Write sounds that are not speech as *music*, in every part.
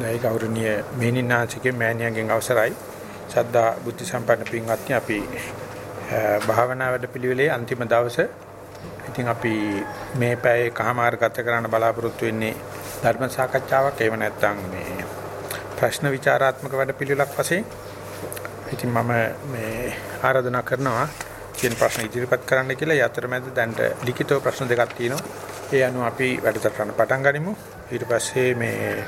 නැයි ගෞරවනීය මේනිනාචිකේ මෑණියන්ගෙන් අවසරයි. ශ්‍රද්ධා බුද්ධ සම්පන්න පින්වත්නි අපි භාවනා වැඩපිළිවෙලේ අන්තිම දවසේ. ඉතින් අපි මේ පැයේ කහමාර ගත කරන්න බලාපොරොත්තු වෙන්නේ ධර්ම සාකච්ඡාවක්. එහෙම නැත්නම් මේ ප්‍රශ්න විචාරාත්මක වැඩපිළිවෙලක් වශයෙන්. ඉතින් මම මේ ආරාධනා කරනවා කියන ප්‍රශ්න ඉදිරිපත් කරන්න කියලා. යතරමැද දැන්ට ලිඛිතව ප්‍රශ්න දෙකක් තියෙනවා. ඒ අනුව අපි වැඩසටහන පටන් ගනිමු. ඊට පස්සේ මේ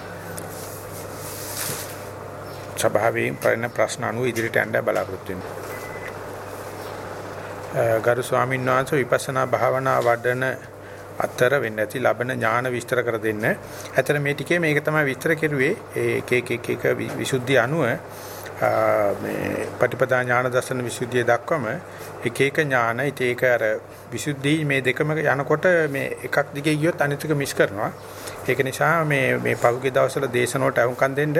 සභාවේ පරණ ප්‍රශ්න අනුව ඉදිරියට යන්න බලාපොරොත්තු වෙනවා. ගරු ස්වාමීන් වහන්සේ විපස්සනා භාවනා වඩන අතර වෙන්නේ නැති ලබන ඥාන විස්තර කර දෙන්න. ඇතර මේ ටිකේ මේක තමයි විස්තර කෙරුවේ. ඒ එක එක එක එක විසුද්ධි අනුව මේ පටිපදා ඥාන දර්ශන විසුද්ධිය දක්වම එක එක ඥාන ඒක අර විසුද්ධි මේ දෙකම යනකොට මේ එකක් දිගේ ගියොත් අනිත් එක මිස් කරනවා. ඒක නිසා මේ මේ පහුගිය දවස්වල දේශනෝට අහුම්කම් දෙන්න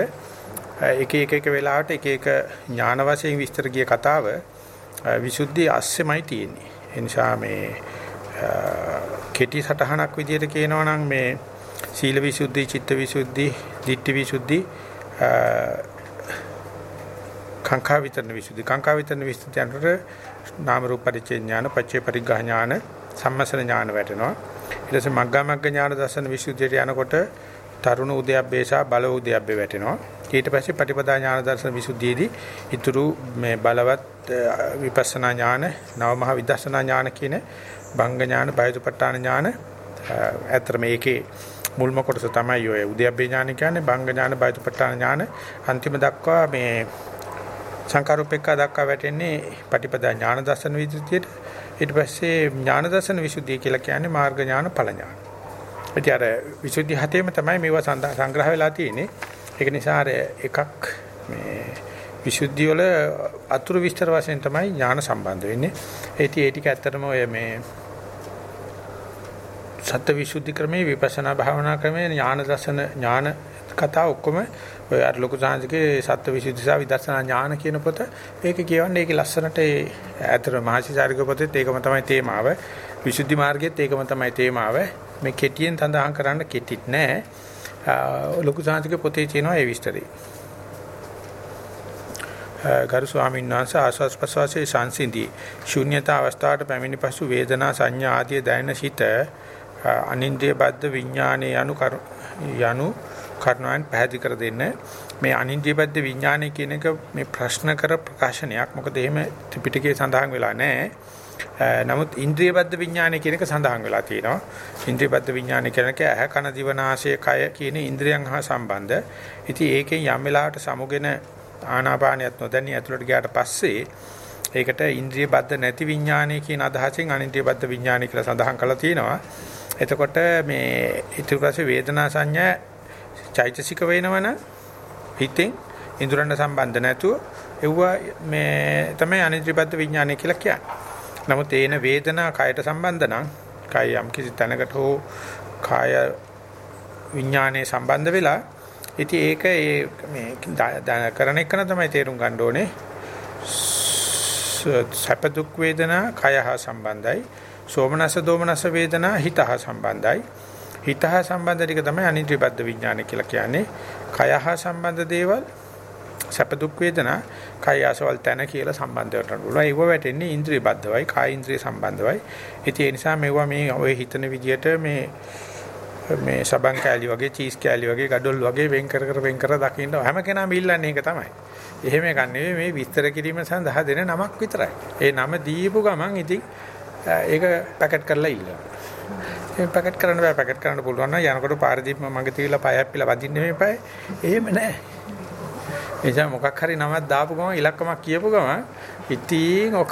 එක එක එක වෙලාවට එක එක ඥාන වශයෙන් විස්තර ගිය කතාව විසුද්ධි අස්සෙමයි තියෙන්නේ. ඒ නිසා මේ කෙටි සටහනක් විදිහට කියනවා නම් මේ සීල විසුද්ධි, චිත්ත විසුද්ධි, ditthi විසුද්ධි, කාංකා විතරන විසුද්ධි. කාංකා විතරන විසුද්ධි අතර නාම රූප පරිච්ඡේ ඥාන, පච්චේ පරිග්‍රහ ඥාන, සම්මසන ඥාන වැටෙනවා. ඊට පස්සේ මග්ගා මග්ග ඥාන දර්ශන විසුද්ධියට යනකොට තරුණ උද්‍යප්පේසා බල උද්‍යප්පේ වැටෙනවා. ඊට පස්සේ පටිපදා ඥාන දර්ශන විසුද්ධියේදී ඊතුරු මේ බලවත් විපස්සනා ඥාන නවමහ විදර්ශනා ඥාන කියන භංග ඥාන බයතුපට්ඨාන ඥාන ඇත්තට මේකේ මුල්ම කොටස තමයි ඔය උද්‍යප්පේ ඥාන කියන්නේ භංග ඥාන බයතුපට්ඨාන ඥාන අන්තිම දක්වා මේ සංකාරූපේක්ඛ දක්වා වැටෙන්නේ පටිපදා ඥාන දර්ශන විසුද්ධියට ඊට පස්සේ ඥාන දර්ශන විසුද්ධිය කියලා කියන්නේ මාර්ග ඥාන ඵල ඥාන. ඉතින් අර විසුද්ධි හතේම තමයි මේවා සංග්‍රහ වෙලා තියෙන්නේ. ඒක නිසා අර එකක් මේ විසුද්ධිය වල අතුරු විස්තර වශයෙන් තමයි ඥාන සම්බන්ධ වෙන්නේ. ඒටි ඒ ටික ඇත්තටම ඔය මේ සත්‍ය විසුද්ධි ක්‍රමේ විපස්සනා භාවනා ක්‍රමේ ඥාන දර්ශන ඥාන කතා ඔක්කොම ඔය අර ලොකු සාංශිකේ සත්‍ය විසුද්ධි සහ විදර්ශනා ඥාන කියන පොත ඒක කියවන්නේ ඒකේ ලස්සනට ඒ ඇතර මහසිසාරික පොතේත් ඒකම තමයි තේමාව. විසුද්ධි මාර්ගයේත් ඒකම තමයි තේමාව. මේ කෙටියෙන් සඳහන් කරන්න කෙටිත් නෑ. ලොකු සාංශික පොතේ තියෙනවා ඒ විස්තරي. ගරු ස්වාමීන් වහන්සේ ආස්වාස් ප්‍රසවාසයේ සංසිඳී. ශුන්‍යතා අවස්ථාවට පැමිණි පසු වේදනා සංඥා ආදී දැනෙන සිත අනින්ද්‍රිය බද්ධ විඥානයේ යනු යනු කර්ණයන් පැහැදිලි කර දෙන්න. මේ අනින්ද්‍රිය බද්ධ විඥානය කියන එක මේ ප්‍රශ්න කර ප්‍රකාශනයක්. මොකද එහෙම ත්‍රිපිටකයේ සඳහන් වෙලා නැහැ. නමුත් ඉන්ද්‍රිය බද්ධ විඥානය කියන එක සඳහන් වෙලා තියෙනවා. ඉන්ද්‍රිය බද්ධ විඥානය කියන එක ඇහ කන දිව නාසය කය කියන ඉන්ද්‍රියන් හා සම්බන්ධ. ඉතින් ඒකෙන් යම් වෙලාවට සමුගෙන ආනාපානියත් නොදැනී ඇතුළට ගියාට පස්සේ ඒකට ඉන්ද්‍රිය බද්ධ නැති විඥානය කියන අදහසෙන් අනින්ද්‍රිය බද්ධ විඥානය කියලා සඳහන් කරලා තියෙනවා. එතකොට මේ ඊට පස්සේ වේදනා සංඥා චෛතසික වෙනවන හිතෙන් ඉන්ද්‍රයන්ට සම්බන්ධ නැතුව එවුව මේ තමයි අනිත්‍ය බද්ධ විඥානය කියලා කියන්නේ. නමුත් ඒන වේදනා කයට සම්බන්ධ නම් කය යම් කිසි තැනකට හෝ කාය විඥානයේ සම්බන්ධ වෙලා ඉතින් ඒක ඒ මේ කරන එක තමයි තේරුම් ගන්න ඕනේ. සැප දුක් වේදනා කය හා සම්බන්ධයි. සෝමනස දෝමනස වේදනා හිත හා සම්බන්ධයි. හිත හා සම්බන්ධ ටික තමයි අනිත්‍යබද්ධ විඥාන කියලා කියන්නේ. කය හා සම්බන්ධ දේවල් සැප දුක් වේදනා කාය ආසවල් තන කියලා සම්බන්ධ වෙන්න පුළුවන්. ඒව වැටෙන්නේ ඉන්ද්‍රිය බද්ධවයි, කාය ඉන්ද්‍රිය සම්බන්ධවයි. ඉතින් ඒ නිසා මේවා මේ ඔය හිතන විදියට මේ මේ සබන් කෑලි වගේ, චීස් කෑලි වගේ, gadol වගේ වෙන් කර කර වෙන් කර දකින්න හැම කෙනාම ඉල්ලන්නේ ඒක තමයි. එහෙම එකක් නෙවෙයි මේ විස්තර කිරීම සඳහා දෙන නමක් විතරයි. ඒ නම දීපු ගමන් ඉතින් ඒක පැකට් කරලා ඉල්ලනවා. ඒ පැකට් කරන්න බෑ පැකට් කරන්න පුළුවන් නම් යනකොට පාරදීප මගේ තියලා පය අප්පිලා වදින්න මේපයි. එහෙම නෑ. එනිසා මොකක් හරි නමක් දාපු ගමන් ඉලක්කමක් කියපු ගමන් ඉතින් ඔක්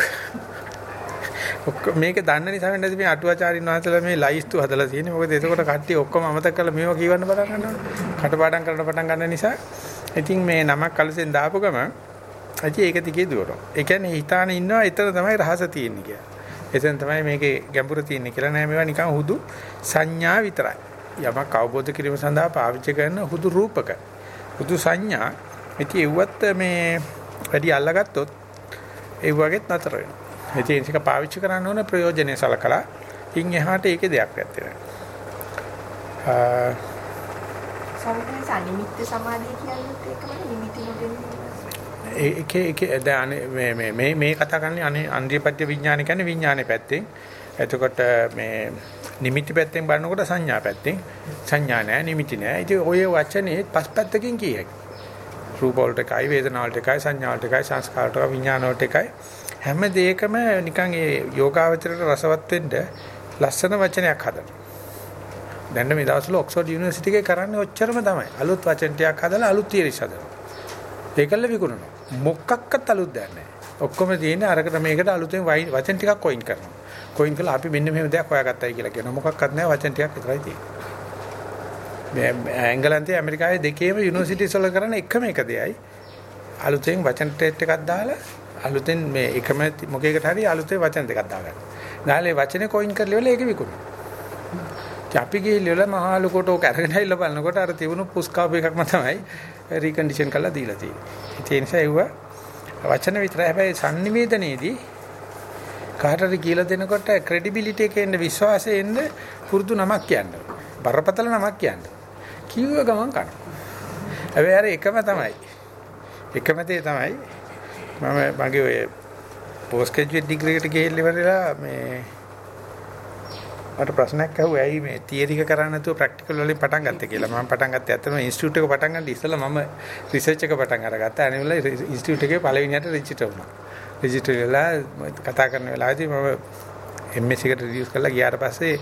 මේක දන්න නිසා වෙන්නේ මේ අටුවාචාරින් වහන්සේලා මේ ලයිස්තු හදලා තියෙන්නේ. මොකද එතකොට කට්ටිය ඔක්කොම අමතක කරලා මේවා කියවන්න පටන් ගන්නවා. කටපාඩම් කරන්න පටන් ගන්න නිසා ඉතින් මේ නමක් කලසෙන් දාපු ගමන් අජි ඒක දිගේ දුවනවා. ඒ කියන්නේ හිතාන ඉන්නවා එතන තමයි රහස තියෙන්නේ කියලා. එතන තමයි මේකේ ගැඹුර තියෙන්නේ කියලා නෑ මේවා නිකන් හුදු සංඥා විතරයි. යමක් අවබෝධ කිරීම සඳහා පාවිච්චි කරන හුදු රූපක. හුදු සංඥා ඉතින් එව්වත් මේ වැඩි අල්ලගත්තොත් ඒ වගේත් නතර වෙනවා. ඉතින් ඒක පාවිච්චි කරන්න ඕන ප්‍රයෝජනෙ සලකලා ඉන් එහාට ඒකේ දෙයක් නැත්තේ නෑ. සමහරවිට අනිමිත්ත සමාධිය කියන්නත් ඒකම නිමිති නොදෙන්නේ. ඒක ඒක දැන් මේ මේ මේ මේ කතා කරන්නේ අනේ අන්ද්‍රියපත්‍ය විඥාන කියන්නේ විඥානේ පැත්තෙන්. එතකොට මේ නිමිති පැත්තෙන් බලනකොට සංඥා පැත්තෙන් සංඥා නැහැ නිමිති නැහැ. ඉතින් ඔය වචනේ පස් පැත්තකින් කියයි. රූප වලට එකයි වේදනා වලට එකයි සංඥා වලට එකයි සංස්කාර වලට විඥාන වලට එකයි හැම දෙයකම නිකන් ඒ යෝගාවචරයට රසවත් වෙන්න ලස්සන වචනයක් හදනවා. දැන් මේ දවස්වල ඔක්ස්ෆර්ඩ් යුනිවර්සිටි එකේ කරන්නේ ඔච්චරම තමයි. අලුත් වචන ටිකක් හදලා අලුත් තියරිස් හදනවා. ඒකල්ල විකුණනවා. මොකක්වත් අලුත් දැන් නැහැ. ඔක්කොම තියෙන්නේ අරකට මේකට අලුතෙන් වචන ටිකක් කොයින් කරනවා. කොයින් කළා අපි මෙන්න මෙහෙම දෙයක් හොයාගත්තයි කියලා කියනවා. මොකක්වත් නැහැ වචන ටිකක් විතරයි තියෙන්නේ. මේ එංගලන්තයේ ඇමරිකාවේ දෙකේම යුනිවර්සිටිස් වල කරන එකම එක දෙයයි. අලුතෙන් වචන ටෙස්ට් එකක් දාලා අලුතෙන් මේ එකම මොකේකට හරි අලුතේ වචන දෙකක් දාගන්න. දාලා වචනේ කොයින් කරලා ඒක විකුණනවා. අපි ගිහිල්ලා මහා ලොකොට ඕක අරගෙන ආවිල්ලා බලනකොට අර තිබුණු පුස්කාප් එකක්ම තමයි රීකන්ඩිෂන් කරලා දීලා තියෙන්නේ. ඒ නිසා ඒව වචන විතරයි හැබැයි sannivedanයේදී කාටරි කියලා දෙනකොට ක්‍රෙඩිබිලිටි එකේ ඉන්න විශ්වාසයේ ඉන්න පුරුදු නමක් කියන්න. බරපතල නමක් කියන්න. කිව්ව ගමන් කන. හැබැයි අර එකම තමයි. එකම දේ තමයි මම මගේ ඔය පෝස්ට් ග්‍රැජුවේට් ඩිග්‍රී එකට ගිහිල්ලා ඉවරලා මේ මට ප්‍රශ්නයක් ඇහුවා ඇයි මේ තියරි එක කරන්නේ නැතුව ප්‍රැක්ටිකල් වලින් පටන් ගත්තේ කියලා. මම පටන් ගත්තේ ඇත්තටම ඉන්ස්ටිටියුට් එක පටන් ගන්න ඉස්සෙල්ලා මම රිසර්ච් එක පටන් අරගත්තා. අනිවාර්ය ඉන්ස්ටිටියුට් එකේ පළවෙනියට රෙජිස්ටර් වුණා. රෙජිස්ටර් වෙලා කතා කරන වෙලාවදී මම MS එකට රිඩියුස් කරලා ගියාට පස්සේ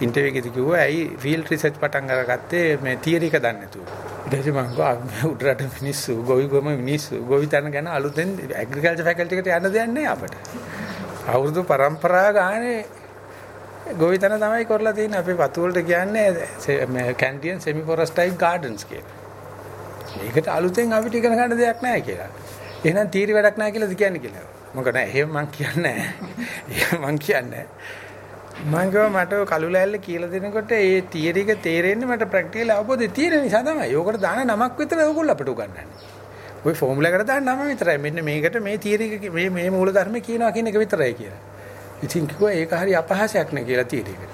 ඉන්ටර්වියු එකේදී කිව්වා ඇයි ෆීල්ඩ් රිසර්ච් පටන් අරගත්තේ මේ තියරි එක දන්නේ නැතුව. ඊට පස්සේ මම ගියා උඩරට මිනිස්සු ගොවි ගොම මිනිස්සු ගොවි තන ගැන අලුතෙන් ඇග්‍රිකල්චර් ෆැකල්ටි එකට යන්න දෙයක් නැහැ අපිට. අවුරුදු පරම්පරා ගානේ ගොවිතැන තමයි කරලා තියෙන්නේ අපේ වතු වලට කියන්නේ මේ කැන්ටියන් සෙමි ෆොරස්ටයිඩ් ගාඩන්ස් කියලා. මේකට අලුතෙන් අපිට ඉගෙන ගන්න දෙයක් නැහැ කියලා. එහෙනම් තීරි වැඩක් නැහැ කියලාද කියන්නේ කියලා. මොකද නෑ එහෙම මං කියන්නේ නැහැ. එහෙම මං කියන්නේ මං ගව මට කළු ලෑල්ල කියලා දෙනකොට ඒ තියරි එක තේරෙන්නේ මට ප්‍රැක්ටිකල් අවබෝධය තියෙන නිසා තමයි. ඕකට දාන නමක් විතර ඕගොල්ලෝ අපිට උගන්වන්නේ. ওই ෆෝමියුලා එකට දාන නම විතරයි. මෙන්න මේකට මේ තියරි එක මේ මේ මූල ධර්ම කියනවා කියන එක විතරයි කියලා. ඉතින් කිව්වා ඒක හරි අපහාසයක් නේ කියලා තීරයකට.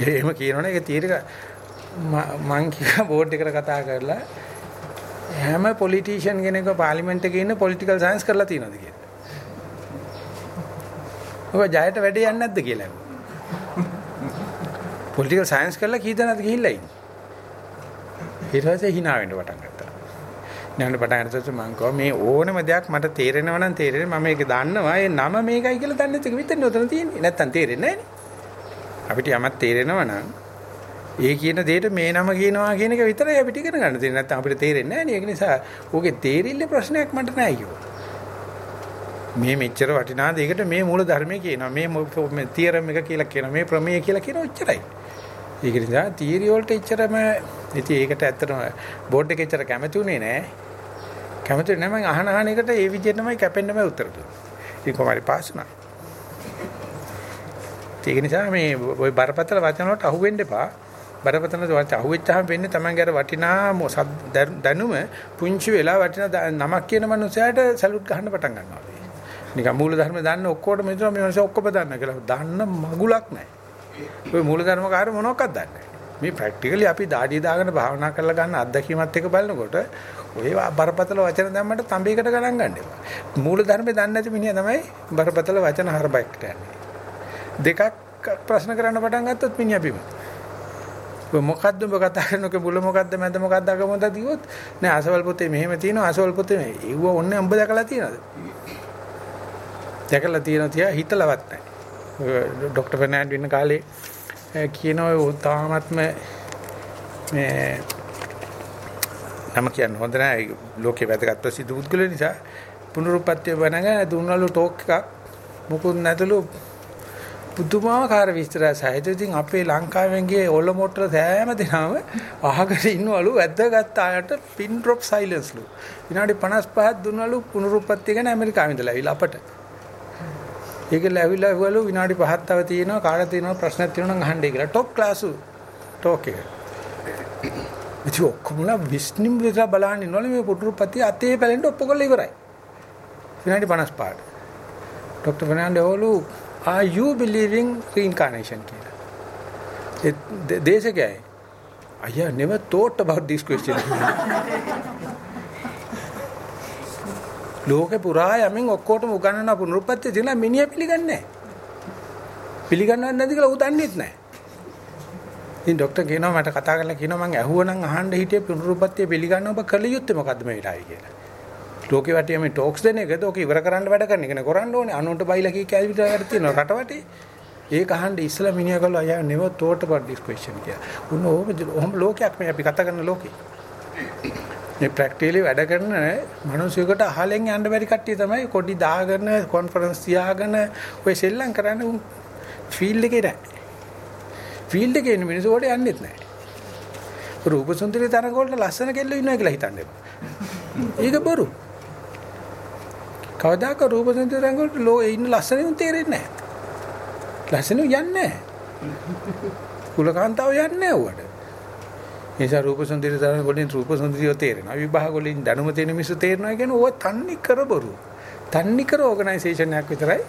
එහෙම කියනවනේ ඒක තීරක මං කිව්වා බෝඩ් එකට කතා කරලා හැම පොලිටිෂියන් කෙනෙක්ව පාර්ලිමේන්තු එකේ ඉන්න පොලිටිකල් සයන්ස් කරලා තියෙනවද කියලා. ඔබ ජයට වැඩේ යන්නේ නැද්ද කියලා. පොලිටිකල් සයන්ස් කරලා කී දෙනාද ගිහිල්ලා ඉන්නේ. ඊට පස්සේ hina වෙන්න පටන් ගත්තා. ඥාන පටන් ගන්නකොට මම කිව්වා මේ ඕනම දෙයක් මට තේරෙනවා නම් තේරෙන්නේ මම මේක දන්නවා ඒ නම මේකයි කියලා දන්නේ නැතික විතරනේ උතන තියෙන්නේ නැත්තම් තේරෙන්නේ නැහැ අපිට යමක් තේරෙනවා නම් ඒ කියන දෙයට මේ නම කියනවා කියන එක විතරයි අපිට ඉගෙන ගන්න තියෙන්නේ නැත්තම් අපිට තේරෙන්නේ නැහැ නේ ඒක නිසා ඕකේ තේරිල්ල ප්‍රශ්නයක් මට නැහැ කිව්වා මේ මෙච්චර වටිනා දෙයකට මේ මූල ධර්මයේ කියනවා මේ තියරම් එක කියලා කියනවා මේ ප්‍රමේය කියලා කියනවා ඔච්චරයි ඒක නිසා තියරි වලට එච්චරම ඉතින් ඒකට ඇත්තටම බෝඩ් එකේ එච්චර කැමති උනේ නෑ. කැමති නෑ මම අහන අහන එකට ඒ විදිහටමයි කැපෙන්නමයි උත්තර දුන්නේ. ඉතින් කොහමරි පාස් වුණා. ඒක නිසා මේ ওই බරපතල වචන වලට අහු වෙන්න එපා. බරපතල වචන අහුවෙච්චාම වෙන්නේ තමන්ගේ අර වටිනා දැනුම පුංචි වෙලා වටිනා නමක් කියන මනුස්සයාට සලුට් ගහන්න පටන් ගන්නවා. නිකන් මූල ධර්ම දන්න ඔක්කොටම හිතනවා මේ මනුස්සයා ඔක්කොම දන්නා කියලා. දන්න මගුලක් නැහැ. ඔය මූලධර්ම කාර්ය මොනවක්වත් දන්නේ නැහැ. මේ ප්‍රැක්ටිකලි අපි දාඩිය දාගෙන භාවනා කරලා ගන්න අත්දැකීමත් එක්ක බලනකොට ඔය බරපතල වචන දැම්මට තඹයකට ගණන් ගන්න එපා. මූලධර්මේ දන්නේ නැති මිනිහා තමයි බරපතල වචන හරබයික්ට යන්නේ. දෙකක් ප්‍රශ්න කරන්න පටන් ගත්තොත් මිනිහා බිම. ඔය මොකද්ද ඔබ කතා කරනක මුල මොකද්ද මැද මොකද්ද අග මොකද්ද කිව්වොත් නෑ අසවල් පොතේ මෙහෙම තියෙනවා අසවල් පොතේ මේ. ඒව ඔන්නේ උඹ දැකලා තියෙනවද? දැකලා තියෙනවා තියා හිතලවත් නැහැ. ડોક્ટર ෆර්නෑන්ඩ් ඉන්න කාලේ කියන ඔය තාමත්ම මේ නම කියන්න හොඳ නැහැ ලෝකේ වැදගත් ප්‍රසිද්ධ පුද්ගල නිසා පුනරුත්පත්ති වෙනගෙන දුන්නලු ටෝක් එකක් මොකුත් නැතලු පුදුමාකාර විස්තරය සහිත. ඉතින් අපේ ලංකාවෙන් ගියේ ඔල මොට්ටර සෑම දිනම අහකට ඉන්නවලු වැද්දාගත් ආයට පින් ඩ්‍රොප් සයිලන්ස්ලු. විනාඩි 55ක් දුන්නලු පුනරුත්පත්ති ගැන ඇමරිකාවෙන් ඉඳලා ඇවිල්ලා අපට. ඒකල ඇවිල්ලා වලු විනාඩි 5ක් තව තියෙනවා කාට තියෙනවා ප්‍රශ්නක් තියෙනවා නම් අහන්නයි කියලා. টপ ක්ලාසු ටෝක් එක. ඉතින් ඔක්කොමලා විශ්නිම් විතර බලන්න ඉන්නවලු මේ පුනරුත්පත්ති අතේ පැලෙන්න ඔප්පු කරලා ඉවරයි. විනාඩි 55ට. ડોક્ટર ෆර්නෑන්ඩෝ ඔලු are you believing reincarnation කියලා. ඒ දේශකයයි I have never thought about this question. ලෝකේ පුරා යමින් ඔක්කොටම උගන්වන පුනරුත්පත්ති තියෙන මිනිහා පිළිගන්නේ නැහැ. පිළිගන්නවත් නැති කියලා ඌ දන්නේත් නැහැ. ඉතින් ડોක්ටර් කියනවා මට කතා කරලා කියනවා මං ඇහුවනම් අහන්න හිටියේ පුනරුත්පත්ති පිළිගන්න ඔබ කළ යුත්තේ මොකද්ද මේ වෙලාවේ කියලා. ලෝකේ වටේ මේ ටොක්ස් දෙන එකද ඔක ඉවර කරන්න වැඩ කරන එකනේ කරන්න ඕනේ. අනුන්ට බයිලා කී කැලි විතර වැඩ තියෙනවා රට වටේ. ඒක අහන්න ඉස්සලා මිනිහා කළා අයියා never thought about this question කියලා. උන් ඕම ලෝකයක් මේ අපි කතා කරන ලෝකේ. මේ ප්‍රැක්ටිකලි වැඩ කරන මිනිස්සුන්ට අහලෙන් යන්න බැරි කට්ටිය තමයි කොඩි දාගෙන කොන්ෆරන්ස් තියාගෙන ඔය සෙල්ලම් කරන්නේ උන් ෆීල්ඩ් එකේ නැහැ. ෆීල්ඩ් එකේ ඉන්න මිනිස්සු වල යන්නෙත් නැහැ. රූප සුන්දරී තරඟ වලට ලස්සන කෙල්ලෝ ඉන්නවා කියලා හිතන්න එපා. *laughs* ඒක බොරු. කවදාක රූප සුන්දරී තරඟ වලට ලෝ ඉන්න ලස්සනෙන් තේරෙන්නේ නැහැ. ලස්සනෙ යන්නේ නැහැ. කුලකාන්තාව යන්නේ නැහැ උවට. නිසා රූප සුන්දරී තරඟ වලින් රූප සුන්දරියෝ තේරෙනවා. විභාග වලින් දැනුම තියෙන මිනිස්සු තේරෙනවා කියන්නේ ඕව තන්නේ කර බොරු. තන්නේ කර ඕගනයිසේෂන් එකක් විතරයි.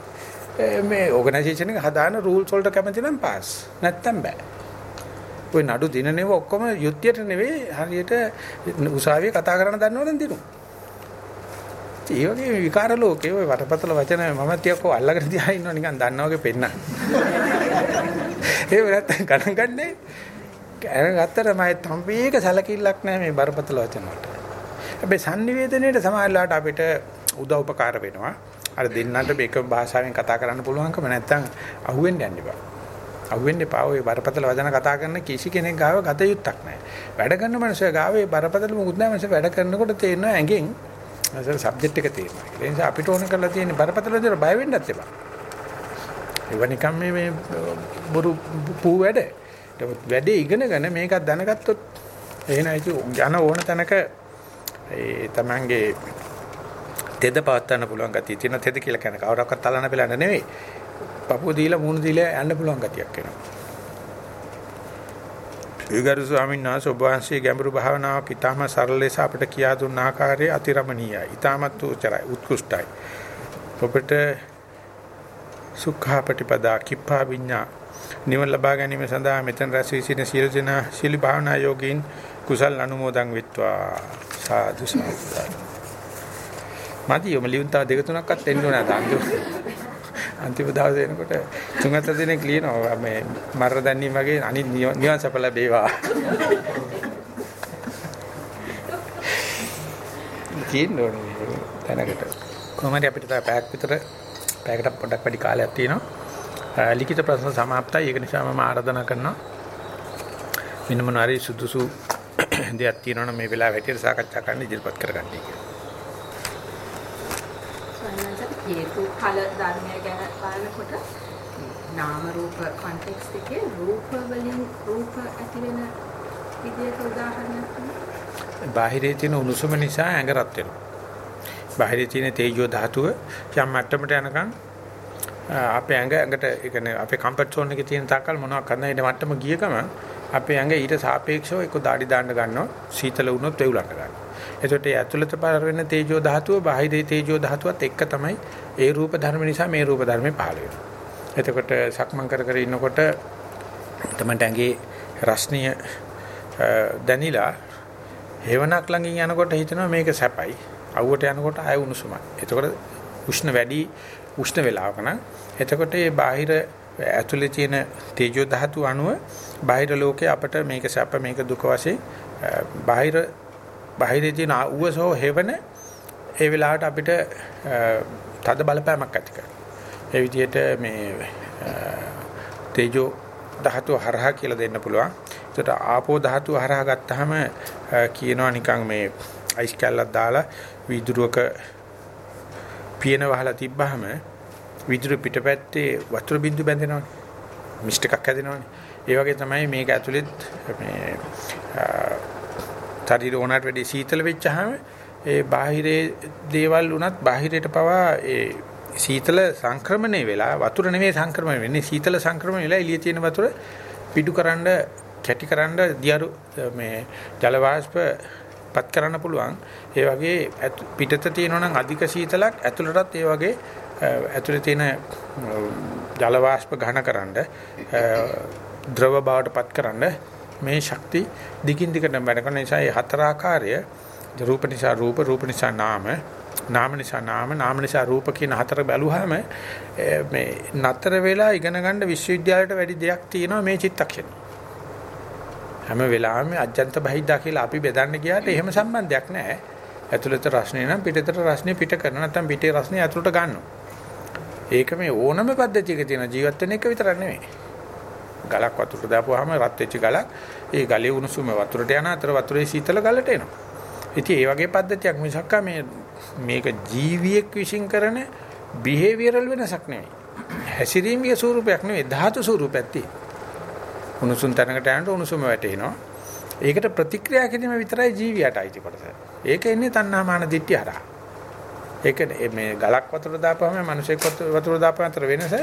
මේ ඕගනයිසේෂන් එක හදාන රූල්ස් වලට කැමති නම් පාස්. නැත්තම් බෑ. ඔය නඩු දිනනේව ඔක්කොම යුද්ධයට නෙවෙයි හරියට උසාවියේ කතා කරන්න දන්නවනම් දිනු. ඒ වගේ විකාර ලෝකේ ඔය වටපතල වචන මම තියක්කෝ අල්ලගෙන තියා ඉන්නවා නිකන් දන්නා වගේ පෙන්න. ඒ වෙලත් ගණන් ගන්නෑ. ගණන් ගත්තට මම තම්පීක සැලකිල්ලක් නැහැ මේ බරපතල වචන වලට. හැබැයි sannivedanayට සමාජලාට අපිට උදව් උපකාර වෙනවා. අර දෙන්නට මේක භාෂාවෙන් කතා කරන්න පුළුවන්කම නැත්තම් අහුවෙන්න යන්න එපා. අහුවෙන්න එපා. ඔය බරපතල වචන කතා කරන කිසි කෙනෙක් ගාව ගත යුත්තක් නැහැ. වැඩ කරන මනුස්සය ගාව ඒ බරපතල මුකුත් නැහැ. මනුස්සය වැඩ කරනකොට තේරෙනවා ඇඟෙන් අසල සබ්ජෙක්ට් එක තේරෙනවා. ඒ නිසා අපිට ඕන කරලා තියෙන බරපතල දේ බය වෙන්නත් එපා. ඒව නිකම් මේ මේ බොරු පූ වැඩ. වැඩේ ඉගෙනගෙන මේකත් දැනගත්තොත් එහෙනම් යන ඕන තැනක ඒ තමන්ගේ තෙද පවත්වන්න පුළුවන් ගතිය තියෙන තෙද කියලා කියන කවුරක්වත් තලන්න බලන්න නෙවෙයි. පපුව දීලා මූණ දීලා යන්න පුළුවන් ගතියක් එනවා. ඊගරු ස්වාමීන් වහන්සේ ඔබ වහන්සේ ගැඹුරු භාවනාවක් ඊටම සරල ලෙස අපිට කියා දුන්න ආකාරය අතිරමණීයයි. ඊටමත් උචරයි උත්කෘෂ්ටයි. ඔබට සුඛාපටිපදා කිප්පා විඤ්ඤා නිවන ලබා ගැනීම සඳහා මෙතන රැස් වී සිටින සියලු දෙනා සීල භාවනා යෝගීන් කුසල් අනුමෝදන් වෙත්වා සාදු සාදු මදි යොම ලියුම් තව දෙක තුනක්වත් එන්න ඕන අන්තිම අන්තිම දවසේ එනකොට තුන් හතර දිනක් ලියනවා. මේ මරර දැන්නීම වගේ අනිත් නිවන් සප ලැබේවා. තියෙන්න ඕනේ තැනකට. කොහොමද අපිට තව පැයක් විතර පැයකට පොඩ්ඩක් වැඩි කාලයක් තියෙනවා. ලිඛිත ප්‍රශ්න સમાප්තයි. ඒක නිසා මම ආරාධනා කරනවා. වෙන මොනවාරි සුදුසු දෙයක් තියෙනවනම් මේ වෙලාව හැටියට සාකච්ඡා කරන්න ඉදිරිපත් කරගන්න කියලා. හේතු ඵල ධර්මය ගැන බලනකොට නාම රූප කොන්ටෙක්ස්ට් එකේ රූප වලින් රූප ඇති වෙන විදියට උදාහරණයක් බාහිරේ තියෙන උණුසුම නිසා ඇඟ රත් වෙනවා. බාහිරේ තියෙන තේජෝ ධාතුව යම් මට්ටමට යනකම් අපේ ඇඟ ඇඟට ඒ කියන්නේ අපේ කම්ෆර්ට් සෝන් එකේ තියෙන තාක්කල් මොනවක් කරන්න ඊට මට්ටම ගිය ගමන් අපේ ඇඟ ඊට සාපේක්ෂව එක්ක দাঁඩි දාන්න ගන්නවා සීතල වුණොත් වෙවුලන්න ගන්නවා. එතකොට ඒ ඇතුළත පාර වෙන තේජෝ ධාතුව බාහිරේ තේජෝ ධාතුවත් එක්ක තමයි ඒ රූප ධර්ම නිසා මේ රූප ධර්මේ පහළ වෙනවා. එතකොට සක්මන් කර කර ඉන්නකොට තමයි ඇඟේ රස්නිය දැනිලා හේවණක් ළඟින් යනකොට හිතනවා මේක සැපයි. අවුවට යනකොට ආය උණුසුමයි. එතකොට උෂ්ණ වැඩි උෂ්ණ වෙලාවක නම් එතකොට මේ බාහිර ඇතුලේ තියෙන තේජෝ ධාතු අණුව බාහිර ලෝකේ අපට මේක සැප මේක දුක වශයෙන් බාහිර බාහිරේ තියෙන ඌවසෝ හෙවන ඒ වෙලාවට අපිට තද බලපෑමක් ඇති කරනවා. ඒ විදිහට මේ තේජෝ ධාතු හරහා කියලා දෙන්න පුළුවන්. ඒකට ආපෝ ධාතු හරහා ගත්තාම කියනවා නිකන් මේ අයිස් කැල්ලක් දාලා වීදුරුවක පියන වහලා තිබ්බහම වීදුරු පිටපැත්තේ වතුර බින්දු බැඳෙනවනේ. මිස්ට් එකක් හැදෙනවනේ. ඒ වගේ තමයි මේක ඇතුළෙත් මේ ශරීර ඕනට වැඩි සීතල වෙච්චාම ඒ බාහිරේ දේවල් උනත් බාහිරයට පවා ඒ සීතල සංක්‍රමණය වෙලා වතුර නෙමෙයි සංක්‍රමණය වෙන්නේ සීතල සංක්‍රමණය වෙලා එළිය තියෙන වතුර පිටුකරනද කැටිකරනද දියරු මේ ජල වාෂ්ප පත් කරන්න පුළුවන්. ඒ වගේ පිටත තියෙනවා නම් අධික සීතලක් ඇතුළටත් ඒ වගේ ඇතුළේ තියෙන ජල වාෂ්ප ඝනකරනද ද්‍රව බවට පත් කරන්න මේ ශක්ති දිගින් දිගට වැඩ කරන නිසා මේ හතර ආකාරය රූප නිසා රූප රූප නිසා නාම නාම නිසා නාම නාම නිසා රූප කියන හතර බැලුවාම මේ නතර වෙලා ඉගෙන ගන්න විශ්වවිද්‍යාලයට වැඩි දෙයක් තියෙනවා මේ චිත්තක්ෂණය. හැම වෙලාවෙම අජන්ත බහිද්දා කියලා අපි බෙදන්න ගියාට එහෙම සම්බන්ධයක් නැහැ. ඇතුළත රස්නේ නම් පිටතට රස්නේ පිට කරන නැත්නම් පිටේ රස්නේ ඇතුළට ගන්නවා. ඒක මේ ඕනම පද්ධතියක තියෙන ජීවත් වෙන එක විතරක් නෙමෙයි. ගලක් වතුරට දාපුවාම රත් වෙච්ච ගලක් ඒ ගලේ උණුසුම වතුරට යන අතර වතුරේ සීතල ගලට එනවා. ඉතින් ඒ වගේ පද්ධතියක් මිසක්කා මේ මේක ජීවියෙක් විශ්ින් කරන බිහේවියරල් වෙනසක් නෙවෙයි. හැසිරීමේ ස්වරූපයක් නෙවෙයි ධාතු ස්වරූපයක් තියෙනවා. උණුසුම් තැනකට යනකොට උණුසුම වැටෙනවා. ඒකට ප්‍රතික්‍රියා කිරීම විතරයි ජීවියට අයිති කොටස. ඒක එන්නේ තණ්හා මාන දිට්ඨිය හරහා. ඒක මේ ගලක් වතුර දාපුවම මිනිසෙක් වතුර දාපුව අතර වෙනස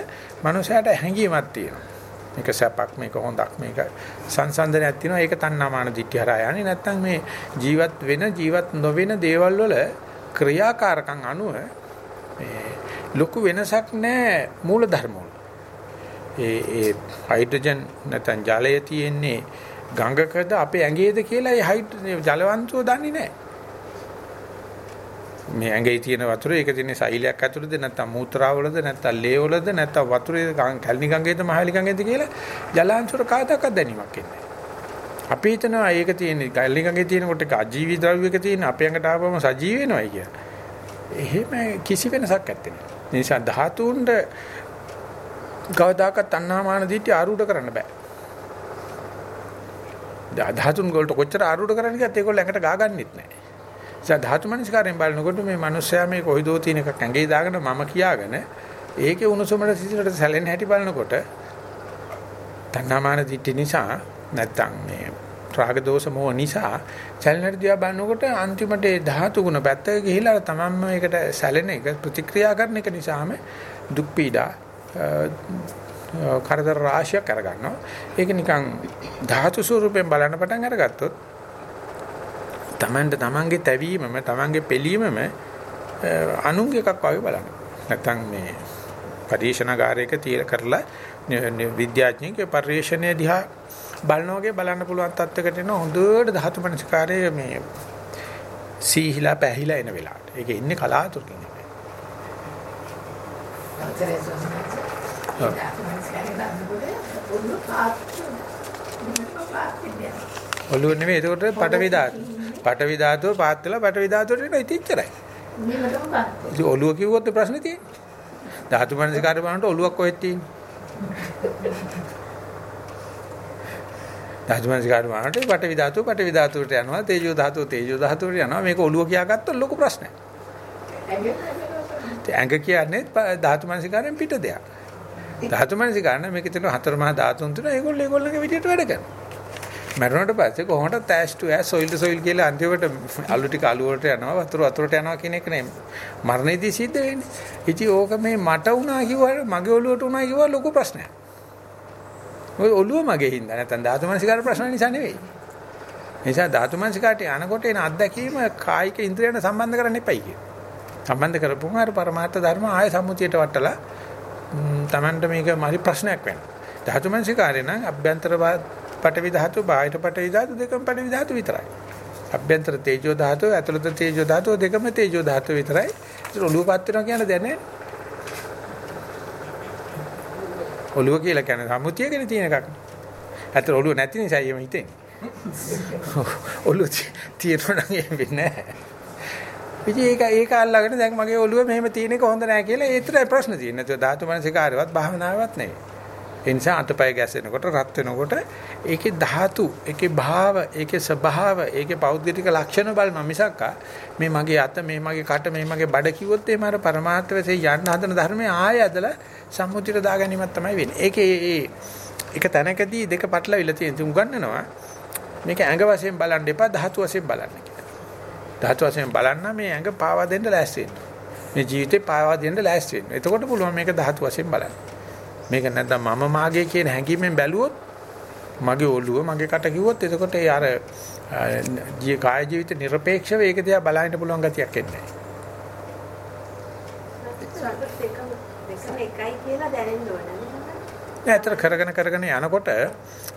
මනුස්සයාට හැඟීමක් තියෙනවා. මේක සැපක් මේක හොඳක් මේක සංසන්දනයක් තියෙනවා ඒක තණ්හාමාන දිට්ඨිය හරහා යන්නේ නැත්නම් මේ ජීවත් වෙන ජීවත් නොවන දේවල් වල ක්‍රියාකාරකම් අනුව මේ ලොකු වෙනසක් නැහැ මූල ධර්ම වල. ඒ ඒ හයිඩ්‍රජන් නැත්නම් ජලය තියෙන්නේ ගඟකද අපේ ඇඟේද කියලා ඒ හයිඩ්‍රජන් ජලවන්තෝ දන්නේ නැහැ. මේ ඇඟේ තියෙන වතුර ඒක තියෙන සෛලයක් ඇතුළේද නැත්නම් මූත්‍රාවලද නැත්නම් ලේ වලද නැත්නම් වතුරේ කැලණි ගංගේද මහලි ගංගේද කියලා ජලාංශවල කාටවත් දැනීමක් එන්නේ අපි හිතනවා ඒක තියෙන කැලණි ගංගේ තියෙනකොට ඒක අජීවී ද්‍රව්‍යයක තියෙන අපේ ඇඟට ආවම සජීව වෙනවයි කියලා. එහෙම කිසි වෙනසක් නැත්තේ. ඒ නිසා ධාතුන්ට කවදාකවත් තණ්හාමාන දිටි ආරූඪ කරන්න බෑ. ධාතුන් වලට කොච්චර ආරූඪ කරන්න ගියත් ඒගොල්ලෝ ඇඟට ගාගන්නෙත් නෑ. ඒ ධාතු මනස්කාරයෙන් බලනකොට මේ මිනිස්සයා මේ කොයිදෝ තියෙන එකක් ඇඟේ දාගෙන මම කියාගෙන ඒකේ උණුසුමට සිසිලට සැලෙන හැටි බලනකොට තණ්හාමාන දිට්ඨි නිසා නැත්තම් මේ රාග දෝෂ මොහ නිසා සැලෙන දිහා බලනකොට අන්තිමට ඒ ධාතු ගුණ පැත්තක ගිහිලා තමන්ම ඒකට සැලෙන එක ප්‍රතික්‍රියා කරන එක නිසාම දුක් පීඩා කරදර රාශියක් අරගන්නවා. ඒක නිකන් ධාතු ස්වරූපයෙන් බලන්න පටන් අරගත්තොත් තමන්ට තමන්ගේ තැවීමම තමන්ගේ පෙළීමම අනුන්ගේ එකක් වගේ බලන්න. නැත්තම් මේ පරීක්ෂණාගාරයක තියලා කරලා විද්‍යාඥයෙක්ගේ පරිශ්‍රණය දිහා බලන වගේ බලන්න පුළුවන් තත්යකට එන හොඳට ධාතු මනස්කාරයේ මේ සීහිලා පැහිලා එන වෙලාවට. ඒක ඉන්නේ කලාතුරකින්. ඔළුව නෙමෙයි ඒකට පටවි ධාතු. පටවි ධාතුව පාත් වෙලා පටවි ධාතුවට එනවා ඉතින් ඉච්චරයි. ඉතින් ඔළුව කිව්වොත් ප්‍රශ්නේ තියෙන්නේ. ධාතු මනසිකාරය බලනකොට ඔළුවක් කොහෙද තියෙන්නේ? ධාතු මනසිකාරය බලනකොට පටවි ධාතුව පටවි ධාතුවට යනවා තේජෝ ධාතුව තේජෝ ධාතුවට යනවා මේක ඔළුව කියාගත්තොත් ලොකු ප්‍රශ්නයක්. ඇඟ කියන්නේ ධාතු මනසිකාරයෙන් පිට දෙයක්. ධාතු මනසිකාරණ මේක තියෙන හතර මහා ධාතුන් තුන ඒගොල්ලෝ ඒගොල්ලෝගේ විදියට වැඩ කරනවා. මැරුණට පස්සේ කොහොමද තෑස් ටු ඇස් සොයිල් ටු සොයිල් කියලා අන්තිමට අලු ටික අලු වලට යනවා වතුර වතුරට යනවා කියන එක නේ මරණයේදී සිද්ධ වෙන්නේ. ඉතින් ඕක මේ මට වුණා කිව්වට මගේ ඔළුවට වුණා කිව්වා ලොකු ප්‍රශ්නයක්. ඔය ඔළුව මගේ හින්දා නැත්නම් ධාතු මනසිකාර ප්‍රශ්න නිසා නෙවෙයි. නිසා ධාතු මනසිකාට යනකොට එන අත්දැකීම කායික ඉන්ද්‍රියන්ට සම්බන්ධ කරන්න එපයි කියන. සම්බන්ධ කරපුවම අර පරමාර්ථ ධර්ම ආය සම්මුතියට වටලා Tamanට මේක මාරි ප්‍රශ්නයක් වෙනවා. ධාතු මනසිකාරේ නම් අභ්‍යන්තර පටවි ධාතු බාහිර පටවි ධාතු දෙකම පටවි ධාතු විතරයි. අභ්‍යන්තර තේජෝ ධාතු ඇතුළත තේජෝ ධාතු දෙකම තේජෝ ධාතු විතරයි. ඒක ඔළුව පත් වෙනවා කියන දැනේ. ඔළුව කියලා කියන්නේ සම්මුතියකනේ තියෙන එකක්. ඇත්තට ඔළුව නැති නිසා එහෙම හිතෙන්නේ. ඔළුව තියෙනවා නම් එහෙම වෙන්නේ නැහැ. ඉතින් ඒක ඒක අල්ලගෙන දැන් මගේ ඔළුව මෙහෙම තියෙන එක හොඳ නැහැ කියලා ඒතරයි ප්‍රශ්න තියෙන්නේ. නැත්නම් ධාතු මනසිකාරයවත් භාවනාවක් නෙවෙයි. ඒ නිසා අතපය ගැසෙනකොට රත් වෙනකොට ඒකේ ධාතු, ඒකේ භාව, ඒකේ ස්වභාව, ඒකේ පෞද්ගලික ලක්ෂණ බලන මිසක් මේ මගේ අත, මේ මගේ කට, මේ මගේ බඩ කිව්වොත් එහෙම අර પરමාර්ථ වශයෙන් යන්න හදන ධර්මයේ ආය ඇදලා සම්මුතියට දාගැනීමක් තමයි වෙන්නේ. ඒකේ ඒ එක තැනකදී දෙක පටලවිලා තියෙන තුන් ගන්නනවා. මේක ඇඟ වශයෙන් බලන්න එපා ධාතු වශයෙන් බලන්න කියලා. ධාතු වශයෙන් බලන්න මේ ඇඟ පාවා දෙන්න ලෑස්ති වෙන්න. මේ ජීවිතේ පාවා දෙන්න ලෑස්ති වෙන්න. එතකොට පුළුවන් මේක ධාතු වශයෙන් බලන්න. මේක නැත්නම් මම මාගේ කියන හැඟීමෙන් බැලුවොත් මගේ ඔළුව මගේ කට කිව්වොත් එතකොට ඒ අර ජී කාය ජීවිත নিরপেক্ষව ඒක දිහා බලන්න පුළුවන් ගතියක් එන්නේ නැහැ. ඒතර කරගෙන කරගෙන යනකොට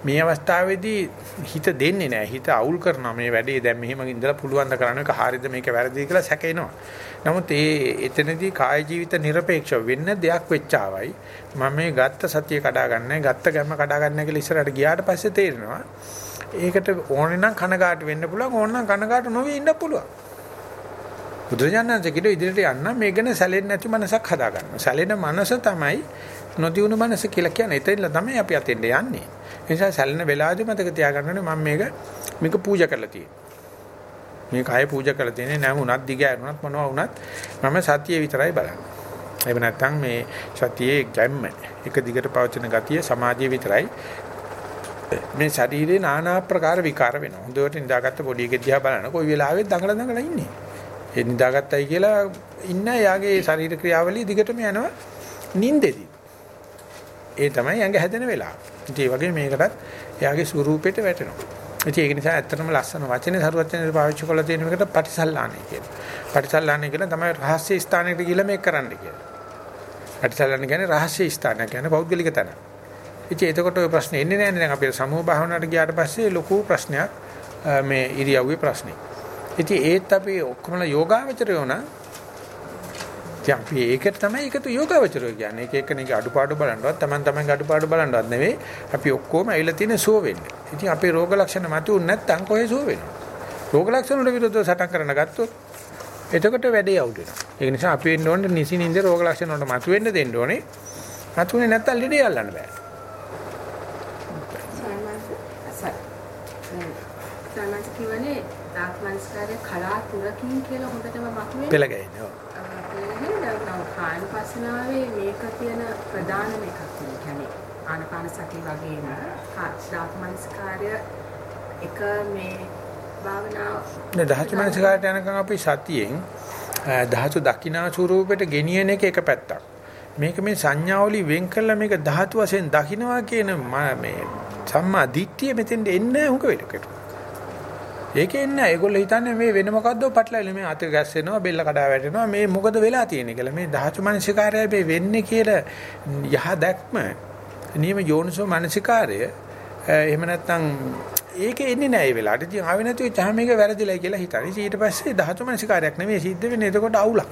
මේ අවස්ථාවේදී හිත දෙන්නේ නැහැ. හිත අවුල් කරනවා මේ වැඩේ දැන් මෙහෙම ඉඳලා පුළුවන් ද කරන්න එක හරියද මේක වැරදිද කියලා සැකේනවා. නමුත් ඒ එතනදී කාය ජීවිත নিরপেক্ষ වෙන්න දෙයක් වෙච්චාවයි. මම මේ ගත්ත සතිය කඩා ගන්නෑ, ගත්ත ගැම්ම කඩා ගන්නෑ කියලා ඉස්සරහට ගියාට පස්සේ තේරෙනවා. ඒකට ඕනේ නම් කනගාටු වෙන්න පුළුවන්, ඕන නම් කනගාටු නොවී ඉන්න පුළුවන්. බුදුරජාණන් ජීවිත ඉදිරියට යන්න මේ ගැන සැලෙන්නේ නැති මනසක් හදාගන්න. සැලෙන මනස තමයි නොදියුණු මනස කියලා කියන්නේ. එතනilla තමයි අපි අතෙන්ද යන්නේ. ඒ නිසා සැලෙන වෙලාවදී මතක තියාගන්න ඕනේ මම මේක මේක පූජා කරලා තියෙන්නේ. මේ කය පූජා කරලා තියෙන්නේ නැම උනත් දිග ඇරුණත් මොනවා වුණත් මම සතිය විතරයි බලන්නේ. එහෙම නැත්නම් මේ සතියේ ගැම්ම එක දිගට පවතින ගතිය සමාධිය විතරයි මේ ශරීරේ নানা ආකාර විකාර වෙනවා. හොඳට නිදාගත්ත පොඩි එකෙක් දිහා බලන කොයි වෙලාවෙත් දඟල දඟල ඉන්නේ. ඒ නිදාගත්තයි කියලා ඉන්න යාගේ ශරීර ක්‍රියාවලිය දිගටම යනවා නිින්දෙදි. ඒ තමයි ඇඟ හැදෙන වෙලාව. ඉතින් ඒ වගේ මේකටත් එයාගේ ස්වරූපෙට වැටෙනවා. ඉතින් ඒක නිසා ඇත්තටම ලස්සන වචනේ සරුවචනේ පාවිච්චි කරලා තියෙන එකට පටිසල්ලාණේ කියලා. පටිසල්ලාණේ කියලා තමයි රහස්‍ය ස්ථානයකට ගිහිල්ලා මේක කරන්න කියලා. පටිසල්ලාණේ කියන්නේ රහස්‍ය ස්ථානය කියන්නේ පෞද්ගලික තැන. ඉතින් එතකොට ඔය ප්‍රශ්නේ එන්නේ නැහැ දැන් අපි සමූහ භාවනාවට ගියාට පස්සේ ලොකු ප්‍රශ්නයක් මේ ඉරියව්වේ ප්‍රශ්නේ. ඉතින් ඒත් අපි ඔක්කොම යෝගාවචරයෝ නම් ඉතින් අපි ඒකට තමයි එකතු යෝගාවචරය කියන්නේ. එක එකනේ අඩුපාඩු බලනවත් Taman Taman අඩුපාඩු බලනවත් නෙවෙයි. අපි ඔක්කොම ඇවිල්ලා තියෙන සුව වෙන්න. ඉතින් අපේ රෝග ලක්ෂණ මතුවුනේ නැත්නම් කොහේ සුව වෙනවද? රෝග ලක්ෂණ වලට විරුද්ධව සටන් කරන ගත්තොත් එතකොට වැඩේ අවුල් වෙනවා. ඒක නිසා අපි වෙන්න ඕනේ නිසිනින්ද රෝග ලක්ෂණ වලට මතුවෙන්න දෙන්න ඕනේ. මතුනේ නැත්නම් ලෙඩේ අල්ලන්න බෑ. සල්මන්ස් කියවනේ දාත්මන්ස්කාරය කලාතුරකින් කියලා හොඳටම මතුවේ. පෙළ ගැහෙන්නේ. ඔව්. එහෙනම් කායන පස්සනාවේ මේක තියෙන ප්‍රධානම එකක් කියන්නේ ආනපාන සතිය වගේම දාත්මන්ස්කාරය එක මේ භාවනාව නේ ධාතු මනසකාරට යනකම් අපි සතියෙන් ධාතු දකිනා ස්වරූපයට ගෙනියන එක එක පැත්තක්. මේක මේ සංඥාවලි වෙන් කළා මේක ධාතු වශයෙන් දකින්නවා කියන මේ සම්මා දිට්ඨිය මෙතෙන්ද එන්නේ හුඟ වෙලකට. ඒකේ එන්නේ ඒගොල්ලෝ හිතන්නේ මේ වෙන මොකද්ද පටලවිලා මේ අත ගැස්සෙනවා බෙල්ල කඩා වැටෙනවා මේ මොකද වෙලා තියෙන්නේ කියලා. මේ ධාතු මනසිකාරය මේ වෙන්නේ කියලා යහ දැක්ම නියම යෝනිසෝ මනසිකාරය එහෙම නැත්නම් ඒකේ එන්නේ නැහැ ඒ වෙලාවට. ඉතින් ආවෙ නැතුව චා මේක වැරදිලා කියලා හිතන්නේ. ඊට පස්සේ ධාතු මනසිකාරයක් නෙමෙයි සිද්ධ වෙන්නේ. එතකොට අවුලක්.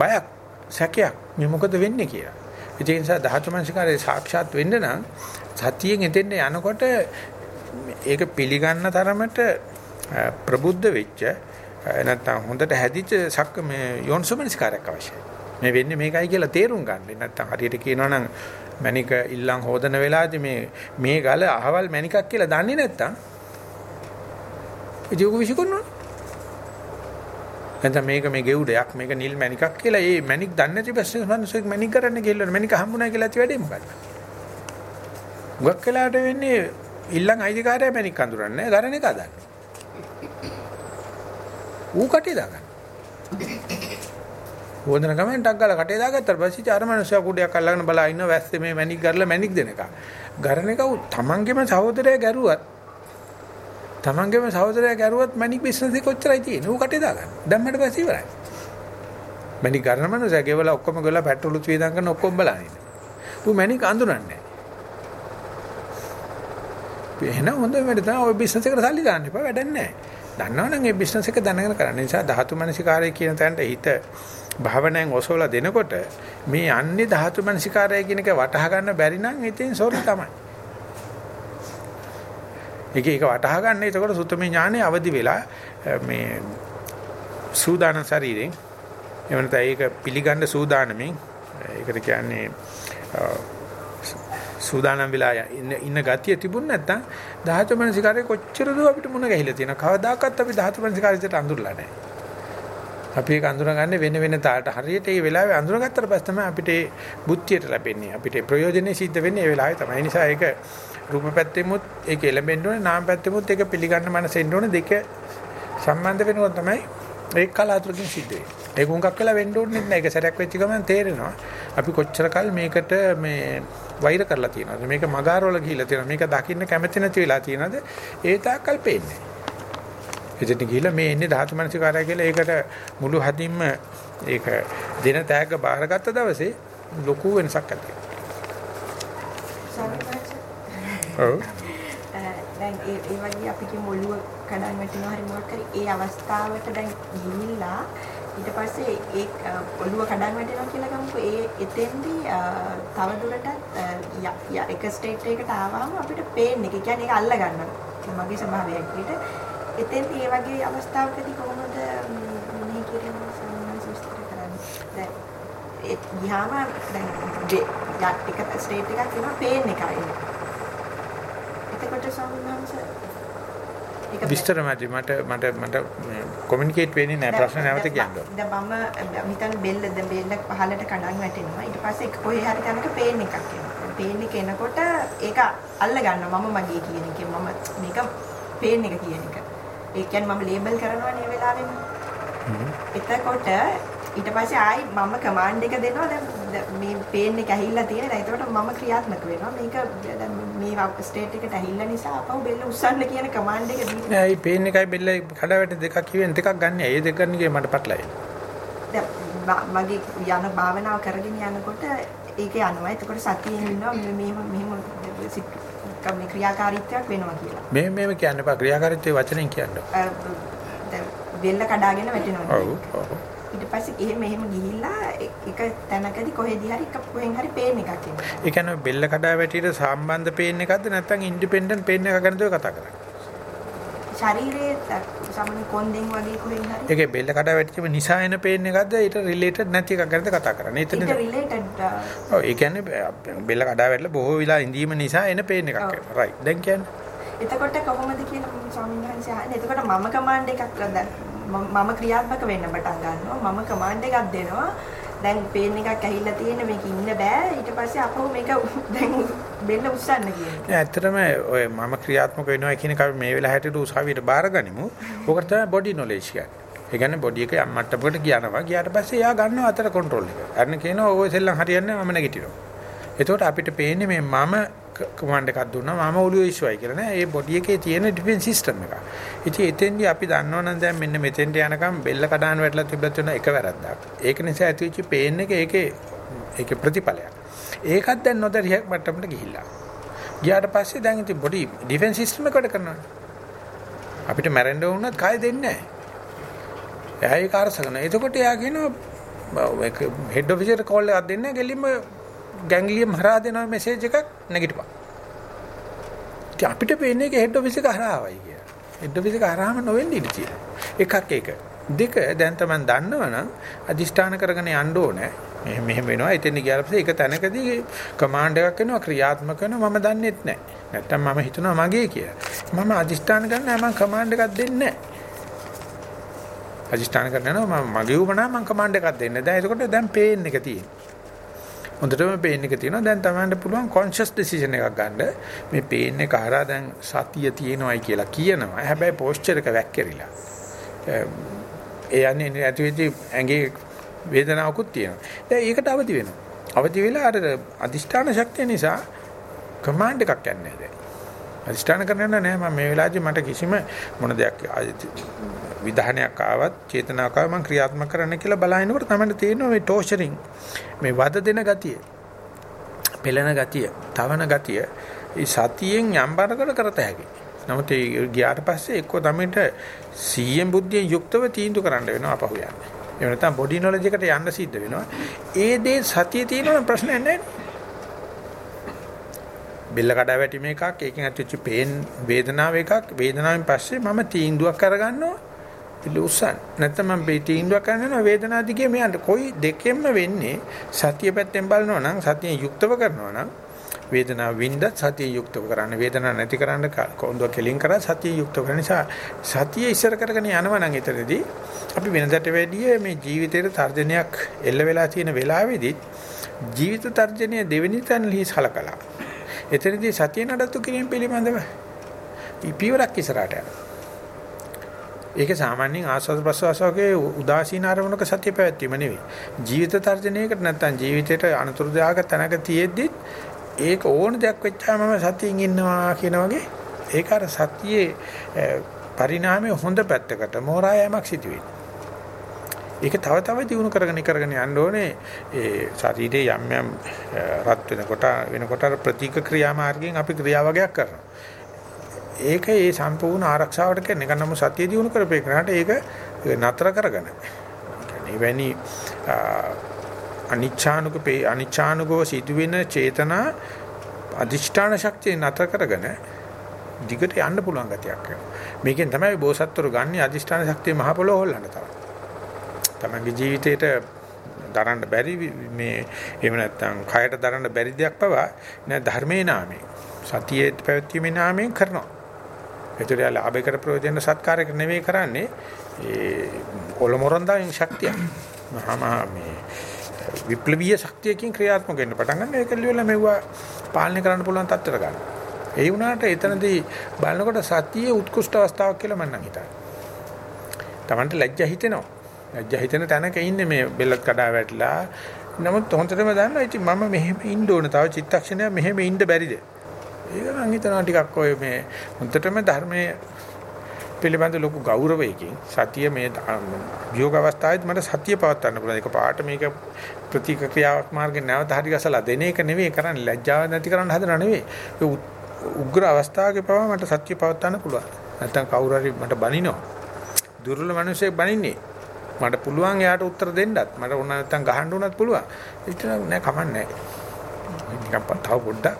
බයක්, සැකයක්. මේ මොකද වෙන්නේ කියලා. ඒ නිසා ධාතු මනසිකාරයේ සාක්ෂාත් වෙන්න නම් සතියෙන් එතෙන්න යනකොට ඒක පිළිගන්න තරමට ප්‍රබුද්ධ වෙච්ච නැත්නම් හොඳට හැදිච්ච සක්ක මේ යෝන්සමනස්කාරයක් අවශ්‍යයි. මේ වෙන්නේ මේකයි කියලා තේරුම් ගන්න. නැත්නම් හරියට කියනවා නම් මණික ඉල්ලන් හොදන වෙලාවේදී මේ මේ ගල අහවල් මණිකක් කියලා දන්නේ නැත්නම් ඉතින් උග විසිකරනවා. නැත්නම් මේක මේ ගෙවුඩයක් මේක නිල් මණිකක් කියලා ඒ මණික් දන්නේ නැති බස්සේ මිනිස්සුක් මණික් කරන්න ගිහලා මණික හම්බුනා කියලා ඇති වැඩේ මොකද්ද? උගක් වෙලාට වෙන්නේ ඉල්ලන් අයිතිකාරය මැනික් අඳුරන්නේ ගරණ එක හදන්න. ඌ කටේ දාගන්න. හොදන ගමන් ටක් ගාලා කටේ දාගත්තාට පස්සේ අර මනුස්සයා කුඩයක් අල්ලගෙන බලා ඉන්න වැස්සේ මේ මැනික් කරලා මැනික් දෙන එක. ගරණ එක තමන්ගේම සහෝදරයා ගැරුවත් තමන්ගේම සහෝදරයා ගැරුවත් මැනික් බිස්නස් එක කොච්චරයි තියෙන්නේ ඌ කටේ දාගන්න. දැම්මට පස්සේ ඉවරයි. මැනික් ගන්න මනුස්සයා ගෙවලා ඔක්කොම ගලා පෙට්‍රෝල් උත් කරන ඔක්කොම බලන්නේ. ඌ මැනික් අඳුරන්නේ නැහැ. එහෙනම් හොඳ වැඩ තමයි ওই බිස්නස් එකට සල්ලි දාන්න එපා වැඩක් නැහැ. දන්නවනම් ඒ බිස්නස් එක දැනගෙන කරන්න. නිසා ධාතු මනසිකාරය කියන තැනට හිත භාවනාවෙන් ඔසවලා දෙනකොට මේ යන්නේ ධාතු මනසිකාරය කියන එක වටහා ගන්න බැරි නම් ඉතින් සෝරි තමයි. ඒක ඒක වටහා ගන්න එතකොට සුත්තමේ ඥානෙ අවදි වෙලා මේ සූදාන ශරීරයෙන් එවනත ඒක පිළිගන්න සූදානමින් ඒකට කියන්නේ සූදානම් වෙලා ඉන්න ඉන්න ගතිය තිබුණ නැත්නම් ධාතු මනසිකාරේ කොච්චර දෝ අපිට මුණ ගැහිලා තියෙනවා. කවදාකවත් අපි ධාතු මනසිකාරයට අඳුරලා නැහැ. අපි ඒක අඳුරගන්නේ වෙන වෙන තාලට හරියට ඒ වෙලාවේ අඳුරගත්තට පස්සේ තමයි අපිට බුද්ධියට ලැබෙන්නේ. අපිට ප්‍රයෝජනෙ සිද්ධ වෙන්නේ ඒ වෙලාවේ තමයි. නිසා ඒක රූප පැත්තෙමුත් ඒක එළඹෙන්න ඕනේ නාම පැත්තෙමුත් ඒක පිළිගන්න මනසෙන්න ඕනේ දෙක සම්බන්ධ වෙනකොට තමයි ඒක කලාතුරකින් සිද්ධ වෙන්නේ. ඒක උඟක් වෙලා වෙන්න ඕනේ නැහැ. ඒක සැරයක් වෙච්ච ගමන් තේරෙනවා. අපි කොච්චර කල් මේකට මේ වෛර කරලා තියෙනවද මේක මගාරවල ගිහිලා තියෙනවද මේක දකින්න කැමති නැති වෙලා තියෙනවද ඒ තාක්කල් පේන්නේ එතන ගිහිලා මේ එන්නේ ධාතු මනසිකාරය කියලා ඒකට මුළු හදින්ම ඒක දින තෑග්ග බාරගත්ත දවසේ ලොකු වෙනසක් ඇති ඔව්. දැන් ඒ ඒ වගේ අපි කිය මොළුව කඩන් වැටෙනවා හරි මොකක් හරි ඒ අවස්ථාවට දැන් ගිහිල්ලා ඊට පස්සේ ඒ අ, ඔළුව කඩන් වැටෙනවා කියලා ගමුකෝ. ඒ එතෙන්දී අ, තවදුරටත් අ, ය- ය- එක ස්ටේට් එකකට ආවම අපිට පේන්නේ ඒ කියන්නේ ඒක අල්ල ගන්නවා. මගේ ස්වභාවය ඇතුළට එතෙන්දී ඒ වගේ අවස්ථාවකදී කොහොමද මේ කිරීම සම්මාන විස්තර කරන්නේ? දැන් ඒ ගියාම දැන් දෙ- යක් එක ස්ටේට් එකක් වෙනවා පේන එකයි එතකොට ස්වාමීන් වහන්සේ ඒක විස්තර මැදි මට මට මට කොමියුනිකේට් වෙන්නේ නැහැ ප්‍රශ්න නැවත කියන්න. දැන් මම හිතන්නේ බෙල්ල දැන් බෙල්ල පහලට කඩන් වැටෙනවා. ඊට පස්සේ කොහේ හරි තැනක පේන් එකක් එනවා. පේන් එක එනකොට ඒක අල්ල ගන්නවා. මම මගේ කියන එකේ මම මේක පේන් එක කියන එක. ඒ කියන්නේ මම ලේබල් කරනවා නේ වෙලාවෙම. එතකොට ඊට පස්සේ ආයි මම කමාන්ඩ් එක දෙනවා. දැන් දැන් මේ පේන් එක ඇහිල්ලා තියෙන. දැන් එතකොට මම ක්‍රියාත්මක වෙනවා. මේක දැන් මේ ස්ටේට් එකට ඇහිල්ලා නිසා අපහු බෙල්ල උස්සන්න කියන කමාන්ඩ් එක දීලා නෑ මේ පේන් එකයි බෙල්ලයි කඩවැට දෙකක් කිවෙන් දෙකක් ගන්න. ඒ දෙක ගන්න ගියේ මට පටලයි. දැන් මගේ යන භාවනාව කරගෙන යනකොට ඒක යනවා. එතකොට සතියෙන් ඉන්නවා මෙහෙම මෙහෙම මේ ක්‍රියාකාරීත්වයක් වෙනවා කියලා. මේ මේව කියන්න එපා ක්‍රියාකාරීත්වයේ වචනෙන් කියන්න. දැන් බෙල්ල කඩාගෙන වැටෙනවා. ඔව් ඔව්. ඊට පස්සේ එහෙම එහෙම ගිහිල්ලා එක තැනකදී කොහෙදී හරි එක කොහෙන් හරි පේන එකක් එනවා. ඒ කියන්නේ බෙල්ල කඩාවැටියට සම්බන්ධ පේන් එකක්ද නැත්නම් ඉන්ඩිපෙන්ඩන්ට් පේන් එකක් ගැනද ඔය කතා කරන්නේ? ශරීරයේ සාමාන්‍ය කොන්දෙන් වගේ කොහෙන් හරි ඒකේ බෙල්ල කඩාවැටිච්චම නිසා එන පේන් එකක්ද ඊට රිලේටඩ් නැති එකක් ගැනද කතා කරන්නේ? ඉන්ට එතනද රිලේටඩ් ඔව් ඒ කියන්නේ බෙල්ල කඩාවැටලා බොහෝ වෙලා ඉඳීම නිසා එන පේන් එකක්. රයිට්. දැන් කියන්නේ එතකොට කොහොමද කියලා ස්වාමීන් වහන්සේ අහන්නේ. එතකොට මම කමාන්ඩ් එකක් දැන් මම මම ක්‍රියාත්මක වෙන්න පටන් ගන්නවා. මම කමාන්ඩ් එකක් දෙනවා. දැන් පේන් එකක් ඇහිලා තියෙන මේක ඉන්න බෑ. ඊට පස්සේ අපහු මේක *laughs* දැන් බෙල්ල උස්සන්න කියනවා. නෑ ඇත්තටම ඔය මම ක්‍රියාත්මක වෙනවා කියන එක අපි මේ වෙලාවට උසාවියට බාරගනිමු. ඕකට තමයි බොඩි නොලෙජ් කියන්නේ. ඒ කියන්නේ බොඩි එක යම් මට්ටමකට ගියනවා. ගියාට පස්සේ එයා ගන්නවා අතර කන්ට්‍රෝල් එක. අරන කියනවා ඔය සෙල්ලම් හරියන්නේ මම නැගිටිනවා. එතකොට අපිට පේන්නේ මේ මම කමාන්ඩ් එකක් දුන්නා මම ඔළුවේ ඉස්සුවයි කියලා නෑ. ඒ බොඩි එකේ තියෙන ඩිෆෙන්ස් සිස්ටම් එක. ඉතින් එතෙන්දී අපි දන්නවනම් දැන් මෙන්න මෙතෙන්ට යනකම් බෙල්ල කඩාන වැටලා තිබ්බත් වෙන එක වැරද්දක්. ඒක නිසා ඇතිවෙච්ච පේන් එක ඒකේ ඒකේ ප්‍රතිඵලයක්. ඒකත් දැන් නොදැරියක් මට්ටමට ගිහිල්ලා. ගියාට පස්සේ දැන් ඉතින් බොඩි ඩිෆෙන්ස් සිස්ටම් එක වැඩ කරනවා. අපිට මැරෙන්න වුණත් කය දෙන්නේ නැහැ. එයා ඒක අරස කරනවා. එතකොට එයා කියනවා හෙඩ් ඔෆිස් එකට කෝල් එකක් දෙන්නේ ගෙලින්ම ගැන්ග්ලියම් හරහා දෙන මෙසේජ් එකක් නැගිටපන්. ඉතින් අපිට පේන්නේ ඒක හෙඩ් ඔෆිස් එක හරහාවයි කියලා. හෙඩ් ඔෆිස් එක හරහාම නොවෙන්න ඉඩ තියෙනවා. එකක් ඒක. දෙක දැන් තමයි දන්නවනම් අදිෂ්ඨාන කරගෙන යන්න ඕනේ. මෙහෙම මෙහෙම වෙනවා. ඉතින් ගියාට පස්සේ ඒක තැනකදී කමාන්ඩ් එකක් එනවා ක්‍රියාත්මක වෙනවා මම දන්නෙත් නැහැ. නැත්තම් මම හිතනවා මගේ කියලා. මම අදිෂ්ඨාන කරන්නේ මම කමාන්ඩ් එකක් දෙන්නේ නැහැ. අදිෂ්ඨාන කරනවා මම මගේ උමනා මම කමාන්ඩ් එකක් දෙන්නේ. දැන් එතකොට දැන් පේන් එක තියෙනවා. හොඳටම පේන් එක තියෙනවා. දැන් තමන්ට පුළුවන් කොන්ෂස් ඩිසිෂන් එකක් ගන්න. මේ පේන් එක හරහා දැන් සතිය තියෙනවයි කියලා කියනවා. හැබැයි පෝස්චර් එක වැක්කිරිලා. ඒ යන්නේ ඇති වෙච්ච ඇඟේ වේදනාවකුත් තියෙනවා. දැන් ඒකට අවදි වෙනවා. අවදි වෙලා අර අදිෂ්ඨාන ශක්තිය නිසා කමාන්ඩ් එකක් යන්නේ නැහැ දැන්. අදිෂ්ඨාන කරන්න නෑ. මම මේ වෙලාවේදී මට කිසිම මොන දෙයක් විධානයක් ආවත් චේතනාවක් ආව මම ක්‍රියාත්මක කරන්න කියලා බලනකොට තමයි තේරෙනවා මේ ටෝෂරින් මේ වද දෙන ගතිය පෙළෙන ගතිය තවන ගතිය ඒ සතියෙන් යම් බරකට කරත හැකියි නමුත් ඒ ගියාට පස්සේ එක්ක තමයිට සීයෙන් බුද්ධියෙන් යුක්තව තීන්දුව කරන්න වෙනවා අපහු යන්නේ එහෙම නැත්නම් බොඩි නොලෙජ් එකට යන්න සිද්ධ වෙනවා. ඒ දේ සතිය තියෙනවා ප්‍රශ්නයක් නැහැ. බෙල්ල කඩා වැටීම එකක් ඒකෙන් ඇතිවෙච්ච පේන් වේදනාව එකක්. වේදනාවෙන් පස්සේ මම තීන්දුවක් කරගන්නවා පිළි උස්සන් නැත්නම් මම මේ තීන්දුවක් කරනවා වේදනාව දිගේ මෙයන්ට කොයි දෙකෙන්ම වෙන්නේ සතිය පැත්තෙන් බලනවා නම් සතියෙන් යුක්තව කරනවා නම් වේදනාව වින්දත් සතිය යුක්තව කරන්න. වේදනාව නැති කරන්න කොන්දුව කෙලින් කරා සතිය යුක්තව කරන නිසා සතිය ඉස්සර කරගෙන යනවා නම් එතනදී අපි වෙනදට වැඩිය මේ ජීවිතේට තර්ජනයක් එල්ල වෙලා තියෙන වෙලාවේදී ජීවිත තර්ජනය දෙවෙනි තැන ලිහිස් හලකලා. එතනදී සතිය නඩත්තු කිරීම පිළිබඳව පියවරක් ඉස්සරහට යනවා. ඒක සාමාන්‍යයෙන් ආස්වාද ප්‍රසවාසයේ උදාසීන ආරමුණක සතිය පැවැත්වීම නෙවෙයි. ජීවිත තර්ජනයකට නැත්තම් ජීවිතේට අනුතුරුදායක තැනක තියෙද්දි ඒක ඕන දෙයක් වෙච්චාම මම සතියෙන් ඉන්නවා කියන වගේ ඒක අර සතියේ පරිණාමයේ හොඳ පැත්තකට මෝරා යෑමක් සිදු වෙනවා. ඒක තව තව දිනු කරගෙන කරගෙන යන්න ඕනේ. ඒ ශරීරයේ යම් යම් රත් වෙනකොට වෙනකොට ප්‍රතික ක්‍රියා මාර්ගයෙන් අපි ක්‍රියා වගයක් කරනවා. ඒක ඒ සම්පූර්ණ ආරක්ෂාවට කියන එක නම් සතිය දිනු කරපේකනට ඒක නතර කරගෙන. කියන්නේ වැනි අනිච්ඡානුක අනිච්ඡානුකව සිදුවෙන චේතනා අදිෂ්ඨාන ශක්තිය නතර කරගෙන දිගට යන්න පුළුවන් ගතියක් වෙනවා. මේකෙන් තමයි බෝසත්තුරු ගන්න අදිෂ්ඨාන ශක්තිය මහ පොළොව හොල්ලන්න තමයි. තමන්ගේ ජීවිතේට දරන්න බැරි මේ එහෙම නැත්නම් කයට දරන්න බැරි දෙයක් පවා නෑ ධර්මයේ නාමයෙන් සතියේ පැවැත්මේ නාමයෙන් කරනවා. ඒතර යා ලාභයකට ප්‍රයෝජන සත්කාරයක නෙවෙයි කරන්නේ ඒ කොළමොරන්දාන් ශක්තිය. මහා මේ විප්ලවීය ශක්තියකින් ක්‍රියාත්මක වෙන්න පටන් ගන්න ඒක ලියලා මෙවුවා පාලනය කරන්න පුළුවන් තත්ත්වයට ගන්න. ඒ වුණාට එතනදී බලනකොට සතියේ උත්කෘෂ්ඨ අවස්ථාවක් කියලා මම නම් හිතන්නේ. Tamanට ලැජ්ජා හිතෙනවා. ලැජ්ජා හිතෙන තැනක ඉන්නේ මේ බෙල්ලත් කඩා වැටලා. නමුත් හොඳටම දන්නවා ඉතින් මම මෙහෙම ඉන්න ඕන. තව චිත්තක්ෂණයක් මෙහෙම ඉන්න බැරිද? ඒක මම හිතනවා ටිකක් ඔය මේ හොඳටම ධර්මයේ පිළිබඳ ලොකු ගෞරවයකින් සතිය මේ විയോഗ අවස්ථාවේදී මට සතිය පවත්වන්න පුළුවන්. ඒක පාට මේක ප්‍රතික්‍රියාවක් මාර්ගෙන් නැවත හරි ගසලා දෙන එක නෙවෙයි කරන්නේ. ලැජ්ජාව නැති කරන්න හදනව නෙවෙයි. උග්‍ර අවස්ථාවක පවා මට සත්‍ය පවත්වන්න පුළුවන්. නැත්තම් කවුරු හරි මට බනිනවා. දුර්වල මිනිහෙක් බනින්නේ. මට පුළුවන් එයාට උත්තර දෙන්නත්. මට ඕන නැත්තම් ගහන්න උනත් පුළුවන්. ඒක නෑ කමන්නේ නිකන් තව පොඩ්ඩක්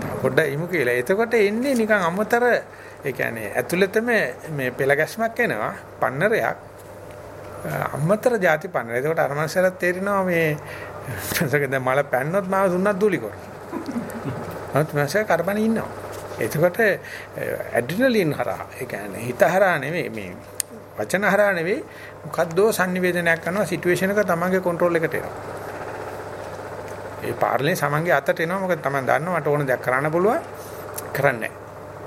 තව පොඩ්ඩක් ඉමු කියලා. එතකොට එන්නේ නිකන් අමතර ඒ කියන්නේ ඇතුළතම මේ පෙළ ගැස්මක් එනවා පන්නරයක් අමතර ಜಾති පන්නර. එතකොට අර මනසට තේරෙනවා මේ දැන් මල පැන්නොත් මාව දුන්නත් දූලි කර. අනිත් මාසේ කරබන ඉන්නවා. එතකොට ඇඩ්‍රිනලින් හරහා ඒ කියන්නේ හිත හරහා නෙමෙයි මේ වචන හරහා නෙවෙයි මොකද්දෝ sannivedanayak කරනවා සිටුේෂන් එක තමන්ගේ කන්ට්‍රෝල් එකට එනවා. ඒ පාර්ලේ සමන්ගේ අතට එනවා මොකද තමන් දන්නවා මට ඕන දෙයක් කරන්න පුළුවන් කරන්නේ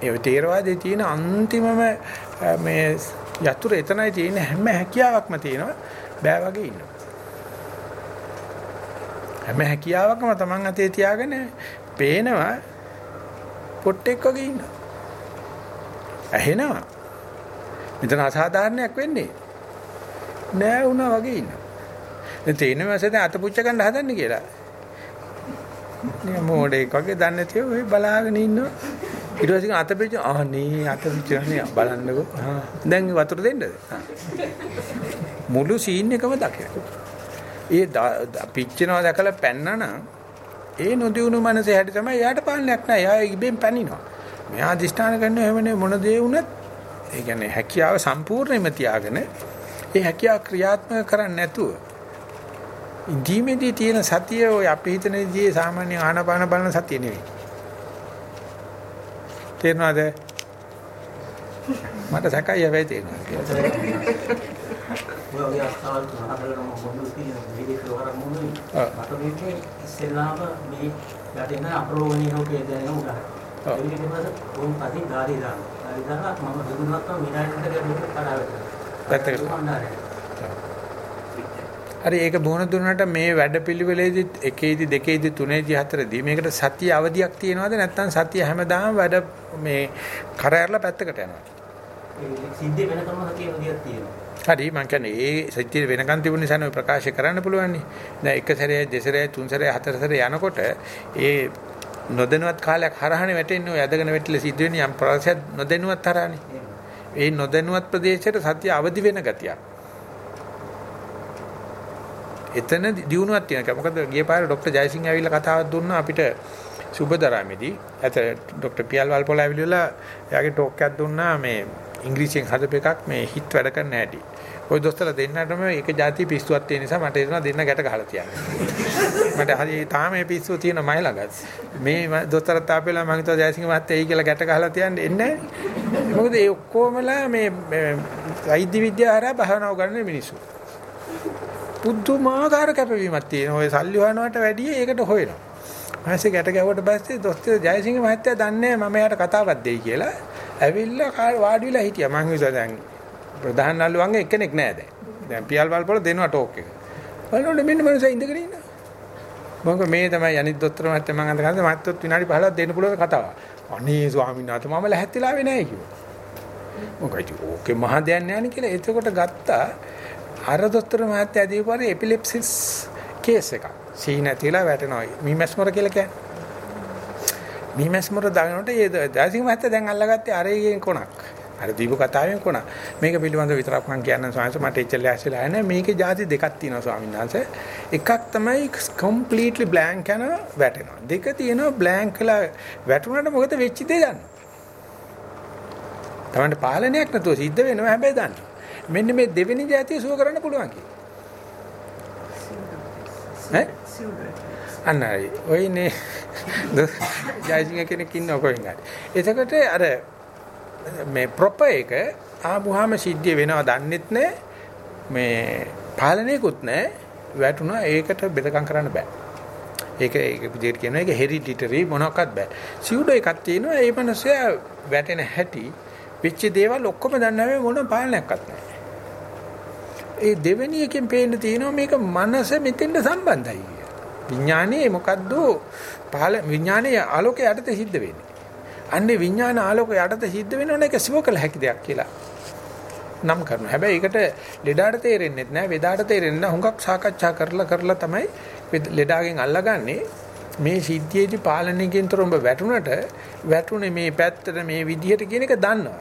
ඒ තේරවාදයේ තියෙන අන්තිමම මේ යතුරු එතනයි තියෙන හැම හැකියාවක්ම තියෙනවා බෑ වගේ ඉන්නවා. හැම හැකියාවක්ම තමන් අතේ තියාගෙන පේනවා පොට්ටෙක් වගේ ඉන්නවා. ඇහෙනවා. මෙතන අසාධාරණයක් වෙන්නේ නෑ වුණා වගේ ඉන්නවා. දැන් තේින මාසේ දැන් අත පුච්ච ගන්න හදන්නේ කියලා. නිකන් මොඩේක් වගේ දන්නේ නැතිව ඔය බලාගෙන ඉන්නවා. ඊට පස්සේ අත පිච්ච අනේ අත පිච්චනේ බලන්නකෝ. දැන් වතුර දෙන්නද? මුළු සීන් එකම දකිනවා. ඒ පිච්චෙනවා දැකලා පැන්නනම් ඒ නොදියුණු මනසේ හැටි තමයි එයාට පාලනයක් නැහැ. එයා ඉබෙන් පැනිනවා. මෙයා දිෂ්ඨාන කරන හැමනේ මොන දේ වුණත් ඒ කියන්නේ හැකියාව සම්පූර්ණයෙන්ම තියාගෙන ඒ හැකියාව ක්‍රියාත්මක කරන්නේ නැතුව ඉදීමේදී තියෙන සතිය ඔය අපි හිතන විදිහේ සාමාන්‍ය ආනාපාන බලන සතිය නෙවෙයි. තේරෙනවද? මට සැකයි හැබැයි තේරෙනවා. ඔය අවස්ථාවල් තුනකටම මොනවද තියෙන මේකේ ප්‍රවරක් මොනවද? මට මේකේ ඉස්සෙල්ලාම මේ යටින් අපරෝණී ලෝකයේ දැනෙන උඩ. ඒ විදිහට උන් පදි ගාඩි දාන. ගාඩි දාලා මම දුන්නාත් මිනාඩියකට ගිහින්. පැත්තකට. හරි ඒක බොහොන දුන්නට මේ වැඩපිළිවෙලේදී එකේදී දෙකේදී තුනේදී හතරේදී මේකට සතිය අවදියක් තියෙනවද නැත්නම් සතිය හැමදාම වැඩ මේ කරහැරලා පැත්තකට යනවා. සිද්ධ වෙනකම්ම සතිය අවදියක් තියෙනවා. හරි මම කියන්නේ ඒ සත්‍ය වෙනකන් තිබුණ නිසා නේ ප්‍රකාශ කරන්න පුළුවන් නේ. දැන් එක සැරේ දෙසරේ තුන් සැරේ හතර සැරේ යනකොට ඒ නොදැනුවත් කාලයක් හරහානේ වැටෙන්නේ ඔය ඇදගෙන වැටිලා සිද්ධ වෙන්නේ යම් ප්‍රාසයක් නොදැනුවත් හරහානේ. ඒ නොදැනුවත් ප්‍රදේශයට සත්‍ය අවදි වෙන ගතියක්. එතන දිනුවක් තියෙනවා. මොකද ගිය පාර ડોક્ટર ජයසිංහ ඇවිල්ලා කතාවක් දුන්නා අපිට සුබදරාමේදී. ඇත ડોક્ટર පියල් වල්පොල ඇවිල්ලා එයාගේ ටෝක් එකක් දුන්නා මේ ඉංග්‍රීසියෙන් හදපු එකක් මේ හිට වැඩ කරන්න හැටි. ওই දොස්තරලා දෙන්නටම එක જાති පිස්සුවක් තියෙන නිසා මට හිතෙනවා දෙන්න ගැට ගහලා තියන්න. මට හරි තාම මේ පිස්සුව තියෙන මයි ළඟත්. මේ දොස්තරත් තාපෙලා මම හිතුවා ජයසිංහ මහත්තයා එයි කියලා ගැට ගහලා තියන්න එන්නේ නැහැ. මොකද ඒ ඔක්කොමලා මේ වෛද්‍ය විද්‍යාව හරහා භාවනාව ගන්න මිනිස්සු. පුදුමාකාර කැපවීමක් තියෙන. ඔය සල්ලි හොයනවට වැඩිය ඒකට හොයනවා. මාසේ ගැට ගැවුවට පස්සේ දොස්තර ජයසිංහ මහත්තයා දන්නේ මම එයාට කතාවක් දෙයි කියලා. ඇවිල්ලා කාර් වාඩි වෙලා හිටියා. මං හිතුවා දැන් ප්‍රධාන නළුවන්ගේ එක්කෙනෙක් නෑ දැන්. දැන් පියල් වල්පොල දෙනවා ටෝක් එක. බලනකොට මෙන්න මනුස්සයා ඉඳගෙන ඉන්නවා. මම මේ තමයි අනිත් දොස්තර මහත්තයා මං අඳ ගන්න මහත්තයොත් විනාඩි 15ක් දෙන්න පුළුවන් කතාව. අනේ ස්වාමීන් වහන්සේ මම ලැහැත්තිලාවේ නෑ කිව්වා. මොකද ඕකේ මහ දෙයක් නෑනේ කියලා එතකොට ගත්තා අර දොස්තර මහත්තයා දීපාරේ එපිලෙප්සිස් කේස් එකක්. සීන ඇතිලා වැටෙනවා. මීමැස්මර කියලා කියන්නේ. මීමැස්මර දානකොට ඒ දාසික මහත්තයා දැන් අල්ලගත්තේ අරේගෙන් කොනක්. අර දීපු කතාවෙන් කොන. මේක පිළිබඳව විතරක් මම කියන්න ස්වාමීන් වහන්සේ මට එච්චර ඇස්සලා නැහැ. මේකේ જાති දෙකක් තියෙනවා ස්වාමීන් වහන්සේ. එකක් තමයි completely blank යන වැටෙනවා. දෙක තියෙනවා blank වෙලා වැටුණාට මොකද වෙච්ච දේ දන්න. තමන්ට පාලනයක් නැතුව සිද්ධ වෙනවා හැබැයි දන්න. මෙන්න මේ දෙවෙනි જાතිය සුව කරන්න පුළුවන් කියලා. ඈ? අන්නයි. ඔයනේ *laughs* ජයසිංහ කෙනෙක් ඉන්නව කොහෙන් හරි. එතකොට අර මේ ප්‍රොපර් එක ආපුවාම සිද්ධිය වෙනවා දන්නෙත් නැහැ. මේ පාලනයකුත් නැහැ. වැටුණා ඒකට බෙදකම් කරන්න බෑ. ඒක ඒක විදිහට කියනවා ඒක හෙරිඩිටරි මොනක්වත් බෑ. සිවුඩෝ එකක් තියෙනවා ඒ මනුස්සයා වැටෙන හැටි වෙච්ච දේවල් ඔක්කොම දන්නා මොන පාලනයක්වත් නැහැ. ඒ දෙවෙනි එකෙන් පේන්න තියෙනවා මේක මනස මෙතෙන්ට සම්බන්ධයි කිය. විඥානයේ මොකද්ද පාල විඥානයේ ආලෝකය යටතේ සිද්ධ වෙන්නේ. අන්නේ විඥාන ආලෝකය යටතේ සිද්ධ වෙනවනේ ඒක සිවකල හැකි දෙයක් කියලා. නම් කරනවා. හැබැයි ඒකට ලෙඩාට තේරෙන්නේ නැහැ. වෙදාට තේරෙන්නේ නැහැ. හුඟක් සාකච්ඡා කරලා කරලා තමයි ලෙඩාගෙන් අල්ලගන්නේ මේ සිද්ධියේදී පාලනයකින් තොරඹ වැටුණට වැටුනේ මේ පැත්තට මේ විදිහට කියන එක දන්නවා.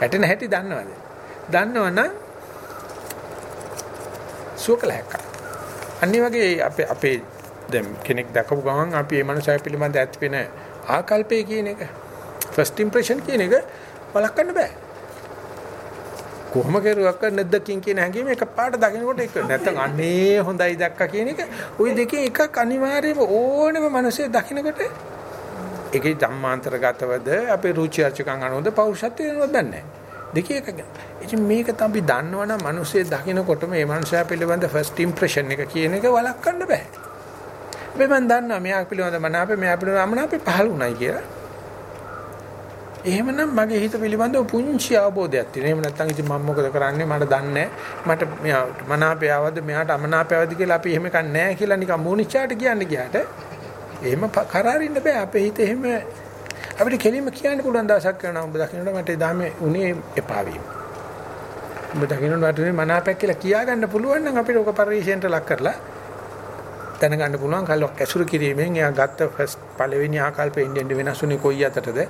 වැටෙන හැටි දන්නවද? දන්නවනම් සුවකලහක. අනිත් වගේ අපේ අපේ දැන් කෙනෙක් දැකපු ගමන් අපි මේ මනුස්සය පිළිබඳ ඇති වෙන ආකල්පය කියන එක ෆස්ට් ඉම්ප්‍රෙෂන් කියන එක වළක්වන්න බෑ. කොහොම කරුවක් නැද්දකින් කියන හැඟීම එකපාරට දකින්නකොට එක නැත්තම් අනේ හොඳයි දැක්කා කියන එක ওই දෙකේ එකක් අනිවාර්යයෙන්ම ඕනම මිනිස්සේ දකින්නකොට ඒකේ ධම්මාන්තරගතවද අපේ රුචි අරුචිකම් අනුවද පෞරුෂත්වය වෙනවද දන්නේ දෙකේ එකක්. ඉතින් මේක තමයි දන්නවනම් මිනිස්සේ දකින්නකොට මේ මනුස්සයා පිළිබඳ ෆස්ට් ඉම්ප්‍රෙෂන් එක කියන එක වළක්වන්න බෑ. මේ මන් දන්නවා මෙයා පිළිබඳ මනාපේ මෙයා පිළිබඳ අමනාපේ පහළ උනායි කියලා. එහෙමනම් මගේ හිත පිළිබඳව පුංචි අවබෝධයක් තියෙනවා. එහෙම නැත්නම් ඉතින් මම මොකද කරන්නේ මට දන්නේ මට මෙයා මනාපේ ආවද මෙයාට අමනාපේ ආවද කියලා අපි එහෙම කන්නේ නැහැ කියලා නිකන් මූණිච්චාට කියන්න ගියාට එහෙම කරාරින්න බෑ. අපේ හිත එහෙම අපිට කෙලින්ම කියන්න පුළුවන් දවසක් කරනවා. ඔබ දකින්නට මට එදාමේ උනේ එපා වීම. ඔබ දකින්නට වටුනේ මනාපයක් කියලා කියා ගන්න පුළුවන් නම් අපිට ඔක පරිශයෙන්ට ලක් කරලා දැනගන්න පුළුවන් කල්ලක් ඇසුරු කිරීමෙන් එයා ගත්ත ෆස්ට් පළවෙනි ආකල්පෙ ඉන්දියන් වෙනස්ුනේ කොයි අතටද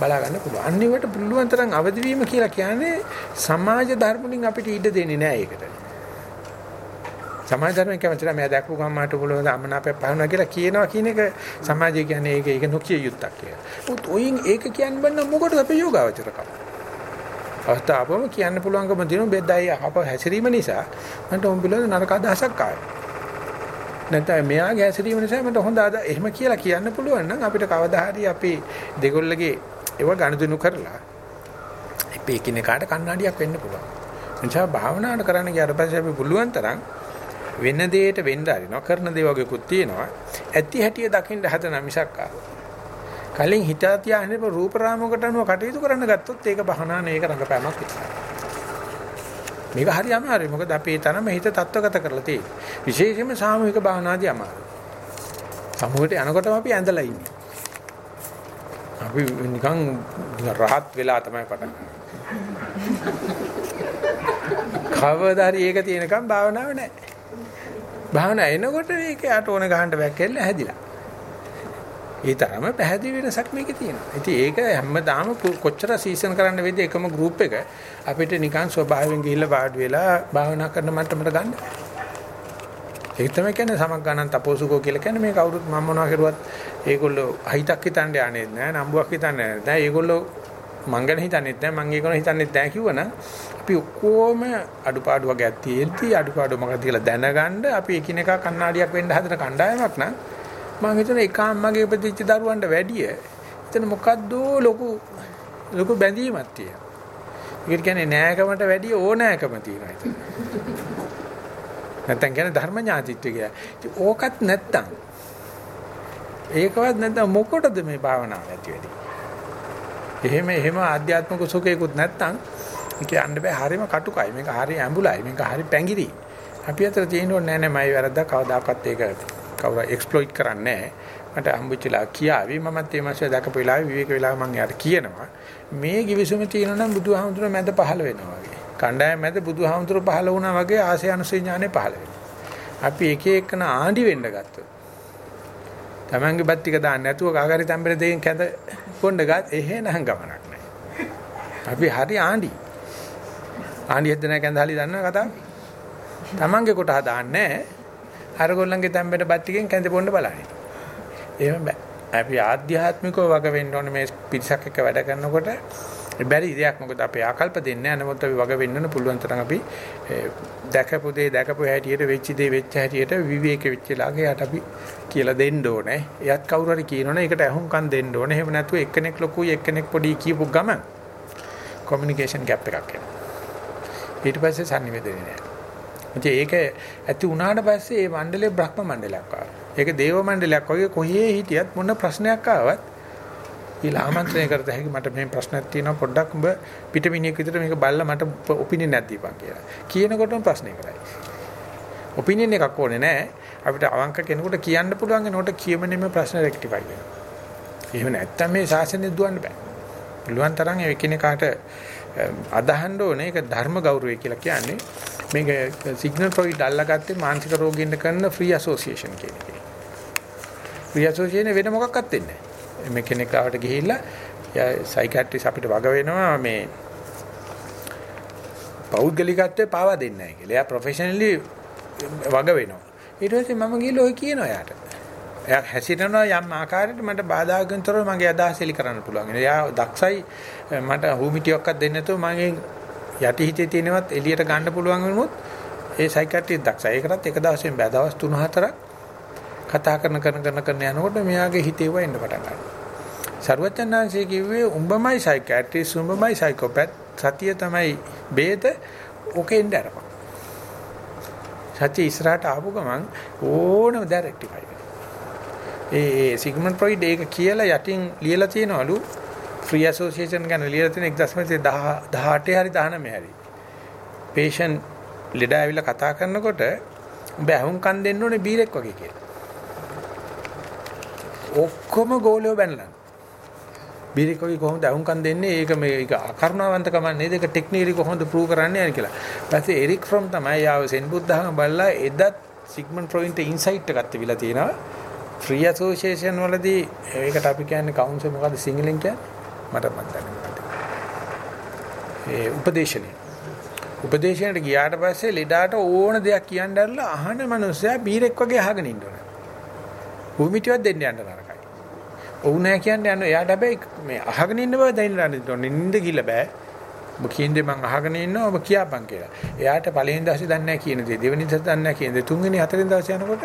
බලා ගන්න පුළුවන්. අනිවට පුළුවන් තරම් අවදි වීම කියලා කියන්නේ සමාජ ධර්ම වලින් අපිට ඉඩ දෙන්නේ නැහැ ඒකට. සමාජ ධර්මයෙන් කැමතිලා මම දැක්කු ගම්මාට පුළුවන් අමනාපය පහනවා කියලා කියනවා කියන එක සමාජය කියන්නේ ඒක ඒක නොකිය යුත්තක් කියලා. උත් ඔයින් ඒක කියන්න බන්න මොකටද අපේ යෝගාවචරකම? අවස්ථාවම කියන්න පුළුවන්කම දිනු බෙදයි අප හැසිරීම නිසා මන්ට උඹ පිළිවෙල නරක අදහසක් ආවා. නැත්නම් මෙයාගේ හැසිරීම නිසා මට හොඳ අද එහෙම කියලා කියන්න පුළුවන් නම් අපිට කවදා හරි අපි දෙගොල්ලගේ ඒව ගනුදෙනු කරලා අපි එකිනෙකාට කන්නඩියක් වෙන්න පුළුවන්. එනිසා භාවනාවට කරන්න ගියාට පස්සේ අපි පුළුවන් තරම් වෙන දෙයකට වෙන්න හරිනවා කරන දේ වගේකුත් තියෙනවා. ඇති හැටිය දකින්න හදන මිසක් කලින් හිතා තියාගෙන රූප රාමයකට අනුව කටයුතු කරන්න ගත්තොත් ඒක භවනා නේක රඟපෑමක් විතරයි. මේක හරි අමාරුයි. මොකද අපි ඒ තරම හිත තත්වගත කරලා තියෙන්නේ. විශේෂයෙන්ම සාමූහික භාවනාදී අමාරුයි. සමූහයට යනකොටම අපි ඇඳලා ඉන්නේ. අපි නිකන් රහත් වෙලා තමයි පටන් ගන්නේ. කවදාරි ඒක තියෙනකම් භාවනාව නැහැ. භාවනා එනකොට ඒක යට ඕන ගහන්න බැක්කෙල්ල හැදිලා. ඒ තරම පැහැදිලි වෙනසක් මේකේ තියෙනවා. ඉතින් ඒක හැමදාම කොච්චර සීසන් කරන්න වෙද්දී එකම ගෲප් එක අපිට නිකන් ස්වභාවයෙන් ගිහිල්ලා වාඩි වෙලා භාවනා කරන මට්ටමට ගන්න. ඒක තමයි කියන්නේ සමක් ගණන් තපෝසුකෝ කියලා කියන්නේ මේ කවුරුත් මම මොනවා කරුවත් ඒගොල්ලෝ අහිතක් හිතන්න යන්නේ නැහැ නම්බුවක් හිතන්නේ නැහැ. ඒගොල්ලෝ මං ගැන හිතන්නේ නැහැ මං ඒගොල්ලෝ හිතන්නේ නැහැ කිව්වනම් අපි ඔක්කොම අඩුපාඩු වගේ තියෙද්දි අඩුපාඩු මොකද කියලා දැනගන්න අපි එකිනෙකා කණ්ණාඩියක් වෙන්න හදන කණ්ඩායමක් නම් මම හිතන එක අම්මගේ ඉපදිච්ච දරුවන්ට වැඩිය එතන මොකද්ද ලොකු ලොකු බැඳීමක් තියෙනවා. ඒකට කියන්නේ නෑකමට වැඩිය ඕනෑකම තියෙනවා එතන. නැත්තම් කියන්නේ ධර්ම ඥාතිත්වය කියලා. ඕකත් නැත්තම් ඒකවත් නැත්තම් මොකටද මේ භාවනාව ඇති වෙන්නේ? එහෙම එහෙම ආධ්‍යාත්මික සුඛයකුත් නැත්තම් කියන්න බෑ හරිම කටුකයි මේක හරි ඇඹුලයි මේක හරි පැංගිරි අපි අතර තියෙනව නෑ නෑ මයි වැරද්දක් කවදාකවත් ඒක කවුරු එක්ස්ප්ලොයිට් කරන්නේ මට හම්බුච්චලා කියාවි මමත් මේ මාසය දැකපු වෙලාවේ විවේක වෙලාව මම යාට කියනවා මේ givisුම තියෙනවා නම් බුදුහාමුදුරුවෝ මැද පහළ වෙනවා වගේ කණ්ඩායම මැද බුදුහාමුදුරු පහළ වුණා වගේ ආසය අනුසය ඥානෙ පහළ වෙනවා. අපි එක එකන ආඳි වෙන්න ගත්තොත්. Tamange බත් ටික දාන්න නැතුව කාගරි තම්බෙල දෙයින් කැඳ කොණ්ඩ ගත් එහෙනම් ගමනක් නැහැ. අපි හරි ආඳි. ආඳි හදන කැඳ හලි දන්නව කතාව? Tamange කොට හදාන්නේ නැහැ. අර ගොල්ලන්ගේ තම්බෙට බත් ටිකෙන් කැඳ පොන්න බලන්නේ. එහෙම බෑ. අපි ආධ්‍යාත්මිකව වග වෙන්න ඕනේ මේ පිරිසක් එක්ක වැඩ කරනකොට බැරි දෙයක් මොකද අපේ ආකල්ප දෙන්නේ නැහැ නමුත් අපි වග වෙන්න ඕන පුළුවන් තරම් අපි දැකපු දේ දැකපු හැටියට වෙච්ච දේ වෙච්ච හැටියට විවේක වෙච්ච ලාගයට අපි කියලා දෙන්න ඕනේ. එයත් කවුරු හරි කියනවනේ ඒකට අහුම්කම් දෙන්න ඕනේ. එහෙම නැතුව එක්කෙනෙක් ලොකුයි එක්කෙනෙක් පොඩි කියපු ගමන් කොමියුනිකේෂන් ગેප් එකක් එනවා. ඊට පස්සේ sannivedana නෑ. ඉතින් ඒක ඇති වුණාට පස්සේ මේ මණ්ඩලේ බ්‍රහ්ම මණ්ඩලයක් ආවා. ඒක දේව මණ්ඩලයක් වගේ කොහේ හිටියත් මොන ප්‍රශ්නයක් ආවත් ඊළා ආමන්ත්‍රණය කරත හැකි මට මේ ප්‍රශ්නයක් තියෙනවා පොඩ්ඩක් උඹ පිටමිනියෙක් විතර මේක බලලා මට ඔපිනියන් එකක් දීපන් කියලා. කියනකොටම ප්‍රශ්නේ කරයි. ඔපිනියන් එකක් ඕනේ නැහැ. අපිට අවංක කෙනෙකුට කියන්න පුළුවන් කෙනෙකුට කියමනේම ප්‍රශ්න රෙක්ටිෆයි වෙනවා. එහෙම නැත්තම් මේ ශාසනය දුවන්න බෑ. පුළුවන් තරම් එකිනෙකාට අදහන්න ඕනේ ඒක ධර්ම ගෞරවය කියලා කියන්නේ. මේක සිග්නල් ෆ්‍රොයිඩ් අල්ලගත්තේ මානසික රෝගීන්ට කරන ෆ්‍රී ඇසෝසියේෂන් කියන එක. ෆ්‍රී ඇසෝසියේෂන් වෙන මොකක්වත් දෙන්නේ නැහැ. මේ කෙනෙක් ආවට ගිහිල්ලා සයිකියාට්‍රිස් අපිට වග වෙනවා මේ පෞද්ගලිකත්වයේ පාවා දෙන්නේ නැහැ කියලා. එයා ප්‍රොෆෙෂනලි වග වෙනවා. ඊට පස්සේ මම ගිහලා ඔය කියනවා යාට. එයා හැසිරෙනවා යම් ආකාරයකට මට බාධාකින් තොරව මගේ අදහස් එලි කරන්න පුළුවන්. එයා දක්ෂයි මට හුමිටියක්වත් දෙන්නේ නැතුව මගේ යටි හිතේ තියෙනවත් එළියට ගන්න පුළුවන් වෙනොත් ඒ සයිකියාට්‍රිස් දක්ෂයි. ඒකටත් එක දවසෙන් බෑ දවස් 3-4ක් කතා කරන කරන කරන කරන යනකොට මෙයාගේ හිතේව එන්න පටන් ගන්නවා. සරුවචනාංශයේ කිව්වේ උඹමයි සයිකියාට්‍රිස් උඹමයි සයිකෝපැත් සතිය තමයි බේද ඔකෙන්ද අරපන්. සත්‍ය ඉස්සරහට ආපු ගමන් ඕනම දා රෙක්ටිෆයි ඒ සිග්මන්ඩ් ෆ්‍රොයිඩ් ඒක කියලා යටින් ලියලා තියෙනවලු ෆ්‍රී ඇසෝසියේෂන් ගැන ලියලා තියෙන 1918 හරි 19 හරි. පේෂන් ලෙඩ ඇවිල්ලා කතා කරනකොට උඹ අහුම්කම් දෙන්න ඕනේ බීරෙක් වගේ කියලා. ඔක්කොම ගෝලියෝ බැනලා. බීරෙක් වගේ කොහොමද අහුම්කම් දෙන්නේ? ඒක මේක අකරුණාවන්තකම නේද? ඒක ටෙක්නිකලි කොහොමද ප්‍රූව් කරන්නේ යන්නේ කියලා. ඊපස්සේ එරික් ෆ්‍රොම් තමයි ආව සෙන් බුද්ධහම බලලා එදත් සිග්මන්ඩ් ෆ්‍රොයිඩ්ට ඉන්සයිට් එකක් තිබිලා තියෙනවා. ෆ්‍රී ඇසෝසියේෂන් වලදී ඒකට අපි කියන්නේ කවුන්සල් මොකද්ද සිංහලෙන් කියන්නේ? මට මතක ඒ උපදේශනේ. උපදේශනට ගියාට පස්සේ ලෙඩාට ඕන දෙයක් කියන්න ඇරලා අහන මනුස්සයා බීරෙක් වගේ අහගෙන ඉන්න ඕන. භූමිතියක් දෙන්න යන්න නරකයි. ඔව් නෑ කියන්නේ යන එයාට හැබැයි මේ අහගෙන ඉන්න බව දැනලා ඉන්න නින්ද කිල්ල බෑ. ඔබ කියන්නේ මං අහගෙන ඉන්නවා ඔබ කියාපන් කියලා. එයාට පළවෙනි දවසේ දන්නේ නැහැ කියන දේ දෙවෙනි දවසේ දන්නේ නැහැ කියන දේ තුන්වෙනි හතරවෙනි දවසේ යනකොට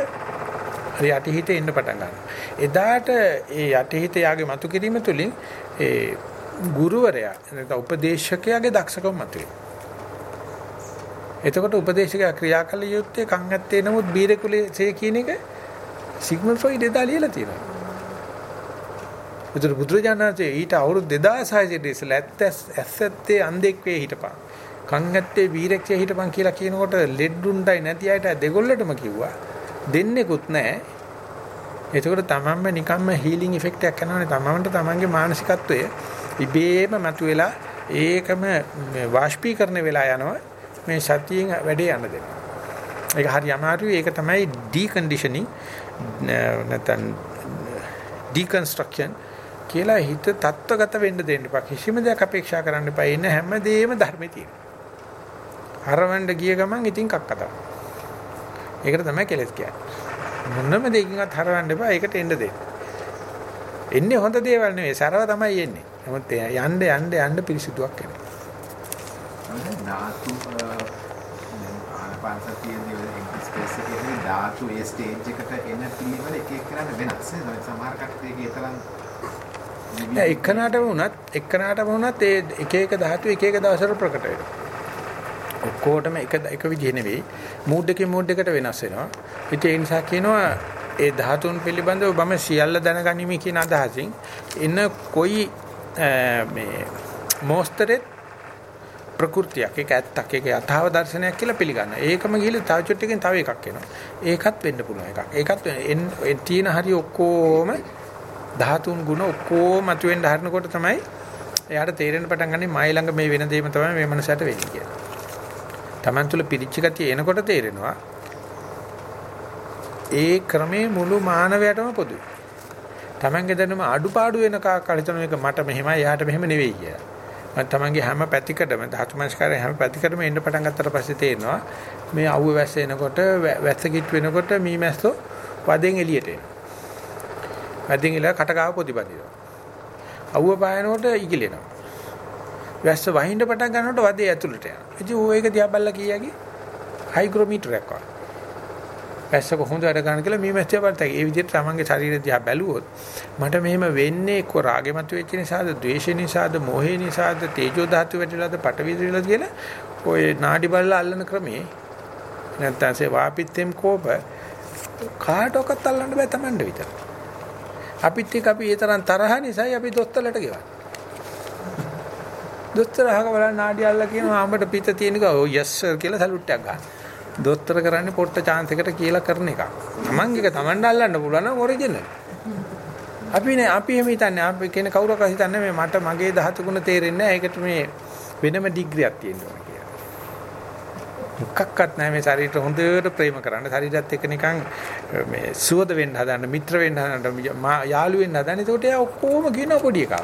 හරි යටිහිතේ එන්න පටන් ගන්නවා. එදාට ඒ යටිහිත යාගේ මතු කිරීම තුළින් ඒ ගුරුවරයා නැත්නම් උපදේශකයාගේ දක්ෂකම මතුවේ. එතකොට උපදේශකයා ක්‍රියා කළ යුත්තේ කන් ඇත්තේ නමුත් බීරකුලේ කියන එක සිග්මන්ඩ් ෆ්‍රොයිඩ් එදා ලියලා තියෙනවා. උතුරු බුදුරජාණන්සේ ඊට අවුරුදු 2600 ඉස්සෙල්ලා ඇත්තත්තේ අන්දෙක් වේ හිටපන්. කන් ඇත්තේ බීරෙක්සේ හිටපන් කියලා කියනකොට ලෙඩුණ්ඩයි නැති අයට දෙගොල්ලටම කිව්වා. දෙන්නෙකුත් නැහැ. එතකොට තමන්ම නිකම්ම හීලින් ඉෆෙක්ට් එකක් කරනවානේ තමන්ට තමන්ගේ මානසිකත්වය ඉබේම මතුවෙලා ඒකම වාෂ්පීකරණ වෙලා යනවා මේ සතියෙන් වැඩේ යන්න දෙන්න. ඒක හරි අමාරුයි ඒක තමයි ඩිකන්ඩිෂනින් නැත්නම් ඩිකන්ස්ට්‍රක්ෂන් කියලා හිත තත්ත්වගත වෙන්න දෙන්න එපා. කිසිම දෙයක් අපේක්ෂා කරන්න එපා. එන හැමදේම ධර්මයේ තියෙනවා. හරවන්න ගිය ගමන් ඉතින් කක්කතා. ඒකට තමයි කෙලස් කියන්නේ. මොනම දෙයකින්වත් හරවන්න එපා. ඒකට එන්න දෙන්න. එන්නේ හොඳ දේවල් නෙවෙයි. සරව තමයි එන්නේ. නමුත් යන්න යන්න යන්න පිරිසිදුවක් එනවා. ධාතු ආනපානසතියේදී ස්පේස් එකේදී ධාතු ඒ ස්ටේජ් එකට එන පිළිවෙල එක එක කරන්න වෙනස් නේ සමහර කට්ටියගේ තරම් නෑ එක්කනටම වුණත් එක්කනටම වුණත් ඒ එක එක ධාතු එක එක දවසට ප්‍රකට වෙනවා. ඔක්කොටම එක එක විදිහ නෙවෙයි මූඩ් එකේ මූඩ් එකට වෙනස් වෙනවා. ඉතින් ඒ නිසා කියනවා ඒ ධාතුන් පිළිබඳව මම සියල්ල දැනගනිමි කියන අදහසින් එන කොයි මේ මොස්තරේ ප්‍රകൃතියක් ඒක ඇත්තක් ඒක යථාව දර්ශනයක් කියලා පිළිගන්නවා. ඒකම ගිහලා තව චුට්ටකින් තව එකක් එනවා. ඒකත් වෙන්න පුළුවන් එකක්. ඒකත් එන් තියෙන හරි ඔක්කොම ධාතුන් ගුණ ඔක්කොම මතුවෙන්න හරනකොට තමයි එයාට තේරෙන්න පටන් ගන්නේ මයි ළඟ මේ වෙන දේම තමයි මේ මනසට වෙන්නේ කියලා. Taman තුල පිරිච්ච ගතිය එනකොට තේරෙනවා ඒ ක්‍රමේ මුළු මානවයටම පොදුයි. Tamange දැනුම අඩුපාඩු වෙන කාකල් හිතන එක මට මෙහෙමයි යාට මෙහෙම නෙවෙයි කියලා. මම Tamange හැම පැතිකඩම ධාතු මනස්කාරය හැම පැතිකඩම එන්න පටන් ගත්තට පස්සේ තේරෙනවා මේ අවුව වැස්ස එනකොට වැස්ස කිට් වෙනකොට මී මැස්සෝ වදෙන් එළියට එනවා. වදෙන් එලා කට ගාව පොදිපදිනවා. අවුව පායනකොට ඉකිලෙනවා. වැස්ස වහින්න පටන් ගන්නකොට වදේ ඇතුළට යනවා. ඉතින් ඌ ඒක දිහා බැලලා කීයගේ හයිග්‍රොමීටරයක් වගේ. වැස්ස කොහොමද වැඩ ගන්න කියලා මේ මැස්තිය බලතයි. ඒ විදිහට තමන්ගේ ශරීරය දිහා බැලුවොත් මට මෙහෙම වෙන්නේ එක්ක රාගෙමත් වෙච්ච නිසාද, ද්වේෂ නිසාද, මෝහේ නිසාද, තේජෝ ධාතු වැටිලාද, පටවි දිලාද කියලා ඔය නාඩි බලලා අල්ලන ක්‍රමේ නැත්තම් සේ වාපිත්තෙම් කෝප කාටවත් අල්ලන්න බෑ Tamande විතර. අපිත් එක්ක අපි ඒ තරම් තරහ නිසායි අපි දොස්තරලට ගෙවන්නේ. දොස්තර අහක බලන්න නාඩි අල්ල කියනවා ආඹට පිට තියෙනක ඔව් යස් සර් කියලා සලුට් එකක් ගන්න. දොස්තර කරන්නේ පොට්ට chance එකට කියලා කරන එක. Taman එක Taman අල්ලන්න පුළුවන් නම් ඔරිජිනල්. අපි නේ අපි එහෙම හිතන්නේ අපි කියන කවුරක් හිතන්නේ මේ මට මගේ ධාතු ගුණ තේරෙන්නේ නැහැ. ඒකට මේ වෙනම ඩිග්‍රියක් තියෙනවා කියලා. මොකක්වත් නැහැ මේ ශරීරයට හොඳට ප්‍රේම කරන්න. ශරීරයත් එක්ක නිකන් මේ සුවද වෙන්න හදන්න, මිත්‍ර වෙන්න හදන්න, යාළු වෙන්න හදන්න. ඒකට එයා ඔක්කොම කියන පොඩි එකා.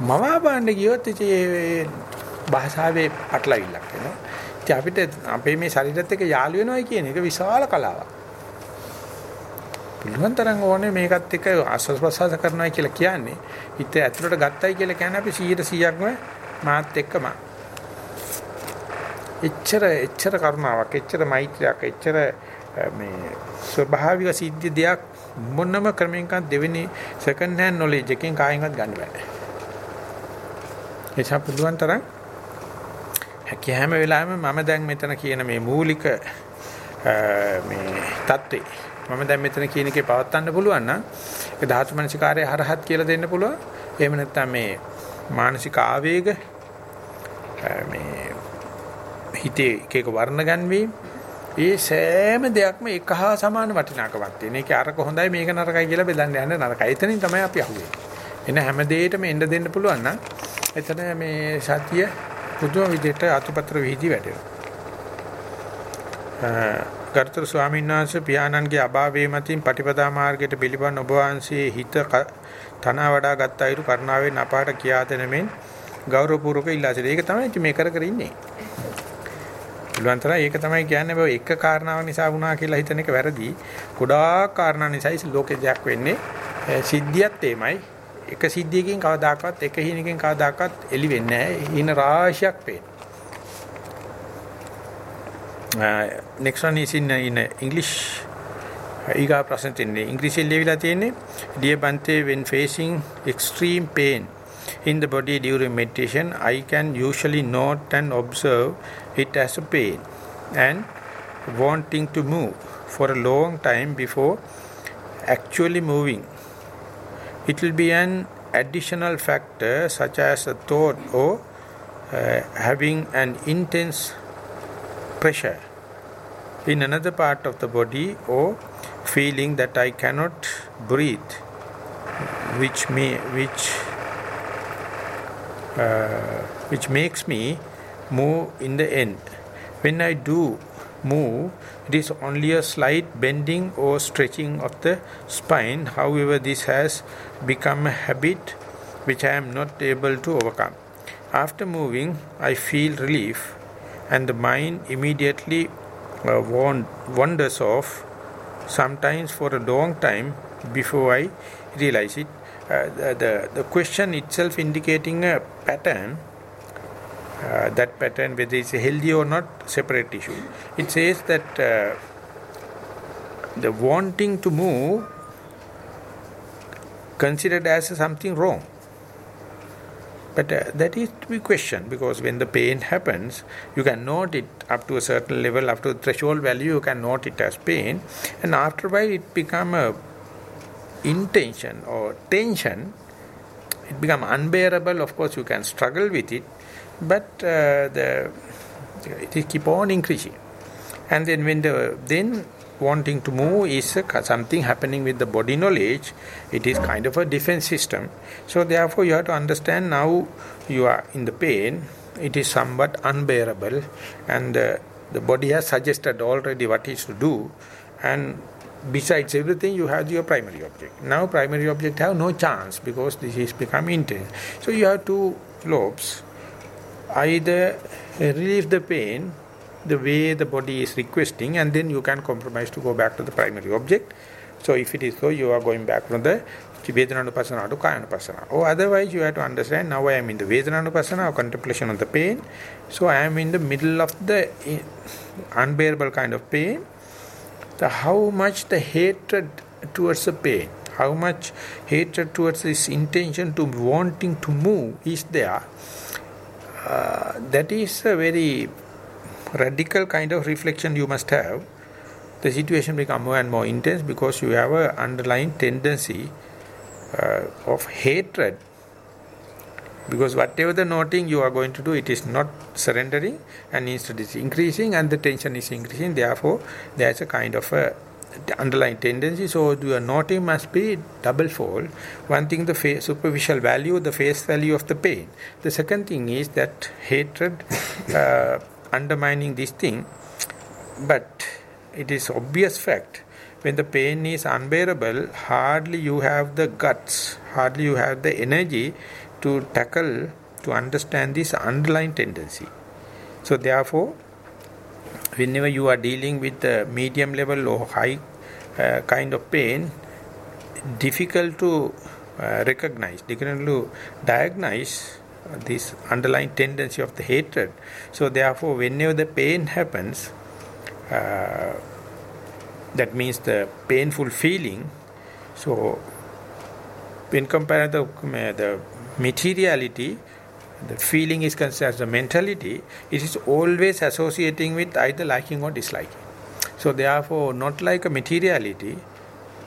මම බාන්න ගියොත් ඉතින් භාෂාවේ පටලවිල්ලක් එනවා. ඉතින් අපිට අපේ මේ ශරීරයත් එක්ක යාළු වෙනවයි කියන එක විශාල කලාවක්. පුළුවන් තරම් ඕනේ මේකත් එක්ක ආස්වාද ප්‍රසආස කරනවා කියලා කියන්නේ හිත ඇතුළට ගත්තයි කියලා කියන්නේ අපි 100%ක්ම මාත් එක්කම. එච්චර එච්චර කරුණාවක් එච්චර මෛත්‍රියක් එච්චර මේ ස්වභාවික සිද්ධ දෙයක් මොනම ක්‍රමයකින් දෙවෙනි සෙකන්ඩ් හෑන්ඩ් නොලෙජ් එකෙන් කායින්වත් ගන්න බෑ. එචා පුළුවන් තරම් හැකි හැම වෙලාවෙම මම දැන් මෙතන කියන මේ මූලික මේ தત્ත්වේ මම දැන් මෙතන කියන එකේ පවත්වන්න පුළුවන් නම් ඒක ධාතු මනසිකාරය හරහත් කියලා දෙන්න පුළුවන්. එහෙම නැත්නම් මේ මානසික ආවේග මේ හිතේ එක එක වර්ණ ගන්වීම ඒ සෑම දෙයක්ම එක හා සමාන වටිනාකමක් තියෙන. ඒක අරක හොඳයි මේක නරකයි කියලා බෙදන්න යන්නේ නරකයි. එතනින් තමයි අපි අහුවෙන්නේ. එන හැම දෙයකටම එන්න දෙන්න පුළුවන් නම් එතන මේ සතිය පුදුම විදිහට අතුපතර විහිදි වැටෙනවා. ගරුතර ස්වාමීන් වහන්සේ පියාණන්ගේ අභාවයේ මතින් පටිපදා මාර්ගයට පිළිපන් ඔබ වහන්සේ හිත තනවා වඩා ගත් අයුරු කරුණාවෙන් අපාට කියා දෙනමින් ගෞරවපූර්වක ඉල්ලා සිටින. ඒක තමයි මේ කර කර ඉන්නේ. පුළුවන් තරම් ඒක තමයි කියන්නේ බෑ එක කාරණාවක් නිසා වුණා කියලා හිතන එක වැරදි. ගොඩාක් කාරණා නිසායි ලෝකේ දෙයක් වෙන්නේ. සිද්ධියත් එමයයි. එක සිද්ධියකින් කවදාකවත් එක හිණකින් කවදාකවත් එලි වෙන්නේ නැහැ. හිණ රාශියක් පේන. Uh, next one is in, uh, in uh, English. ඊගා ප්‍රශ්න තින්නේ ඉංග්‍රීසියෙන් ලියවිලා තියෙන්නේ dear bante when facing extreme pain in the body during meditation i can usually note and observe it as a pain and wanting to move for a long time before actually moving it will be an additional factor such as a thought or uh, having an intense pressure in another part of the body or feeling that I cannot breathe, which may which uh, which makes me move in the end. When I do move, it is only a slight bending or stretching of the spine. However, this has become a habit which I am not able to overcome. After moving, I feel relief, and the mind immediately uh, wanders off, sometimes for a long time before I realize it. Uh, the, the question itself indicating a pattern uh, that pattern whether it's healthy or not separate issue it says that uh, the wanting to move considered as something wrong but uh, that is to be questioned because when the pain happens, you can note it up to a certain level, up to a threshold value, you can note it as pain, and after while it become a intention or tension. It become unbearable. Of course, you can struggle with it, but uh, the it keep on increasing, and then when the then wanting to move is something happening with the body knowledge. It is kind of a defense system. So therefore you have to understand now you are in the pain it is somewhat unbearable and uh, the body has suggested already what is to do and besides everything you have your primary object now primary object have no chance because this is become intense so you have two lobes either uh, relieve the pain the way the body is requesting and then you can compromise to go back to the primary object so if it is so you are going back from the Vedananupasana to Kayanupasana. Or oh, otherwise you have to understand now I am in the Vedananupasana or contemplation of the pain. So I am in the middle of the eh, unbearable kind of pain. The how much the hatred towards the pain, how much hatred towards this intention to wanting to move is there. Uh, that is a very radical kind of reflection you must have. The situation become more and more intense because you have an underlying tendency uh, of hatred because whatever the noting you are going to do it is not surrendering and instead is increasing and the tension is increasing therefore there is a kind of a underlying tendency. So your noting must be double fold. One thing the face, superficial value the face value of the pain. The second thing is that hatred *laughs* uh, undermining this thing. But it is obvious fact when the pain is unbearable, hardly you have the guts, hardly you have the energy to tackle, to understand this underlying tendency. So, therefore, whenever you are dealing with the medium level or high uh, kind of pain, difficult to uh, recognize, difficult to diagnose this underlying tendency of the hatred. So, therefore, whenever the pain happens, uh, that means the painful feeling. So, when compared to the, the materiality, the feeling is considered as the mentality, it is always associating with either liking or disliking. So, therefore, not like a materiality,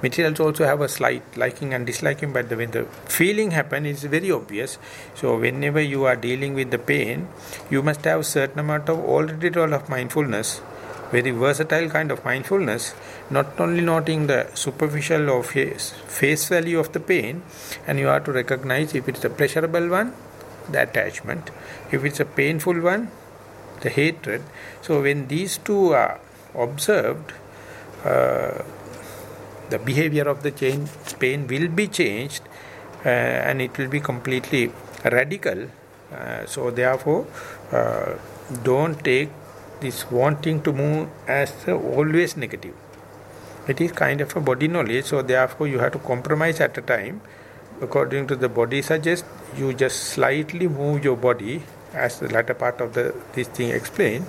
materials also have a slight liking and disliking, but the, when the feeling happens, it's very obvious. So, whenever you are dealing with the pain, you must have certain amount of already role of mindfulness very versatile kind of mindfulness, not only noting the superficial or face, face value of the pain, and you have to recognize if it's a pleasurable one, the attachment, if it's a painful one, the hatred. So when these two are observed, uh, the behavior of the change, pain will be changed uh, and it will be completely radical. Uh, so therefore, uh, don't take this wanting to move as always negative. It is kind of a body knowledge, so therefore you have to compromise at a time. According to the body suggest you just slightly move your body, as the latter part of the this thing explained.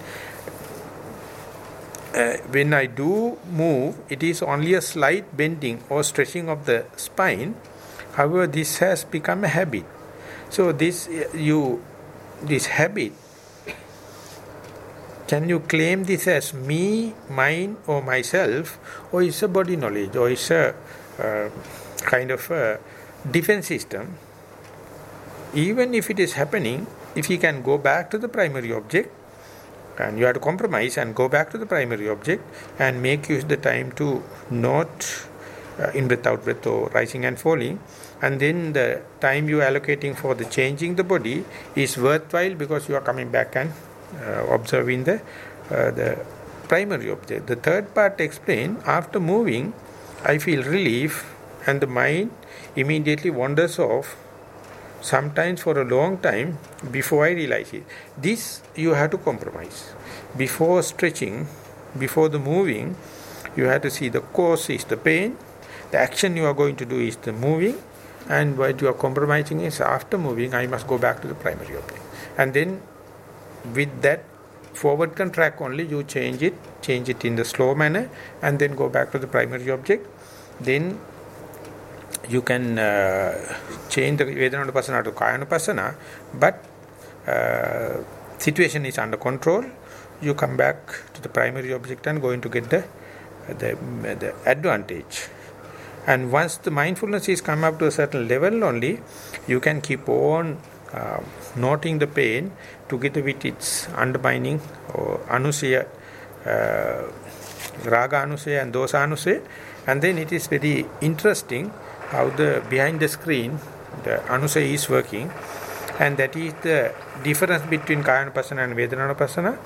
Uh, when I do move, it is only a slight bending or stretching of the spine. However, this has become a habit. So this you this habit can you claim this as me, mine, or myself, or is a body knowledge, or is a uh, kind of a defense system? Even if it is happening, if you can go back to the primary object, and you have to compromise and go back to the primary object and make use the time to not uh, in breath out breath or rising and falling and then the time you are allocating for the changing the body is worthwhile because you are coming back and uh, observing the uh, the primary object. The third part explain after moving, I feel relief, and the mind immediately wanders off. Sometimes for a long time before I realize it. This you have to compromise. Before stretching, before the moving, you have to see the cause is the pain, the action you are going to do is the moving, and what you are compromising is after moving, I must go back to the primary object. And then with that forward contract only you change it change it in the slow manner and then go back to the primary object then you can uh, change the Vedananupasana to Kayanupasana but uh, situation is under control. You come back to the primary object and going to get the the, the advantage. And once the mindfulness is come up to a certain level only you can keep on uh, noting the pain together with its undermining or anusaya, uh, raga anusaya and dosa anusaya, and then it is very interesting how the behind the screen the anusaya is working, And that is the difference between Kayanapasana and Vedananapasana.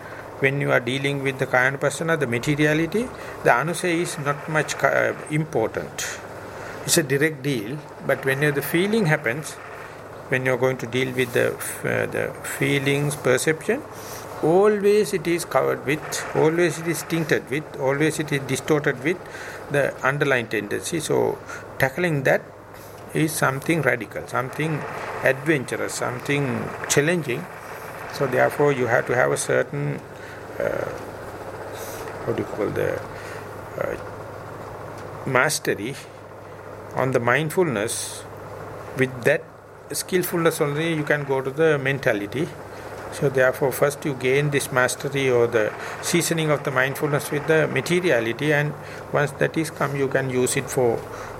When you are dealing with the Kayanapasana, the materiality, the Anusay is not much uh, important. It's a direct deal, but when the feeling happens, when you're going to deal with the, uh, the feelings, perception, always it is covered with, always it is tinted with, always it is distorted with the underlying tendency. So tackling that is something radical, something adventurous, something challenging. So therefore you have to have a certain, uh, what do you call the, uh, mastery on the mindfulness. With that skillfulness only you can go to the mentality. So therefore first you gain this mastery or the seasoning of the mindfulness with the materiality and once that is come you can use it for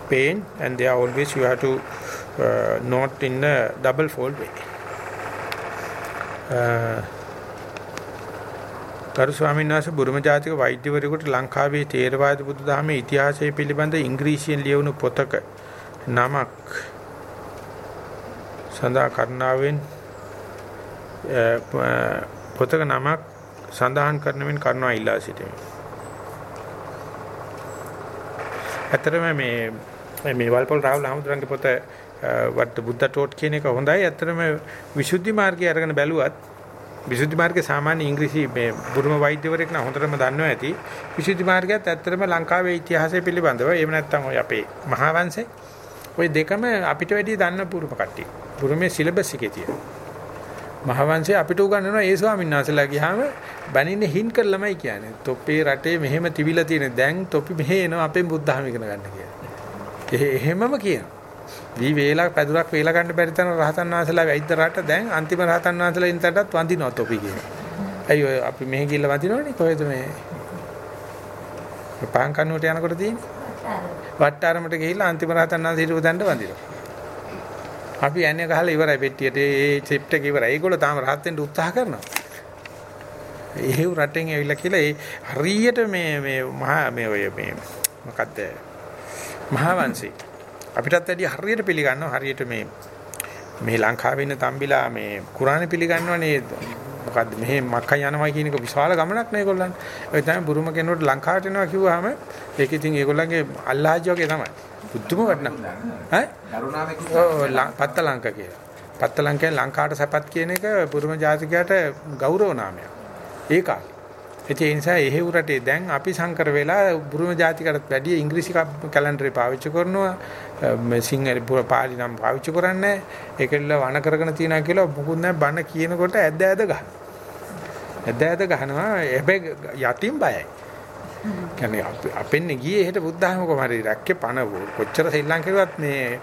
pain and there always you have to uh, not in a double fold way. ගරු ස්වාමීන් වහන්සේ බුරුම ජාතික වෛද්‍යවරයෙකුට ලංකාවේ තේරවාද බුදුදහමේ ඉතිහාසය පිළිබඳ ඉංග්‍රීසියෙන් ලියවුණු පොතක නමක් සඳහා කරුණාවෙන් පොතක නමක් සඳහන් කරන මෙන් කරුණා ඉල්ලා සිටිමි. ඇතරම මේ මේ වල්පොල් රාහුල හමුදුරන්ගේ පොත what බුද්ධ ටෝට් කියන එක හොඳයි. ඇත්තටම විසුද්ධි මාර්ගය අරගෙන බැලුවත් විසුද්ධි මාර්ගයේ සාමාන්‍ය ඉංග්‍රීසි මේ බුරුම වෛද්‍යවරයෙක් නම් හොඳටම දන්නවා ඇති. විසුද්ධි මාර්ගයත් ඇත්තටම ලංකාවේ ඉතිහාසය පිළිබඳව එහෙම නැත්නම් ඔය අපේ මහා වංශේ ওই දෙකම අපිට වැඩිය දන්න පුරුම කට්ටිය. බුරුමේ සිලබස් එකේ තියෙන. මහා වංශේ අපිට උගන්වනවා ඒ ස්වාමීන් වහන්සේලා ගියාම බණින්නේ හින් කරලමයි කියන්නේ. තොපේ රටේ මෙහෙම තිබිලා තියෙන දැන් තොපි මෙහෙ එනවා අපෙන් බුද්ධ ධර්ම ඉගෙන ගන්න කියලා. එහෙමම කියනවා. දී වේලක් පැදුරක් වේලා ගන්න බැරි තරම් රහතන් වහන්සේලා වැයිද්ද රට දැන් අන්තිම රහතන් වහන්සේලා ඉන්ටටත් වඳිනවා තොපි කියන. අයි ඔය අපි මෙහෙ ගිහලා වඳිනවනේ කොහෙද මේ පහන් කන්නුවට යනකොට තියෙන්නේ? වට්ටාරමට ගිහිල්ලා අන්තිම රහතන් වහන්සේ හිටපු තැනට වඳිනවා. අපි යන්නේ ගහලා ඉවරයි පෙට්ටියට ඒ චිප්ට් එක ඉවරයි. ඒගොල්ලෝ තාම රහත් වෙන්න උත්සාහ කරනවා. එහෙව් රටෙන් ඇවිල්ලා කියලා ඒ හරියට මේ මේ මහා මේ ඔය මේ මොකද්ද මහා වංශේ අපිටත් වැඩි හරියට පිළිගන්නවා හරියට මේ මේ ලංකාවේ ඉන්න තම්බිලා මේ කුරානේ පිළිගන්නවනේ මොකද්ද මෙහෙ මක්කන් යනවා කියන එක විශාල ගමනක් නේ ඒගොල්ලන්. ඒ තමයි බුරුම කෙනෙකුට ලංකාවට එනවා කිව්වහම ඒක ඉතින් ඒගොල්ලන්ගේ අල්ලාහ්ජි වගේ තමයි. බුද්ධම වටනවා. ඈ? කරුණාවේ පත්ත ලංක කියලා. පත්ත ලංකේ ලංකාවට සැපත් කියන එක බුරුම ජාතිකයට ගෞරව නාමයක්. ඒ කාලේ. ඒ නිසා එහෙව් රටේ දැන් අපි සංකර වෙලා බුරුම ජාතිකයටත් වැඩිය ඉංග්‍රීසි කැලෙන්ඩරේ පාවිච්චි කරනවා. සිංහල පාලි නම් පාවිච්චි කරන්නේ ඒකෙල්ල වණ කරගෙන තියනවා කියලා මොකුත් නැහැ බන කියනකොට ඇද්ද ඇද ගහනවා. ඇද්ද ඇද ගහනවා හැබැයි යටින් බයයි. කියන්නේ අපෙන්නේ ගියේ හෙට බුද්ධහම කොහමරි රැක්කේ පණ කොච්චර ශ්‍රී ලංකාවේවත් මේ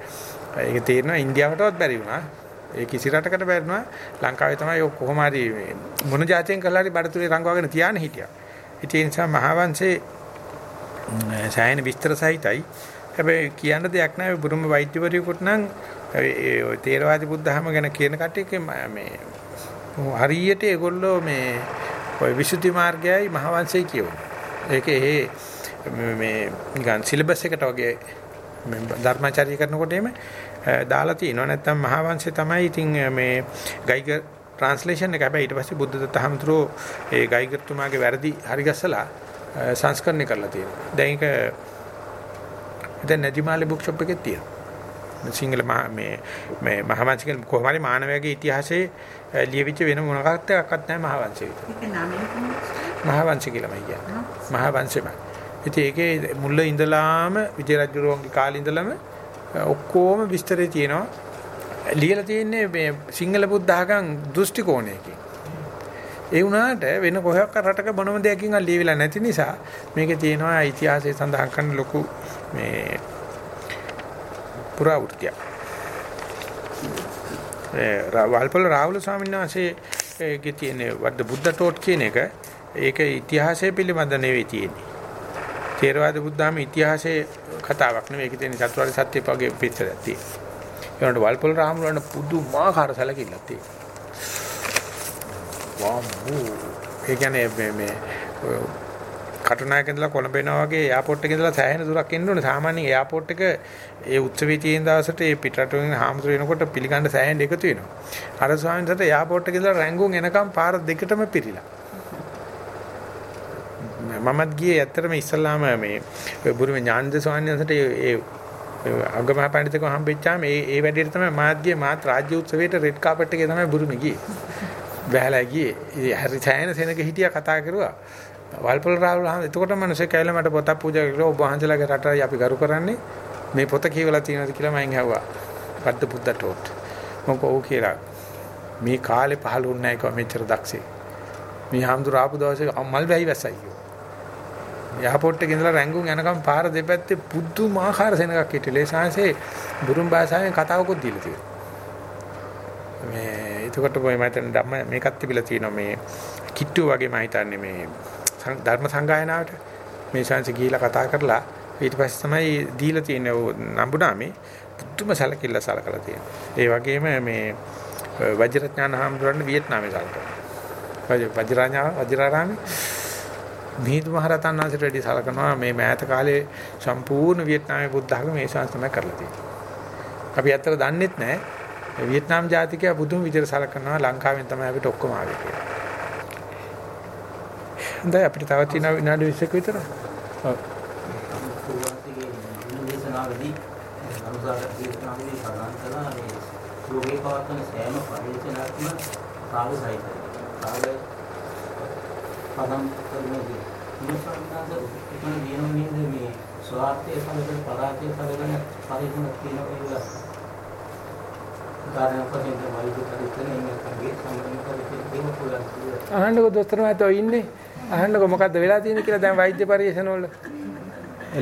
ඒක තේරෙනවා ඉන්දියාවටවත් බැරි වුණා. ඒ කිසි රටකට බැරිනවා ලංකාවේ තමයි ඔය කොහොම හරි මොන જાතියෙන් කළා හරි බඩතුලේ රංගවගෙන තියාන හිටියා. ඒ නිසා මහාවංශේ සායන විස්තර සහිතයි. හැබැයි කියන්න දෙයක් නැහැ බුරුම වෛද්‍යවරයෙකුට නම් ඒ තේරවාදී බුද්ධහම ගැන කියන කට්ටියක මේ හරියට ඒගොල්ලෝ මේ ඔය විසුද්ධි මාර්ගයයි මහවංශය කියවනවා. ඒක ඒ මේ නිකන් සිලබස් එකට වගේ ධර්මාචාර්ය කරනකොට එimhe දාලා තිනවා නැත්නම් මහවංශය තමයි ඉතින් මේ ගයිගර් ට්‍රාන්ස්ලේෂන් එක හැබැයි ඊට පස්සේ බුද්ධ දත්තහමතුරු ඒ ගයිගර්තුමාගේ වැරදි හරි ගස්සලා සංස්කරණය කරලා තියෙනවා. දැන් ඒක දැන් නැදිමාලේ බුක් ෂොප් එකේ තියෙනවා. සිංහල මේ මේ මහවංශික කොහොම හරි මානවයාගේ ඉතිහාසයේ ලියවිච්ච වෙන මොනකත් එකක්වත් නැහැ මහවංශය විතර. මහවංශ කියලාමයි කියන්නේ. මහවංශෙමයි. ඉතින් ඒකේ මුල්ල ඉඳලාම විජය රජුරුවන්ගේ කාලේ ඉඳලම ඔක්කොම විස්තරේ තියෙනවා. ලියලා තියෙන්නේ මේ සිංහල බුද්ධ ආගම් දෘෂ්ටි කෝණයකින්. ඒ වුණාට වෙන කොහොක්ක රටක මොනම දෙයකින් ලියවිලා නැති නිසා මේකේ තියෙනවා ඉතිහාසයේ සඳහන් කරන ලොකු මේ පුරාවෘත්තිය. ඒ වල්පොල රාහුල ස්වාමීන් වහන්සේගේ තියෙන වද්ද බුද්ධ ටෝට් කියන එක ඒක ඉතිහාසය පිළිබඳ නෙවෙයි තියෙන්නේ. තේරවාද බුද්ධාම ඉතිහාසයේ කතාවක් නෙවෙයි. ඒකේ තියෙන චතුරාර්ය සත්‍ය පගේ පිටරයක් තියෙනවා. ඒ වුණාට වල්පොල රාමුලන පුදුමාකාර සැලකිල්ලක් තියෙනවා. වම්බු. ඒ කියන්නේ මේ මේ කටුනායක ඉඳලා කොළඹ එනවා වගේ එයාපෝට් එකේ ඉඳලා සෑහෙන දුරක් එන්න ඕනේ. සාමාන්‍යයෙන් එයාපෝට් එක ඒ උත්සවයේ තියෙන දවසට ඒ පිටරටෙන් හාමුදුර එනකොට පිළිගන්න සෑහෙන එකතු වෙනවා. අර ස්වාමීන් වහන්සේට එයාපෝට් එකේ ඉඳලා රැංගුන් එනකම් පාර දෙකටම පිරිලා. මමත් ගියේ ඇත්තටම ඉස්සල්ලාම මේ බුරුමේ ඥානද ස්වාමීන් වහන්සේට ඒ අගමහා පඬිතුකම හම්බෙච්චාම ඒ ඒ වැඩේට තමයි මාත් ගියේ මාත් රාජ්‍ය උත්සවයට රෙඩ් කාපට් එකේ තමයි බුරුමේ ගියේ. බහැලා ගියේ. හරි ඡායන සෙනක හිටියා කතා කරුවා. වල්පොල රාහුල හාම එතකොට මිනිස්සේ කැයිලා මට පොතක් පූජා කරලා ඔබ වහන්සේලාගේ රටයි අපි කරු කරන්නේ මේ පොත කියවලා තියෙනවද කියලා මම ඇහුවා. පද්ද පුද්දටෝට්. මම කෝ කියලා. මේ කාලේ පහළ වුණ නැහැ කිව්වා මෙච්චර දක්ෂේ. මේ හාමුදුර ආපු දවසේ මල් වැහි වැස්සයි කිව්වා. එයාපෝට් එකේ ඉඳලා රැංගුන් යනකම් පාර දෙපැත්තේ පුදුමාකාර සෙනගක් හිටියේ. ඒ ශාංශේ බුරුම් භාෂාවෙන් කතාවකුත් දීලා තියෙනවා. මේ එතකොට මම හිතන්නේ ධම්ම මේකත් තිබිලා තියෙනවා මේ කිට්ටු වගේ මම හිතන්නේ මේ ධර්ම සංගායනාවට මේ ශාංශ ගිහිලා කතා කරලා ඊට පස්සේ තමයි දීලා තියෙන නම්බුනාමේ පුදුම සැලකිල්ල සලකලා තියෙනවා. ඒ වගේම මේ වජිරඥාන හාමුදුරන් වියට්නාමේ සලකනවා. වජිරාඥා වජිරාරාමේ මිහිඳු මහරහතන් වහන්සේට වැඩි සලකනවා මේ මෑත කාලේ සම්පූර්ණ වියට්නාමයේ බුද්ධ ධර්ම මේ ශාස්ත්‍ර තමයි කරලා තියෙන්නේ. අපි ඇත්තට දන්නෙත් නැහැ. වියට්නාම් ජාතිකයා බුදුන් විදිහට සලකනවා ලංකාවෙන් තමයි අපිට ඔක්කොම ආවේ කියලා. හොඳයි අපිට තව තියෙන විනාඩි 20ක විතර. ඔව්. දේශනාවේදී අනුසාර පදම් කරන්නේ ඉන්නසන්නාද එකම දිනම නේද මේ ස්වාර්ථයේ සමග පරාජය කරගෙන පරිපූර්ණ කියන එක. අහන්නකො දොස්තර මහත්තයෝ ඉන්නේ. අහන්නකො මොකද්ද වෙලා තියෙන්නේ කියලා දැන් වෛද්‍ය පරීක්ෂණ වල.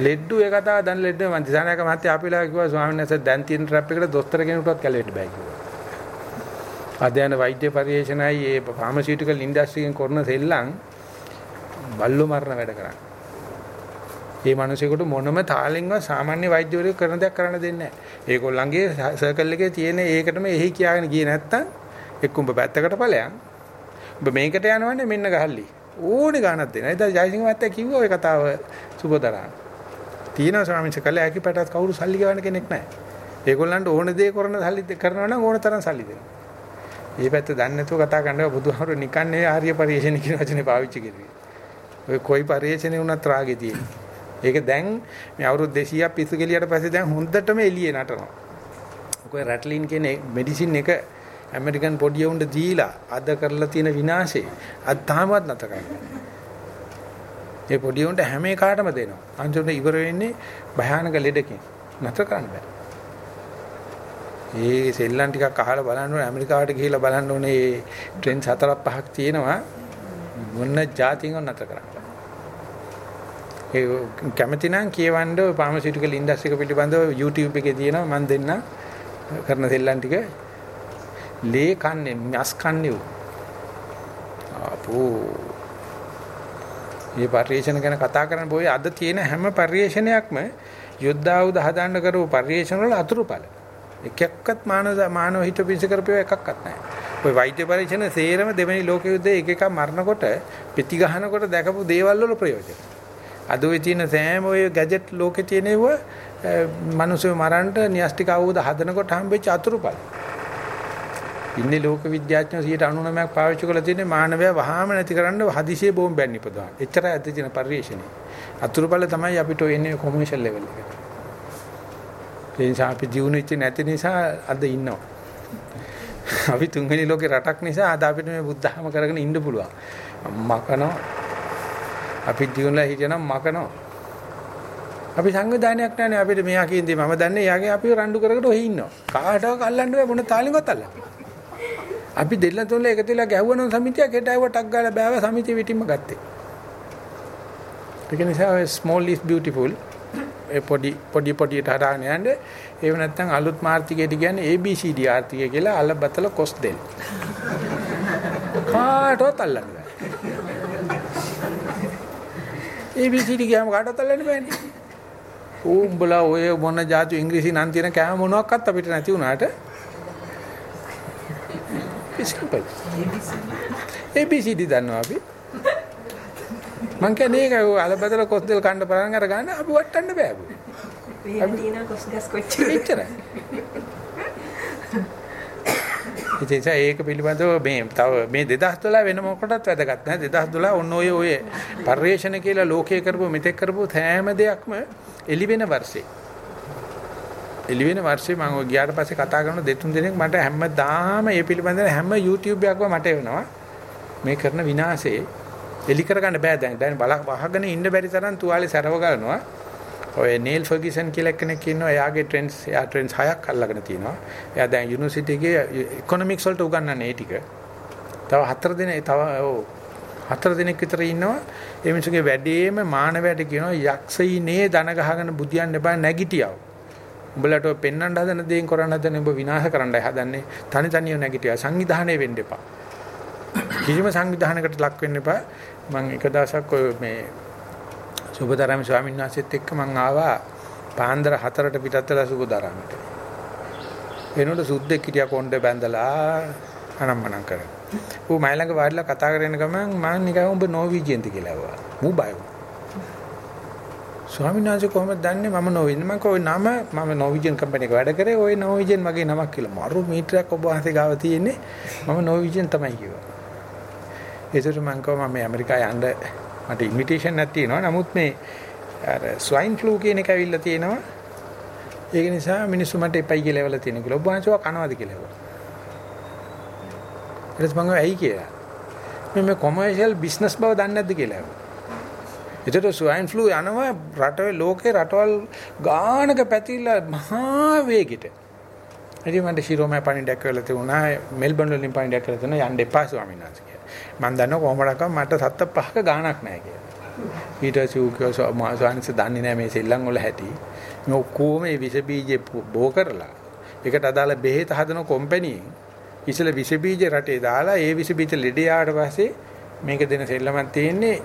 ලෙඩ්ඩු ඒ කතාව දැන් ලෙඩ්ඩු මන් දිසානායක මහත්තයා අපිලා කිව්වා ස්වාමීන් වහන්සේ දැන් තියෙන ට්‍රැප් එකට දොස්තර කෙනෙකුටවත් කැලෙන්න බෑ කිව්වා. අධ්‍යයන වෛද්‍ය පරීක්ෂණයි ඒ ෆාමසිටිකල් ඉන්ඩස්ට්‍රියෙන් කරන සෙල්ලම් බල්ලෝ මරණ වැඩ කරන්නේ. මේ මිනිසෙකුට මොනම තාලෙන්වත් සාමාන්‍ය වෛද්‍යවරයෙකු කරන දෙයක් කරන්න දෙන්නේ නැහැ. ඒගොල්ලන්ගේ සර්කල් එකේ තියෙන ඒකටම එහි කියාගෙන ගියේ නැත්තම් එක්ක උඹ පැත්තකට ඵලයන්. උඹ මේකට යනවන්නේ මෙන්න ගහල්ලි. ඕනේ ගානක් දෙනවා. ඉතින් ජයසිංහ මහත්තයා කිව්වා ওই කතාව සුබතරා. තියෙනවා ස්වාමීන් වහන්සේ කළේ ඇකි පැටත් කවුරු සල්ලි ගවන්න කෙනෙක් නැහැ. ඒගොල්ලන්ට ඕන දේ කරන සල්ලි කරනවා නම් ඕන තරම් සල්ලි දෙනවා. මේ පැත්ත දන්නේ නැතුව කතා කරනවා බුදුහාමුදුරු නිකන් නේ ආර්ය පරිශ්‍රණ කියන වචනේ පාවිච්චි කරුවේ. ඔය කොයි පරිශ්‍රණේ වුණත් රාගේ තියෙන්නේ. ඒක දැන් මේ අවුරුදු 200ක් පිස්සු කෙලියට පස්සේ දැන් හොඳටම එළියේ නටනවා. ඔය රැට්ලින් කියන මෙඩිසින් එක ඇමරිකන් පොඩි උණ්ඩ දීලා අද කරලා තියෙන විනාශේ අද තාමත් නැත කරන්නේ. ඒ පොඩි උණ්ඩ හැම එකටම දෙනවා. අන්තිමට ඉවර වෙන්නේ භයානක ලෙඩකින්. නැතර කරන්න බෑ. ඒ සෙල්ලම් ටිකක් අහලා බලන්න ඕනේ ඇමරිකාවට ගිහිල්ලා බලන්න ඕනේ මේ ට්‍රෙන්ඩ්ස් හතරක් පහක් තියෙනවා මොන જાතියෙන් නැතර කරන්න. ඒ කැමති නම් කියවන්න ෆාමසිටිකල් ඉන්ඩස්ට්‍රි එක පිළිබඳව YouTube එකේ තියෙනවා මම දෙන්න කරන සෙල්ලම් ටික. ලේ කන්නේ මස් කන්නේ අපෝ මේ පරිේශන ගැන කතා කරන්න බොයි. අද තියෙන හැම පරිේශනයක්ම යුද්ධායුධ හදාන්න කරපු පරිේශන වල අතුරුඵල එකක්වත් මානව මානව හිත පිස කරපේව එකක්වත් නැහැ. ඔය වෛද්‍ය පරීක්ෂණ සේරම දෙවෙනි ලෝක යුද්ධයේ එක එක මරනකොට පිටි ගහනකොට දැකපු දේවල් වල ප්‍රයෝජන. අද ඔය තියෙන සෑම ඔය ගැජට් ලෝකේ තියෙනව මිනිස්සු මරන්න න්‍යෂ්ටික ආයුධ හදනකොට හම්බෙච්ච අතුරුඵල. ඉන්නේ ලෝක විද්‍යාඥයෝ 99ක් පාවිච්චි කරලා තියෙන්නේ මානවයා වහාම නැති කරන්න හදිසියේ බෝම්බයක් නිපදවන්න. එච්චරයි අද තියෙන පරිශ්‍රණය. අතුරුඵල තමයි අපිට එන්නේ කොමර්ෂල් ලෙවල් එකට. ඒ නිසා අපි ජීුණෙච්ච නැති නිසා අද ඉන්නවා. අපි තුන්වෙනි ලෝකේ රටක් නිසා අද අපිට මේ බුද්ධහම කරගෙන ඉන්න පුළුවන්. මකනවා. අපි ජීුණලා හිටියනම් මකනවා. අපි සංවිධානයක් නැහැනේ අපිට මෙයා කියන්නේ මම දන්නේ යාගේ අපි රණ්ඩු කරකට ඔහි ඉන්නවා. කාටවත් අල්ලන්න බෑ මොන තාලෙන්වත් අල්ලන්න. අපි දෙල්ල තුනල එකතු වෙලා ගැහුවනම් සමිතියක් හෙට ආව ටක් ගාලා බෑව සමිතිය පිටින්ම ගත්තේ. ඒක නිසා small is beautiful. ඒ පොඩි පොඩි පොඩියට හදාගෙන යන්නේ ඒව නැත්තම් අලුත් මාර්තිකයට කියන්නේ ABCD ආර්තිකය කියලා අල බතල කොස් දෙල්. කාටවත් අල්ලන්න බෑ. ABCD ගියාම කාටවත් අල්ලන්න බෑනේ. උඹලා ඔය මොන જાතු ඉංග්‍රීසි නම් තියෙන කෑම මොනවත් අපිට නැති වුණාට simple. ABCD දන්නවා අපි. මං කියන්නේ ඒක අලබදල කොස්දල් කන්න පරන් අර ගන්න අපි වටන්න බෑ. වෙන තියෙන කොස් ගස් කොච්චර. ඉතින් ඒක පිළිබඳව මේ තව මේ 2012 වෙන මොකටවත් වැදගත් නැහැ 2012 ඔන්න ඔය ඔය පරිශ්‍රණ කියලා ලෝකයේ කරපු මෙතෙක් කරපු හැම දෙයක්ම එළි වෙන වර්ෂේ. එළි වෙන වර්ෂේ මම ඔය ගියාට පස්සේ කතා කරන දෙතුන් දිනක් මට හැමදාම මේ පිළිබඳව හැම YouTube එකක්ම මට එනවා මේ කරන විනාශේ. එලි කරගන්න බෑ දැන්. දැන් බල වහගෙන ඉන්න බැරි තරම් තුවාලේ සරව ගන්නවා. ඔය නීල් ෆර්ගිසන් කියලා කෙනෙක් ඉන්නවා. එයාගේ ට්‍රෙන්ඩ්ස්, එයා ට්‍රෙන්ඩ්ස් හයක් අල්ලගෙන තිනවා. එයා දැන් යුනිවර්සිටි එකේ ඉකොනොමික්ස් වලට උගන්වන්නේ ඒ ටික. තව හතර දින තව ඔව් හතර දිනක් විතර ඉන්නවා. ඒ මිනිස්සුගේ වැඩේම මානවයට කියනවා යක්ෂයිනේ දන ගහගෙන බුදියන්න බෑ නැගිටියව. උඹලට පෙන්වන්න හදන දේෙන් කරන්න හදන උඹ විනාශ කරන්නයි හදන්නේ. තනි තනියම නැගිටියා. සංවිධානය වෙන්න එපා. කිසිම සංවිධානයකට ලක් වෙන්න එපා. මම එක දවසක් ඔය මේ සුබතරම ස්වාමීන් වහන්සේත් එක්ක මම ආවා පාන්දර 4ට පිටත් වෙලා සුබතරමට. එනකොට සුද්දෙක් හිටියා කොණ්ඩේ බැඳලා අනම්මනම් කරා. ඌ මයි ළඟ වාඩිලා කතා කරගෙන ගමන් මම නිකන් උඹ නෝවිජියෙන්ද කියලා ඇහුවා. මූ බය වුණා. ස්වාමීන් වහන්සේ කොහොමද දන්නේ මම නෝවිජන් මම කෝ නම මම නෝවිජන් කම්පැනි එක වැඩ කරේ ওই නෝවිජන් මගේ නමක් කියලා. මරු මීටරයක් ඔබ වහන්සේ ගාව තියෙන්නේ මම නෝවිජන් තමයි කිව්වා. ඒසර මම කෝ මම ඇමරිකාවේ යන්න මට ඉන්විටේෂන් එකක් තියෙනවා. නමුත් මේ අර ස්වයින් ෆ්ලූ කියන එක ඇවිල්ලා තියෙනවා. ඒක නිසා මිනිස්සු මට එපයි කියලා එවලා තියෙන කියලා. ඔබ වහන්සේව කනවාද කියලා ඇහුවා. ඊට පස්සේ මම ඇයි කියලා. මේ මේ කොමර්ෂල් බිස්නස් බව දන්නේ නැද්ද කියලා ඇහුවා. ඒතර ස්වයින් ෆ්ලූ යනවා රටවල ලෝකේ රටවල් ගානක පැතිරලා මහා වේගෙට. ඉතින් මන්ට ශිරෝමය පණිඩක් වෙලා තිබුණා මෙල්බන් වලින් පණිඩක් වෙලා තිබුණා යන්න එපා ස්වාමීන් වහන්සේ කියලා. මම දන්නවා කොහොමඩක්වත් මට සත්ත පහක ගාණක් නැහැ කියලා. ඊට පස්සේ ඌ කිව්වා ස්වාමීන් දන්නේ නැහැ මේ සෙල්ලම් වල හැටි. මේ ඔක්කොම මේ විස බීජ බෝ කරලා ඒකට අදාළ බෙහෙත හදන කම්පැනියෙන් ඉතල විස බීජ රටේ දාලා ඒ විස බීජ ලෙඩ යාට පස්සේ මේක දෙන සෙල්ලමක් තියෙන්නේ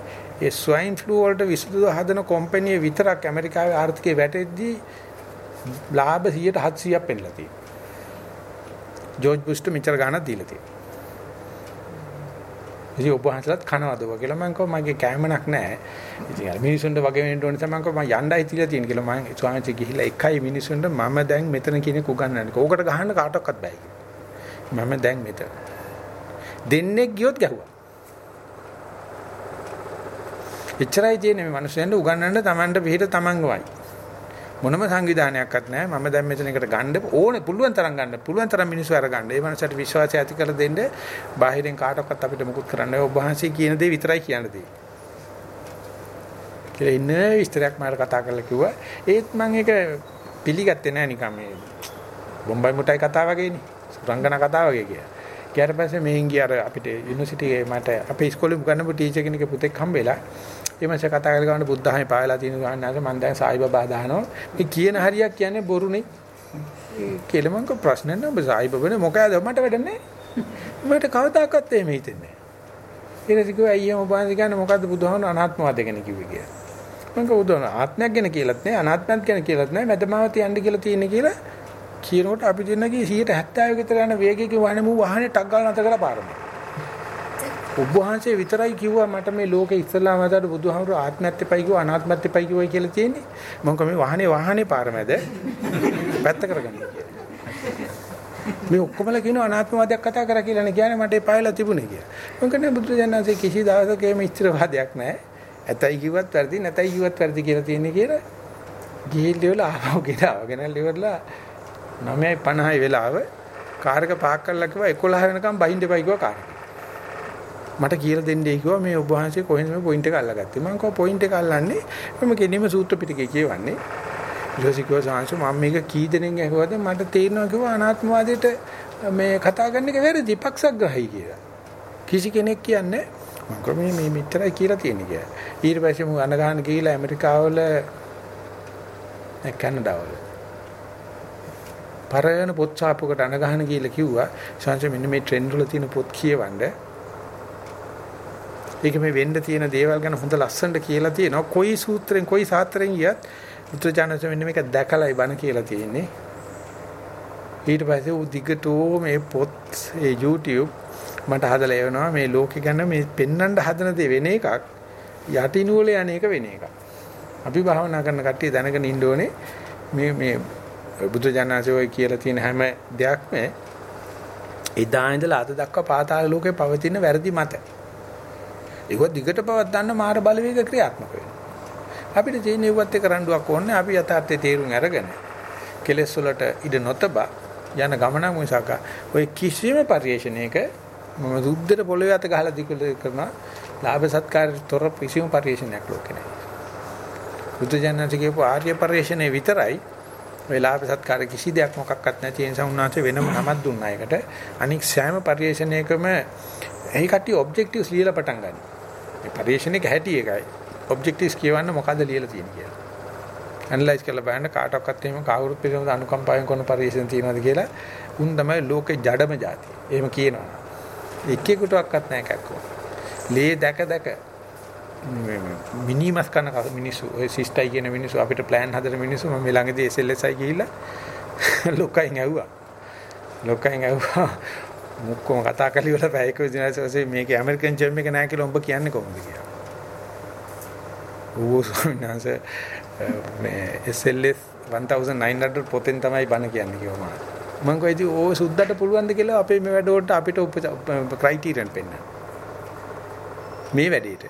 ඒ ස්වයින් ෆ්ලූ වලට විසඳුම හදන කම්පැනි විතරක් ඇමරිකාවේ ආර්ථිකය වැටෙද්දී ලාභ 100ට 700ක් පෙන්නලා තියෙනවා. ජෝර්ජ් බුෂ්ට මෙච්චර ගාණක් දීලා තියෙනවා. ඉතින් ඔබ වහන්සේලාත් කනවද කියලා මම කිව්වා මගේ කැමමක් නැහැ. ඉතින් අර මිනිසුන්ට වගේ වෙන්න ඕනේ තමයි මම කිව්වා මම යණ්ඩයි තියලා තියෙන කියලා මම ස්වාමීන් ගිහිල්ලා එකයි මිනිසුන්ට මම දැන් මෙතන කෙනෙක් උගන්වන්නේ. ඕකට ගහන්න කාටවත් බෑ මම දැන් මෙතන. දෙන්නේ ගියොත් ගැහුවා. එච්චරයි තියෙන්නේ මේ මිනිස්සුන්ට උගන්වන්න Tamanට පිළිහිට Tamanගමයි. මොනම සංවිධානයක්වත් නැහැ. මම දැන් මෙතන එකට ගන්න ඕනේ පුළුවන් තරම් ගන්න. පුළුවන් තරම් මිනිස්සු අරගන්න. ඒ මනසට විශ්වාසය ඇති කර දෙන්න බාහිරින් කාටවත් අපිට මුකුත් කරන්න ඔබ වහන්සේ කියන දේ විතරයි කියන්න තියෙන්නේ. කියලා ඉන්න විස්තරයක් මම කතා කරලා කිව්වා. ඒත් මම ඒක පිළිගත්තේ නැහැ නිකන් මේ බොම්බයි මුටයි කතා වගේනේ. රංගන කතා වගේ කියලා. ඊට පස්සේ මෙහෙන් ගිය අර අපිට යුනිවර්සිටි එකේ මට අපේ ඉස්කෝලේ උගන්වපු ටීචර් කෙනෙක්ගේ පුතෙක් හම්බෙලා ඒ මාසේ කතා කරලා ගන්න බුද්ධහමේ පායලා තියෙන ගානනාට මම දැන් සායිබබා දානවා. මේ කියන හරියක් කියන්නේ බොරුනේ. කියලා මං කෝ ප්‍රශ්න නෑ ඔබ සායිබබනේ මොකද මට වැඩන්නේ. මට කවදාකවත් එහෙම හිතෙන්නේ නෑ. ඊට පස්සේ කිව්වා අයියා ඔබ වහන්සේ කියන්නේ මොකද්ද බුදුහාමුදුරන් අනාත්මවාද ගැන කිව්වේ කියලා. මං කෝ බුදුහාම ආත්මයක් ගැන කියලාත් නෑ අනාත්මයක් ගැන කියලාත් නෑ මැදමාව තියන්න කියලා තියෙන්නේ කියලා කියනකොට අපි දෙන්නගේ 170 විතර යන වේගයකින් වහනේ මූ වහනේ ටක් ගාලා නැත කරලා පාරම. ඔබ වහන්සේ විතරයි කිව්වා මට මේ ලෝකේ ඉස්සලාම හදාට බුදුහාමුදුරු ආත්මයත් එපයි කිව්වා අනාත්මයත් එපයි කිව්වයි කියලා තියෙන්නේ. මම කම මේ වාහනේ වාහනේ පාර මැද පැත්ත කරගන්න මේ ඔක්කොමලා කියන අනාත්මවාදයක් කතා කරා කියලා නේ කියන්නේ මට එපායලා තිබුණේ කියලා. මම කියන්නේ බුදු දඥාන්සේ කිසි දවසක මේ ඉස්තරවාදයක් නැහැ. ඇතයි කිව්වත් වැරදි නැතයි කිව්වත් වැරදි කියලා තියෙන්නේ කියලා. ගිහින් ඉවරලා ආවෝ ගෙනාව. ගෙනල්ලා ඉවරලා 9:50 වෙලාව කාර් එක පාක් කරලා කිව්වා 11 වෙනකම් බහින්න එපයි කිව්වා කාර් එක. මට කියලා දෙන්නේ කිව්වා මේ ඔබ වහන්සේ කොහෙන්ද මේ පොයින්ට් එක අල්ලගත්තේ? මම කිව්වා පොයින්ට් එක අල්ලන්නේ මම කෙනෙම සූත්‍ර පිටකේ කියවන්නේ. ඊළසිකෝ සාංශ මම මේක කී දෙනෙන් ඇහුවද? මට තේරෙනවා කිව්වා අනාත්මවාදයට මේ කතා කරන එක වැරදි පක්ෂග්‍රාහී කියලා. කිසි කෙනෙක් කියන්නේ මම කිව්වා මේ මේ මෙච්චරයි කියලා තියෙන්නේ කියලා. ඊට පස්සේ මම අන ගන්න ගිහිලා ඇමරිකාවල කැනඩාවල. පරයන පොත් ඡාපුවකට අන ගහන ගිහිල්ලා කිව්වා සංශ මෙන්න මේ ට්‍රෙන්ඩ් වල තියෙන පොත් කියවන්න. ඒක මේ වෙන්න තියෙන දේවල් ගැන හොඳ ලස්සනට කියලා තියෙනවා. කොයි සූත්‍රෙන් කොයි සාත්‍රෙන් ගියත් උත්‍රාජනස මෙන්න මේක දැකලායි බණ කියලා තියෙන්නේ. ඊට පස්සේ උ දිගටෝ මේ පොත් ඒ YouTube මට හදලා එවනවා මේ ලෝකේ ගැන මේ පෙන්වන්න හදන දේ වෙන එකක්. යටිනූලේ අනේක වෙන එක. අපි භාවනා කරන කට්ටිය දැනගෙන ඉන්න ඕනේ මේ මේ බුදු ජානසෝයි කියලා තියෙන හැම දෙයක්ම එදා ඉඳලා අද දක්වා පාතාල ලෝකේ පවතින වැරදි මත. ඒක දිගට පවත් ගන්න මාර බලවේග ක්‍රියාත්මක වෙනවා. අපිට තියෙන ඒවත් එක රණ්ඩුවක් ඕනේ අපි යථාර්ථයේ තේරුම් අරගෙන කෙලෙස් වලට ඉඩ නොතබා යන ගමන මොසක ඔය කිසිම පරිේශණයක මම දුද්දට පොළවේ අත ගහලා දිකුල කරන ලාභ සත්කාර තොර කිසිම පරිේශණයක් ලෝකේ නැහැ. බුදු ජානක කියපු ආර්ය පරිේශණය විතරයි ඔය ලාභ සත්කාර කිසි දෙයක් මොකක්වත් නැති ඒ නිසා උන්වහන්සේ වෙනම නමක් දුන්නා ඒකට. අනික සෑම පරිේශණයකම එහි කට්ටිය ඔබ්ජෙක්ටිව්ස් ලියලා පටන් ගන්නවා. මේ පරිේශණයක හැටි එකයි. ඔබ්ජෙක්ටිව්ස් කියවන්න මොකද්ද ලියලා තියෙන්නේ කියලා. ඇනලයිස් කරලා බලන්න කාටවත් එහෙම කවුරුත් පිළිබඳ අනුකම්පාවෙන් කරන පරිශීලන තියනවාද කියලා උන් තමයි ලෝකේ ජඩම જાති. එහෙම කියනවා. එක්කෙකුටවත් නැහැ කැක්කෝ. ලේ දැක දැක මිනිමස් කරන මිනිස්සු ඔය සිස්ටයි කියන මිනිස්සු අපිට ප්ලෑන් හදන මිනිස්සු මම ළඟදී SLSI ගිහිල්ලා ලොකයින් ඇහුවා. ලොකයින් ඇහුවා මුක්කම කතා කරලි වල පැයක විදිහට මේකේ ඇමරිකන් ජර්ම් එක නැහැ කියලා උඹ කියන්නේ කොහොමද කියලා. ඌ ස්වාමීන් වහන්සේ මේ SLS 1900 පොතෙන් තමයි බණ කියන්නේ කිව්වා මම. මම කොයිද ඕ සුද්දට පුළුවන්ද කියලා අපේ මේ වැඩවලට අපිට ක්‍රයිටීරියන් පෙන්නන්න. මේ වැඩේට.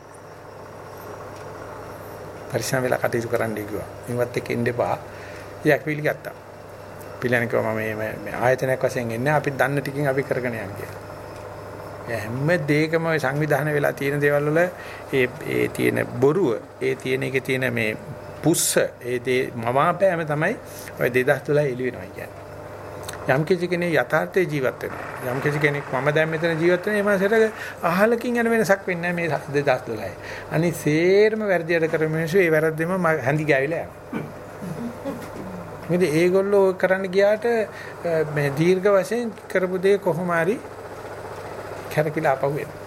පරිස්සම් වෙලා කටයුතු කරන්න කිව්වා. මේවත් එක්ක ඉන්න එපා. යක් පිළිගත්තා. පිළිගන්න කිව්වා මම මේ ආයතනයක් වශයෙන් එන්නේ අපි දන්න ටිකෙන් අපි කරගෙන යන්න කියලා. හැම දෙයකම ওই සංවිධානය වෙලා තියෙන දේවල් වල ඒ ඒ තියෙන බොරුව ඒ තියෙන එකේ තියෙන මේ පුස්ස ඒ දේ මවාපෑම තමයි ඔය 2012 එළි වෙනවා කියන්නේ. යම් කිසි කෙනෙක් යථාර්ථයේ ජීවත් වෙනවා. යම් කිසි කෙනෙක් මම දැන් මෙතන ජීවත් වෙන ඒ මාසෙට අහලකින් යන වෙනසක් වෙන්නේ නැහැ මේ 2012. අනිත් සේරම වැරදියට කරන මිනිස්සු ඒ වැරද්දෙම හැඳි ගෑවිලා යනවා. මොකද ඒගොල්ලෝ කරන්න ගියාට මේ දීර්ඝ වශයෙන් කරපු දේ කොහොම හරි කැරකිලා අපහු වෙනවා.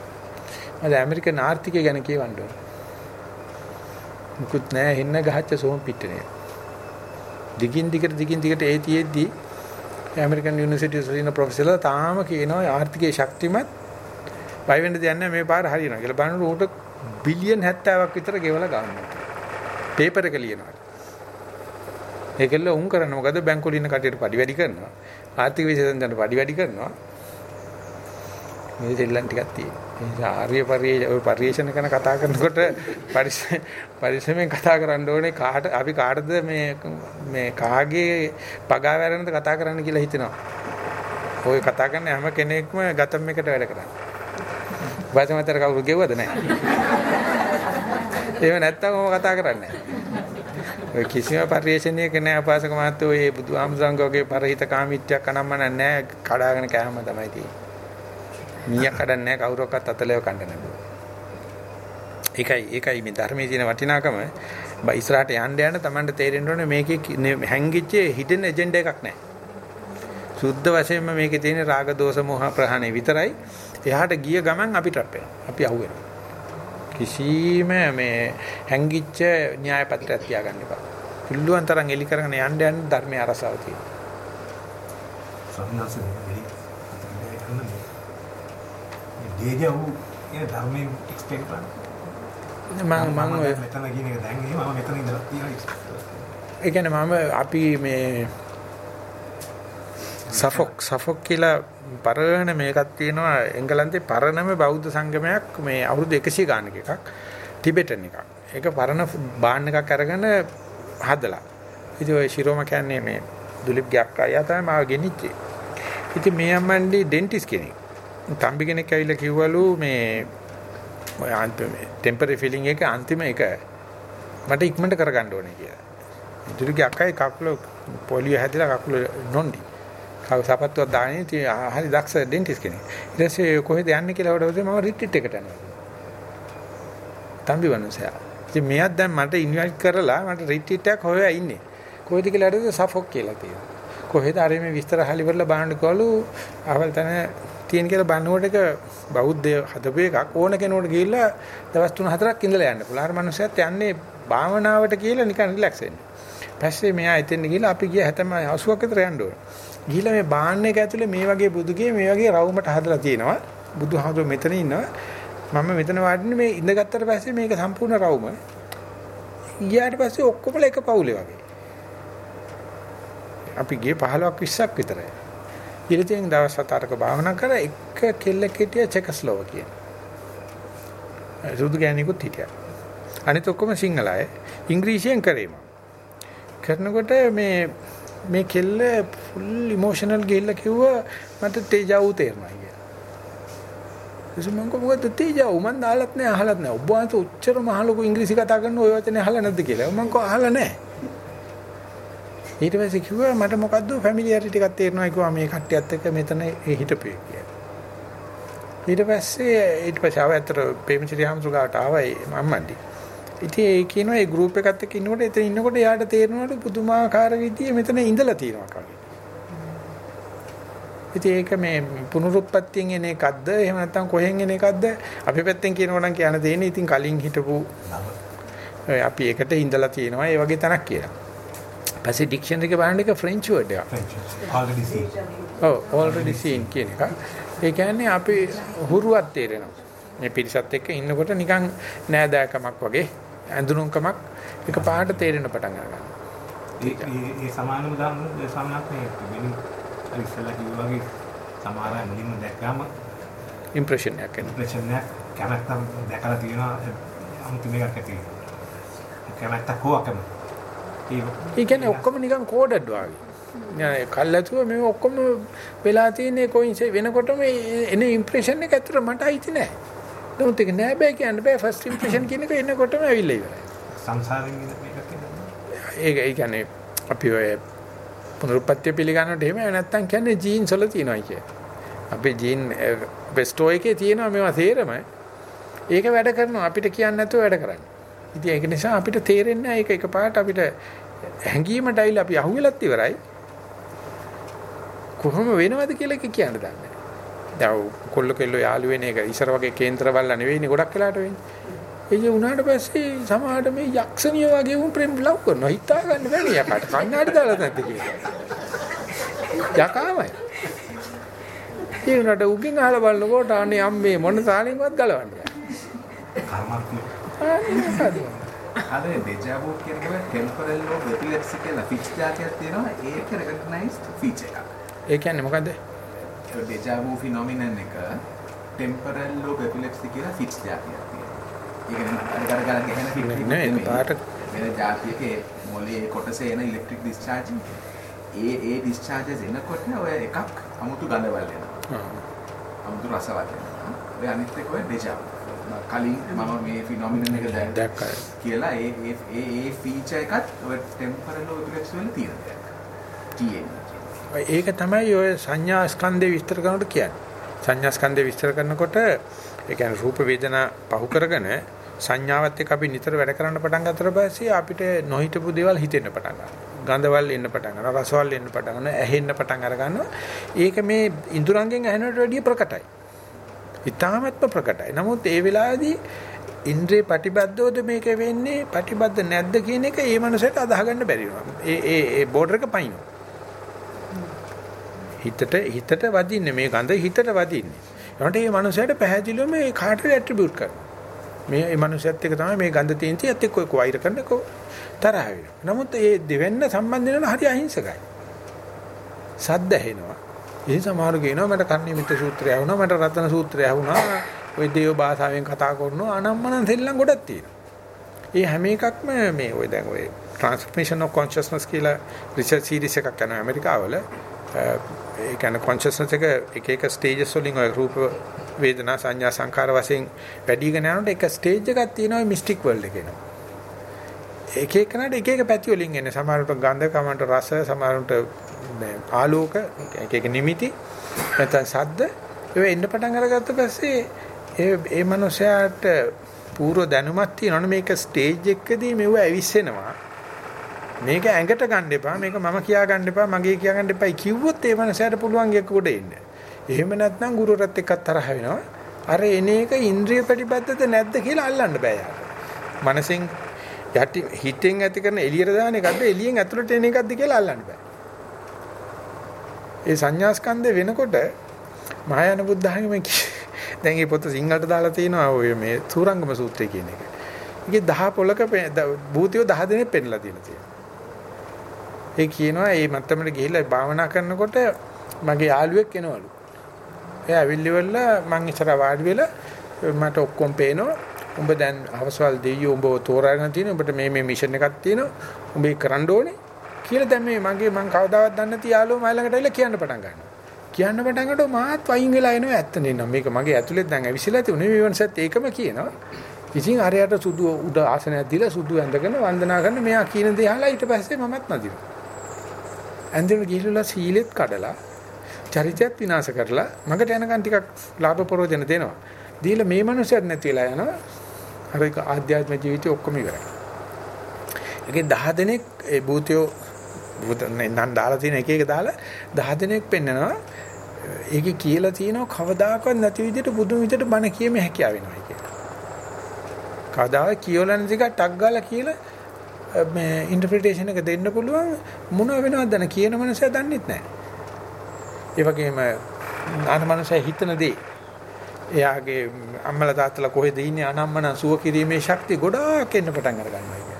මම ඇමරිකන් ආර්ථිකය ගැන කියවන්න ඕන. මුකුත් නැහැ හින්න ගහච්ච සෝම් පිටනේ. දිගින් දිගට දිගින් දිගට ඒ තියෙද්දි ඇමරිකන් යුනිවර්සිටි වලින් ප්‍රොෆෙසර්ලා තාම කියනවා ආර්ථිකයේ ශක්තිමත් බය වෙන්න දෙයක් නැහැ මේ පාර හරියනවා කියලා බලනකොට උට බිලියන් 70ක් විතර ගෙවලා ගන්නවා. පේපර් එක ලියනවා. ඒකෙල්ල උන් කරන්නේ මොකද බැංකුවල ඉන්න කටියට පඩි වැඩි කරනවා. ආර්ථික විශේෂඥයන්ට පඩි වැඩි කරනවා. මේ සෙල්ලම් ටිකක් තියෙනවා. ඒ නිසා ආර්ය පරියේ ඔය පරිේශන කරන කතා කරනකොට පරිස්සමෙන් කතා කරන්න ඕනේ කාට අපි කාටද මේ මේ කාගේ පගා වැරෙනද කතා කරන්න කියලා හිතෙනවා. ඔය කතා කරන හැම කෙනෙක්ම ගතම් එකට වැඩ කරන්නේ. වාසමතර කවුරු ගෙව්වද නැහැ. එහෙම නැත්තම් ඔම කතා කරන්නේ ඔය කිසිම පරිේශනයක නැහැ අපාසක මහත්තයෝ මේ බුදුහාමුදුරන්ගේ පරහිත කාමීත්‍යයක් අනම්මන නැහැ කඩාගෙන කෑම තමයි තියෙන්නේ. මීයක් කඩන්නේ නැහැ කවුරක්වත් අතලෙව කන්න නැතුව. ඒකයි ඒකයි මේ ධර්මයේ තියෙන වටිනාකම. බා ඉස්සරහට යන්න යන Tamanට තේරෙන්න ඕනේ මේකේ හැංගිච්ච හිඩෙන් එජෙන්ඩා එකක් නැහැ. සුද්ධ වශයෙන්ම මේකේ තියෙන රාග දෝෂ මොහ ප්‍රහාණය විතරයි. එහාට ගිය ගමන් අපිට අපි අහුවෙනවා. කිසිම මේ හැංගිච්ච න්‍යාය පත්‍රයක් තියාගන්න එපා. පුළුවන් තරම් එලි කරගෙන යන්න යන්න ධර්මයේ අරසාව තියෙනවා. සම්මාසනේ දේජව කියන ධර්මයෙන් එක්ස්පෙක්ට් කරන්නේ. මම මම මෙතන කියන එක දැන් එහෙම මම මෙතන ඉඳලා තියෙනවා. ඒ කියන්නේ මම අපි මේ සෆොක් සෆොක් කියලා පරණ මේකක් තියෙනවා එංගලන්තේ පරණම බෞද්ධ සංගමයක් මේ අවුරුදු 100 ගානක එකක් ටිබෙටන් එකක්. ඒක පරණ බාන් එකක් අරගෙන හදලා. ඉතින් ඔය ශිරෝම කියන්නේ මේ දුලිප්ගේ අක්කා අයියා තමයි මාව ගෙනිච්චේ. ඉතින් මේ අම්මන්ඩි ඩෙන්ටිස් කෙනෙක්. තම්බි කෙනෙක් ඇවිල්ලා කිව්වලු මේ ඔය අන්තිම ටෙම්පරරි ෆීලිං එක අන්තිම එක මට ඉක්මනට කරගන්න ඕනේ කියලා. ඉදිරියේ අක්කයි කකුල පොලිය හැදිලා කකුල නොන්ඩි. කව සපත්තුවක් දාන්නේ ඉතින් හරි දක්ෂ ඩෙන්ටිස් කෙනෙක්. ඊට පස්සේ කොහෙද යන්නේ කියලා වඩවසේ මම රිට්‍රීට් එකට යනවා. තම්බි වනුසයා. ඉතින් මෙයක් දැන් මට ඉන්වයිට් කරලා මට රිට්‍රීට් එකක් හොයලා ඉන්නේ. කොහෙද කියලා හරිද සෆොක් කියලා තියෙනවා. කොහෙද අර මේ විස්තර හලිවල බලන්න කවලු අවල් තන තියෙන කියලා බලනකොට එක බෞද්ධ හදපු එකක් ඕන කෙනෙකුට ගිහිල්ලා දවස් 3-4ක් ඉඳලා යන්න පුළුවන්. අර මනුස්සයත් යන්නේ භාවනාවට කියලා නිකන් රිලැක්ස් වෙන්න. පස්සේ මෙයා එතෙන් ගිහිල්ලා අපි ගිය 70 80ක් විතර යන්න ඕන. ගිහිල්ලා මේ බාන්න එක ඇතුලේ මේ වගේ බුදුගේ මේ වගේ රවුමට හදලා තියෙනවා. බුදුහාමුදුරුවෝ මෙතන ඉන්නවා. මම මෙතන වාඩිනේ මේ ඉඳගත්තට පස්සේ මේක සම්පූර්ණ රවුම. ගියාට පස්සේ ඔක්කොම එක පවුලේ වගේ. අපි ගියේ 15ක් 20ක් විතරයි. ඊළඟ දවස් හතරක භාවනා කර එක කෙල්ලෙක් හිටිය චෙකස්ලෝවකිය. සුදු ගෑණියෙකුත් හිටියා. අනිත ඔක්කොම සිංහල අය. ඉංග්‍රීසියෙන් කරේම. කරනකොට මේ මේ කෙල්ල ෆුල් ඉමෝෂනල් ගිහිල්ලා කිව්වා මට තේජාව තේරෙනවා කියලා. එසම මම කොහොමද තේජාව මන් දාලත් නෑ අහලත් නෑ. ඔබ වහන්සේ උච්චර මහ ලොකු ඉංග්‍රීසි කතා කරන ওই වචනේ අහලා නැද්ද කියලා. මම කෝ අහලා නෑ. ඊට පස්සේ කිව්වා මට මොකද්ද ෆැමිලියරිටි එකක් තේරෙනවා කිව්වා මේ කට්ටියත් එක්ක මෙතන හිටපේ කියලා. ඊට පස්සේ ඊට පස්සේ ආව ඇතර පේමචිරි හම්සුගාට ආවයි මම්මන්ඩි. ඉතින් ඒ කියනවා ඒ ගෲප් එකත් එක්ක ඉන්නකොට එතන ඉන්නකොට එයාට තේරෙනවලු පුදුමාකාර විදිය මෙතන ඉඳලා තියෙනවා කවි. ඉතින් ඒක මේ පුනරුත්පත්තියෙන් එන එකක්ද එහෙම නැත්නම් කොහෙන් එන එකක්ද අපි පැත්තෙන් කියනවා නම් කියන්න දෙන්නේ ඉතින් කලින් හිටපු අපි එකට ඉඳලා තියෙනවා ඒ වගේ තැනක් කියලා. පස්සේ ඩික්ෂනරි එක බලන්න එක ෆ්‍රෙන්ච් වර්ඩ් එකක්. already seen. ඔව් already seen කියන එක. ඒ කියන්නේ අපි හුරුවක් තේරෙනවා. මේ පිරිසත් එක්ක ඉන්නකොට නිකන් නෑදෑකමක් වගේ ඇඳුනුම්කමක් එක පාට තේරෙන පටන් ගන්නවා. ඒ සමානම දාන්න සමානක් නේ අර ඉස්සෙල්ලා කිව්වා වගේ සමහර මුලින්ම දැක්කම ඉම්ප්‍රෙෂන් එකක් එනවා. ඉම්ප්‍රෙෂන් එක කැමැත්තක් දැකලා තියෙනවා අමුතු මේකක් ඇති කැමැත්තක් හොවකම ඒ කියන්නේ ඔක්කොම නිකන් කෝඩඩ් වගේ. නෑ කල්ලාතුව මේ ඔක්කොම වෙලා තියෙන්නේ කොයින්ස් වෙනකොටම එන ඉම්ප්‍රෙෂන් එක ඇත්තට මට අයිති නෑ. නමුත් ඒක නෑ බෑ කියන්න බෑ ෆස්ට් ඉම්ප්‍රෙෂන් කියන එක එනකොටම ඇවිල්ලා ඉවරයි. සංසාරයෙන් මේකක් කියන්නේ ඒක ඒ කියන්නේ අපි ඔය පුනරුත්පත්ති පිළිගන්නට එහෙම නැත්තම් කියන්නේ ජීන්ස් වල තියෙනවා කිය. අපේ ජීන් බෙස්ටෝ එකේ තියෙනවා මේවා තේරම ඒක වැඩ කරනවා අපිට කියන්නේ නැතුව වැඩ කරන්නේ. ඉතින් ඒක නිසා අපිට තේරෙන්නේ නැහැ ඒක එකපාරට අපිට හැංගීමට ඇවිල්ලා අපි අහුවෙලත් ඉවරයි. කොහොම වෙනවද කියලා එක කියන්න දන්නේ. දැන් කොල්ල කෙල්ල යාළු වෙන එක ඉස්සර වගේ කේන්දරවල්ලා නෙවෙයිනේ ගොඩක් වෙලාට වෙන්නේ. ඒ වුණාට පස්සේ සමහරට මේ යක්ෂණිය වගේ උන් ප්‍රේම ලව් කරනවා. හිතා ගන්න බැරි යකාට කන්නඩි දාලා නැද්ද කියලා. යකාමයි. ඒ වුණාට උගෙන් අහලා බලනකොට අනේ අම්මේ මොන තාලෙන්වත් ගලවන්නේ. කර්මත්ම අර ඩෙජාවු කියන එක ටෙම්පරල් ලෝබ් එපිලෙප්සි කියලා ෆික්ස් જાතියක් තියෙනවා ඒක රෙකග්නයිස්ඩ් ෆීචර් එකක්. ඒ කියන්නේ මොකද්ද? ඒ ඩෙජාවු ෆිනොමිනන් එක ටෙම්පරල් ලෝබ් එපිලෙප්සි කියලා ෆික්ස් જાතියක් තියෙනවා. ඒක පාට වෙන જાතියක මොලේ කොටසේ එන ඉලෙක්ට්‍රික් ඩිස්චාර්ජ් ඒ ඒ ඩිස්චාර්ජස් එනකොට ඔය එකක් අමුතු ගඳවල් එනවා. අමුතු රසවත් එනවා. ඔය අනිත් එක ඔය ඩෙජාවු. කලින් මම මේ ෆිනොමිනන් එක දැන් දැක්කා. කියලා ඒ ඒ ඒ ඒ ෆීචර් එකත් ඔය ටෙම්පරල් ඔපිලෙක්ස් වල තියෙන දෙයක්. TN. ඒක තමයි ඔය සංඥා ස්කන්ධේ විස්තර කරනකොට කියන්නේ. සංඥා ස්කන්ධේ විස්තර කරනකොට ඒ කියන්නේ රූප වේදනා පහු කරගෙන සංඥාවත් එක්ක අපි නිතර වැඩ කරන්න පටන් ගත්තට පස්සේ අපිට නොහිතපු දේවල් හිතෙන්න පටන් ගන්නවා. ගඳවල් එන්න පටන් ගන්නවා, රසවල් එන්න පටන් ගන්නවා, ඇහෙන්න පටන් අර ගන්නවා. ඒක මේ ඉඳුරංගෙන් ඇහෙනට වැඩිය ප්‍රකටයි. ඊටාමත්ම ප්‍රකටයි. නමුත් ඒ වෙලාවේදී ඉන්ද්‍රිය ප්‍රතිබද්ධවද මේක වෙන්නේ ප්‍රතිබද්ධ නැද්ද කියන එක ඒ මනසට අදාහ ගන්න බැරි වෙනවා. ඒ ඒ ඒ බෝඩර් එක පයින්නවා. හිතට හිතට වදින්නේ මේ ගඳ හිතට වදින්නේ. ඒකට මේ මනුස්සයාට පැහැදිලිවම මේ කාටද ඇට්‍රිබියුට් කරනවා. මේ මේ මනුස්සයත් එක්ක තමයි මේ ගඳ තියෙන තියත් එක්ක කොයි වෛර කරන කො තරහ වෙනවා. නමුත් මේ දෙවෙන්න සම්බන්ධ වෙනවා හරි අහිංසකයි. සද්ද ඇහෙනවා. ඒ සමහර කියනවා මට කන්නේ මිත්‍ර සූත්‍රය ඇහුණා මට රතන සූත්‍රය ඇහුණා ওই දේව භාෂාවෙන් කතා කරනවා අනම්මනම් සෙල්ලම් ගොඩක් තියෙනවා. ඒ හැම එකක්ම මේ ඔය දැන් ඔය transformation of consciousness කියලා research series එකක් යනවා ඇමරිකාවල. ඒ කියන්නේ consciousness එක එක එක stages වලින් ඔය රූප වේදනා සංඥා සංකාර වශයෙන් වැඩිගෙන යනකොට එක stage එකක් තියෙනවා mystic world එකේ. එක එකනට එක එක පැති වලින් එන්නේ. සමහරවිට ගන්ධ කමන්ට රස සමහරවිට ආලෝක එක එක නිමිති නැත්නම් ශබ්ද. ඒව එන්න පටන් අරගත්ත පස්සේ ඒ ඒ මනුස්සයාට පූර්ව දැනුමක් තියෙනවනේ මේක ස්ටේජ් එකකදී මෙව ඇවිස්සෙනවා. මේක ඇඟට ගන්න එපා මේක මම කියා ගන්න එපා මගේ කියා ගන්න එපා. කිව්වොත් ඒ මනුස්සයාට පුළුවන් එක උඩ එන්න. එහෙම නැත්නම් ගුරුවරත් එක්ක තරහ වෙනවා. අර එන එක ඉන්ද්‍රිය ප්‍රතිපදද නැද්ද කියලා අල්ලන්න බෑ යාට. මනසෙන් යටි හිතෙන් ඇති කරන එළියට දාන එකක්ද එළියෙන් ඇතුළට එන එකක්ද කියලා අල්ලන්න බෑ. ඒ සංඥා ස්කන්ධේ වෙනකොට මහායාන බුද්ධ ධර්මයේ දැන් මේ පොත සිංහලට දාලා තිනවා ඔය මේ සූරංගම සූත්‍රය කියන එක. ඒකේ 10 පොලක භූතියෝ 10 දෙනෙක් පෙන්ලා තියෙනවා තියෙනවා. ඒ කියනවා මේ මත්තමට ගිහිල්ලා භාවනා කරනකොට මගේ යාළුවෙක් එනවලු. එයා ඇවිල්ලිවල මං ඉස්සර වාඩි වෙලා මට ඔක්කොම පේනවා. උඹ දැන් අවසවල් දෙයියෝ උඹව තෝරාගෙන තියෙනවා. උඹට මේ මේ මිෂන් එකක් තියෙනවා. උඹ ඒක කරන්න ඕනේ. කියලා දැන් මේ මගේ මං කවදාවත් දන්නේ නැති යාළුවෝ මයි ළඟට ඇවිල්ලා කියන්න පටන් ගන්නවා. කියන්න පටන් ගන්නකොට මාත් වයින් වෙලා එනවා ඇත්ත නෙන්න මේක මගේ ඇතුලේ දැන් ඇවිසිලා තිබුණේ මේ වෙනසත් ඒකම කියනවා. ඉතින් අරයට සුදු උඩ ආසනයක් දීලා සුදු ඇඳගෙන වන්දනා කරන මෙයා කියන දේ අහලා ඊට පස්සේ මමත් නදිනවා. ඇඳගෙන ගිහිල්ලා සීලෙත් කඩලා චරිතයත් විනාශ කරලා මගට යනකන් ටිකක් ලාභ ප්‍රෝජන දෙනවා. දීලා මේ මනුස්සයත් නැති වෙලා යනවා. අර ඒක ආධ්‍යාත්මික ජීවිතේ ඔක්කොම ඉවරයි. ඒකේ 10 දෙනෙක් ඒ භූතයෝ භූත නම් දාලා තියෙන එක එක දාලා 10 දෙනෙක් පෙන්නනවා. ඒකේ කියලා තියෙනවා කවදාකවත් නැති විදිහට බුදුන් විදිහට බණ කියීමේ හැකියාව වෙනවා කියලා. කවදා කියවලන ටික ටක් ගාලා කියලා මේ ඉන්ටර්ප්‍රිටේෂන් එක දෙන්න පුළුවන් මොන වෙනවද දන්න කියන මනසයා දන්නෙත් නැහැ. ඒ වගේම අන මනසයා හිතන දේ එයාගේ අම්මලා තාත්තලා කොහෙද ඉන්නේ අනම්මන සුව කිරීමේ ශක්තිය ගොඩාක් එන්න පටන් අර ගන්නවා කියන්නේ.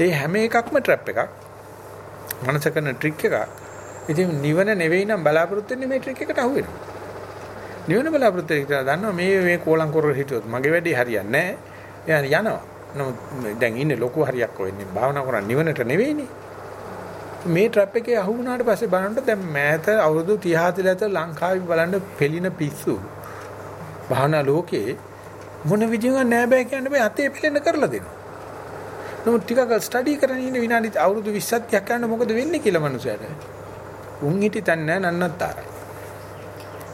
ඒ හැම එකක්ම ට්‍රැප් එකක්. මනස කරන ට්‍රික් එකක්. ඉතින් නිවන නෙවෙයි නම් බලාපොරොත්තු වෙන්නේ මේ ට්‍රික් එකට අහු වෙනවා. නිවන බලාපොරොත්තු වෙන්න දන්නවා මේ මේ කෝලම් කර හිටියොත් මගේ වැඩේ හරියන්නේ නැහැ. යනවා. නමුත් දැන් ඉන්නේ ලොකු හරියක් වෙන්නේ භාවනා කරන් නිවනට නෙවෙයිනේ. මේ ට්‍රැප් එකේ අහු වුණාට පස්සේ බලනකොට දැන් මෑත අවුරුදු 30 40 ලංකාවේ බලන්න පෙළින පිස්සු. භාවනා ලෝකේ මොන විදිහකින් නෑ බෑ කියන්න බෑ අතේ පෙළෙන කරලා දෙනවා. නමුත් ටිකක් ස්ටඩි කරගෙන ඉන්න විනාඩි අවුරුදු 20ක් යක් යන මොකද වෙන්නේ කියලා මනුස්සයට. උන් හිටි තන්නේ නෑ නන්නත්තරයි.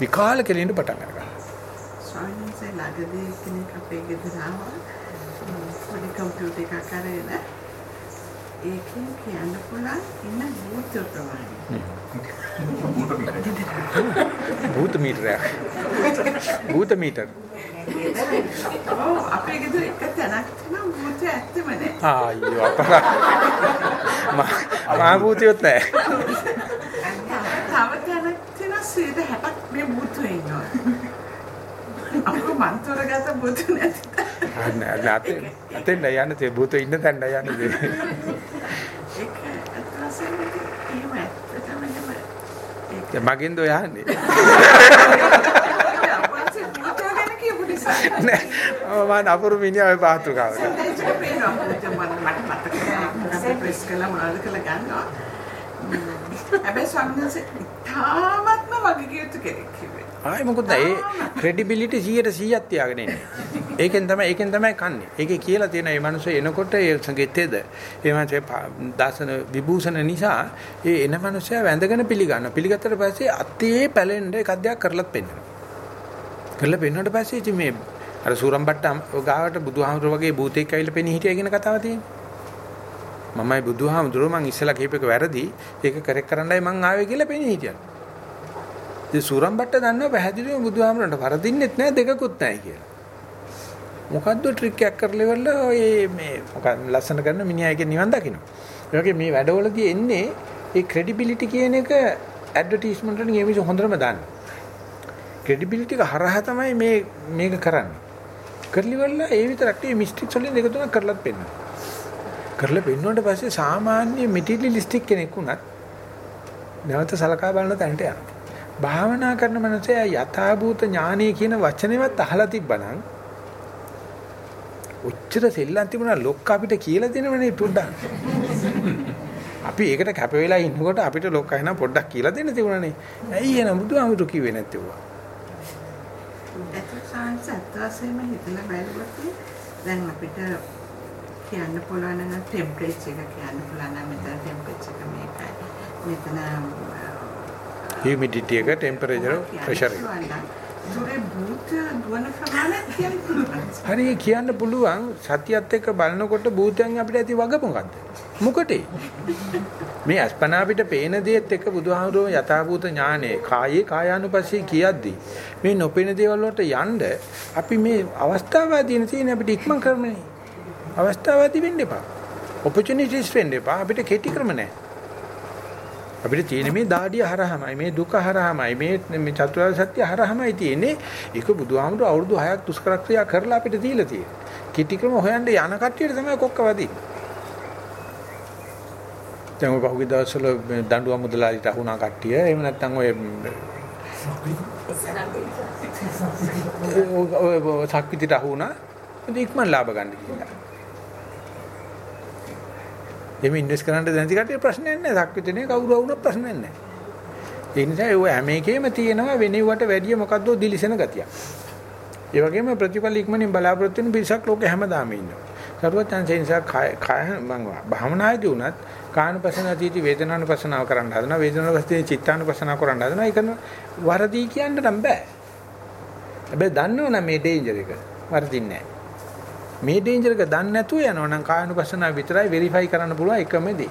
විකාල කෙලින්න පටන් ගන්නවා. ස්වාමීන් වහන්සේ ළඟදී කෙනෙක් අපේ ගෙදර ආවා. කම්පියුටර් එකක් අරගෙන ඒකෙන් කියන්න පුළුවන් ඉන්න භූත ප්‍රමාණය. *laughs* භූත මීටරයක්. භූත මීටර. ඔව් අපේ ගෙදර එක තැනක් තියෙනවා භූතය ඇත්තම නෑ. ආයෝ අපරා. මා භූතියොත් නෑ. තව තැනක් තියෙනවා 60ක් මේ භූතය ඉන්නවා. අපෝ මන්තර ගත භූත නැති. නෑ නැතේ. නැතේ නෑ යන්නේ තේ භූත ඉන්න තැන යන්නේ. ඒක අත්‍යවශ්‍යම එහෙම ඇත්තටම නෙමෙයි. ඒක මගෙන්ද ඔය අහන්නේ. අපන්සේ භූතය ගැන කියපු නිසා. නෑ මම නපුරු මිනිහා ඔය කියලා ගන්නවා. *laughs* හැබැයි ස්වාමීන් වහන්සේ තාමත්ම වගේ යුතු කෙනෙක් කිව්වේ. ආයි මොකද ඒ ක්‍රෙඩිබිලිටි 100ට 100ක් තියාගෙන ඉන්නේ. ඒකෙන් තමයි ඒකෙන් තමයි කන්නේ. ඒකේ කියලා තියෙන මේ මිනිස්සු එනකොට ඒ සංගීතයේද ඒ මාසේ දාසන විභූෂණ නිසා ඒ එන මිනිස්සයා වැඳගෙන පිළිගන්න. පිළිගත්තට පස්සේ අතේ පැලෙන්න එකක් දෙයක් කරලත් පෙන්නනවා. කරලා පෙන්නුවට පස්සේ ඉතින් මේ අර සූරම්බට්ට ගාවට බුදුහාමුදුර වගේ භූතෙක් ඇවිල්ලා පෙනී හිටියා කියන කතාව තියෙනවා. මමයි බුදුහාමුදුර මං ඉස්සලා කීපයක වැරදි ඒක කරෙක් කරන්නයි මං ආවේ කියලා පෙනී හිටියා. ඉතින් සූරම්බට්ට දන්නවා පැහැදිලිවම බුදුහාමුදුරන්ට වරදින්නෙත් නැහැ දෙකකුත් නැහැ කියලා. මොකද්ද ට්‍රික් එකක් කරලා ඉවරලා ඔය මේ මොකක් ලස්සන කරන මිනිහා එකෙන් නිවන් දකින්න. ඒ වගේ මේ වැඩවලදී එන්නේ ඒ ක්‍රෙඩිබිලිටි කියන එක ඇඩ්වර්ටයිස්මන්ට් වලින් ඒ විදිහ හොඳටම දාන්න. ක්‍රෙඩිබිලිටි එක හරහා තමයි මේ මේක කරන්නේ. කරලි වල ඒ විතරක් නෙවෙයි මිස්ටික්ස් වලින් දෙක තුනක් කරලත් පෙන්නනවා. කරලා පෙන්නුවට පස්සේ සාමාන්‍ය මෙටීරියලිස්ටික් කෙනෙක් වුණත් නැවත සලකා බලන තැනට යනවා. භාවනා කරන මනසේ යථාභූත ඥානය කියන වචනේවත් අහලා තිබ්බනම් ඔච්චර සෙල්ලම් තිබුණා ලොක්ක අපිට කියලා දෙනවනේ පොඩ්ඩක්. අපි ඒකට කැප වෙලා ඉන්නකොට අපිට ලොක්ක එන පොඩ්ඩක් කියලා දෙන්න තිබුණානේ. ඇයි එන බුදුහාමුදුරු කිව්වේ නැත්තේ ඔවා? ඒක සාංශත් වශයෙන්ම හිතලා බලනකොට දැන් අපිට කියන්න පුළුවන් නම් ටෙම්පරේචර් එක කියන්න පුළුවන් නම් මෙතන ටෙම්පරේචර් එක මේකයි. මෙතන humidity එක temperature pressure එක. දුරේ භූත දුවන ප්‍රමාණය කියන්න පුළුවන්. හරි කියන්න පුළුවන් සතියත් එක්ක බලනකොට භූතයන් අපිට ඇති වග මොකද්ද? මොකටේ? මේ අස්පනා අපිට පේන දේත් එක්ක බුදුහාමුදුරුවෝ යථාභූත ඥානේ කායේ කායානුපස්සී කියද්දි මේ නොපෙන දේවල් වලට යන්න අපි මේ අවස්ථාවාදීන තියෙන අපිට ඉක්මන් කරන්නේ. අවස්ථාවාදී වෙන්න එපා. opportunities වෙන්න එපා. අපිට කෙටි ක්‍රම නැහැ. අපිට තියෙන මේ දාඩිය හරහමයි මේ දුක හරහමයි මේ මේ චතුරාර්ය සත්‍ය හරහමයි තියෙන්නේ. ඒක බුදුහාමුදුරු අවුරුදු 6ක් දුෂ්කර ක්‍රියා කරලා අපිට දීලා තියෙන්නේ. කිටි ක්‍රම හොයන්න යන කට්ටියට තමයි කොක්ක වදින්නේ. දැන් ඔය පහුගිය දවස්වල දඬුවම් මුදලාලිට අහුණා කට්ටිය. එහෙම නැත්නම් ඔය ඔය සක්විතිට අහුණා. ඉක්මන් ලාභ ගන්න කියලා. එමෙ ඉන්වෙස්ට් කරන්න දැනති කට්ටිය ප්‍රශ්නයක් නැහැ. සක්විතිනේ කවුරු වුණත් ප්‍රශ්නයක් නැහැ. ඒ නිසා ඒ හැම එකේම තියෙනවා වෙනෙවට වැඩිය මොකද්ද දිලිසෙන ගතියක්. ඒ වගේම ප්‍රතිඵල ඉක්මනින් බලාපොරොත්තු වෙන පිරිසක් ලෝකේ හැමදාම ඉන්නවා. සරුවචන් නිසා කය කය මම භාවනායේදී උනත් කායනුපසනාවේදී වේදනානුපසනාව කරන්න හදනවා වේදනානුපසනාවේ චිත්තානුපසනාව කරන්න හදනවා ඒක වරදී කියන්න නම් බෑ හැබැයි දන්නවනම් මේ ඩේන්ජර් එක වරදින්නේ නැහැ මේ ඩේන්ජර් එක දන්නේ නැතුව යනවා නම් කායනුපසනාව විතරයි වෙරිෆයි කරන්න පුළුවන් එකම දේ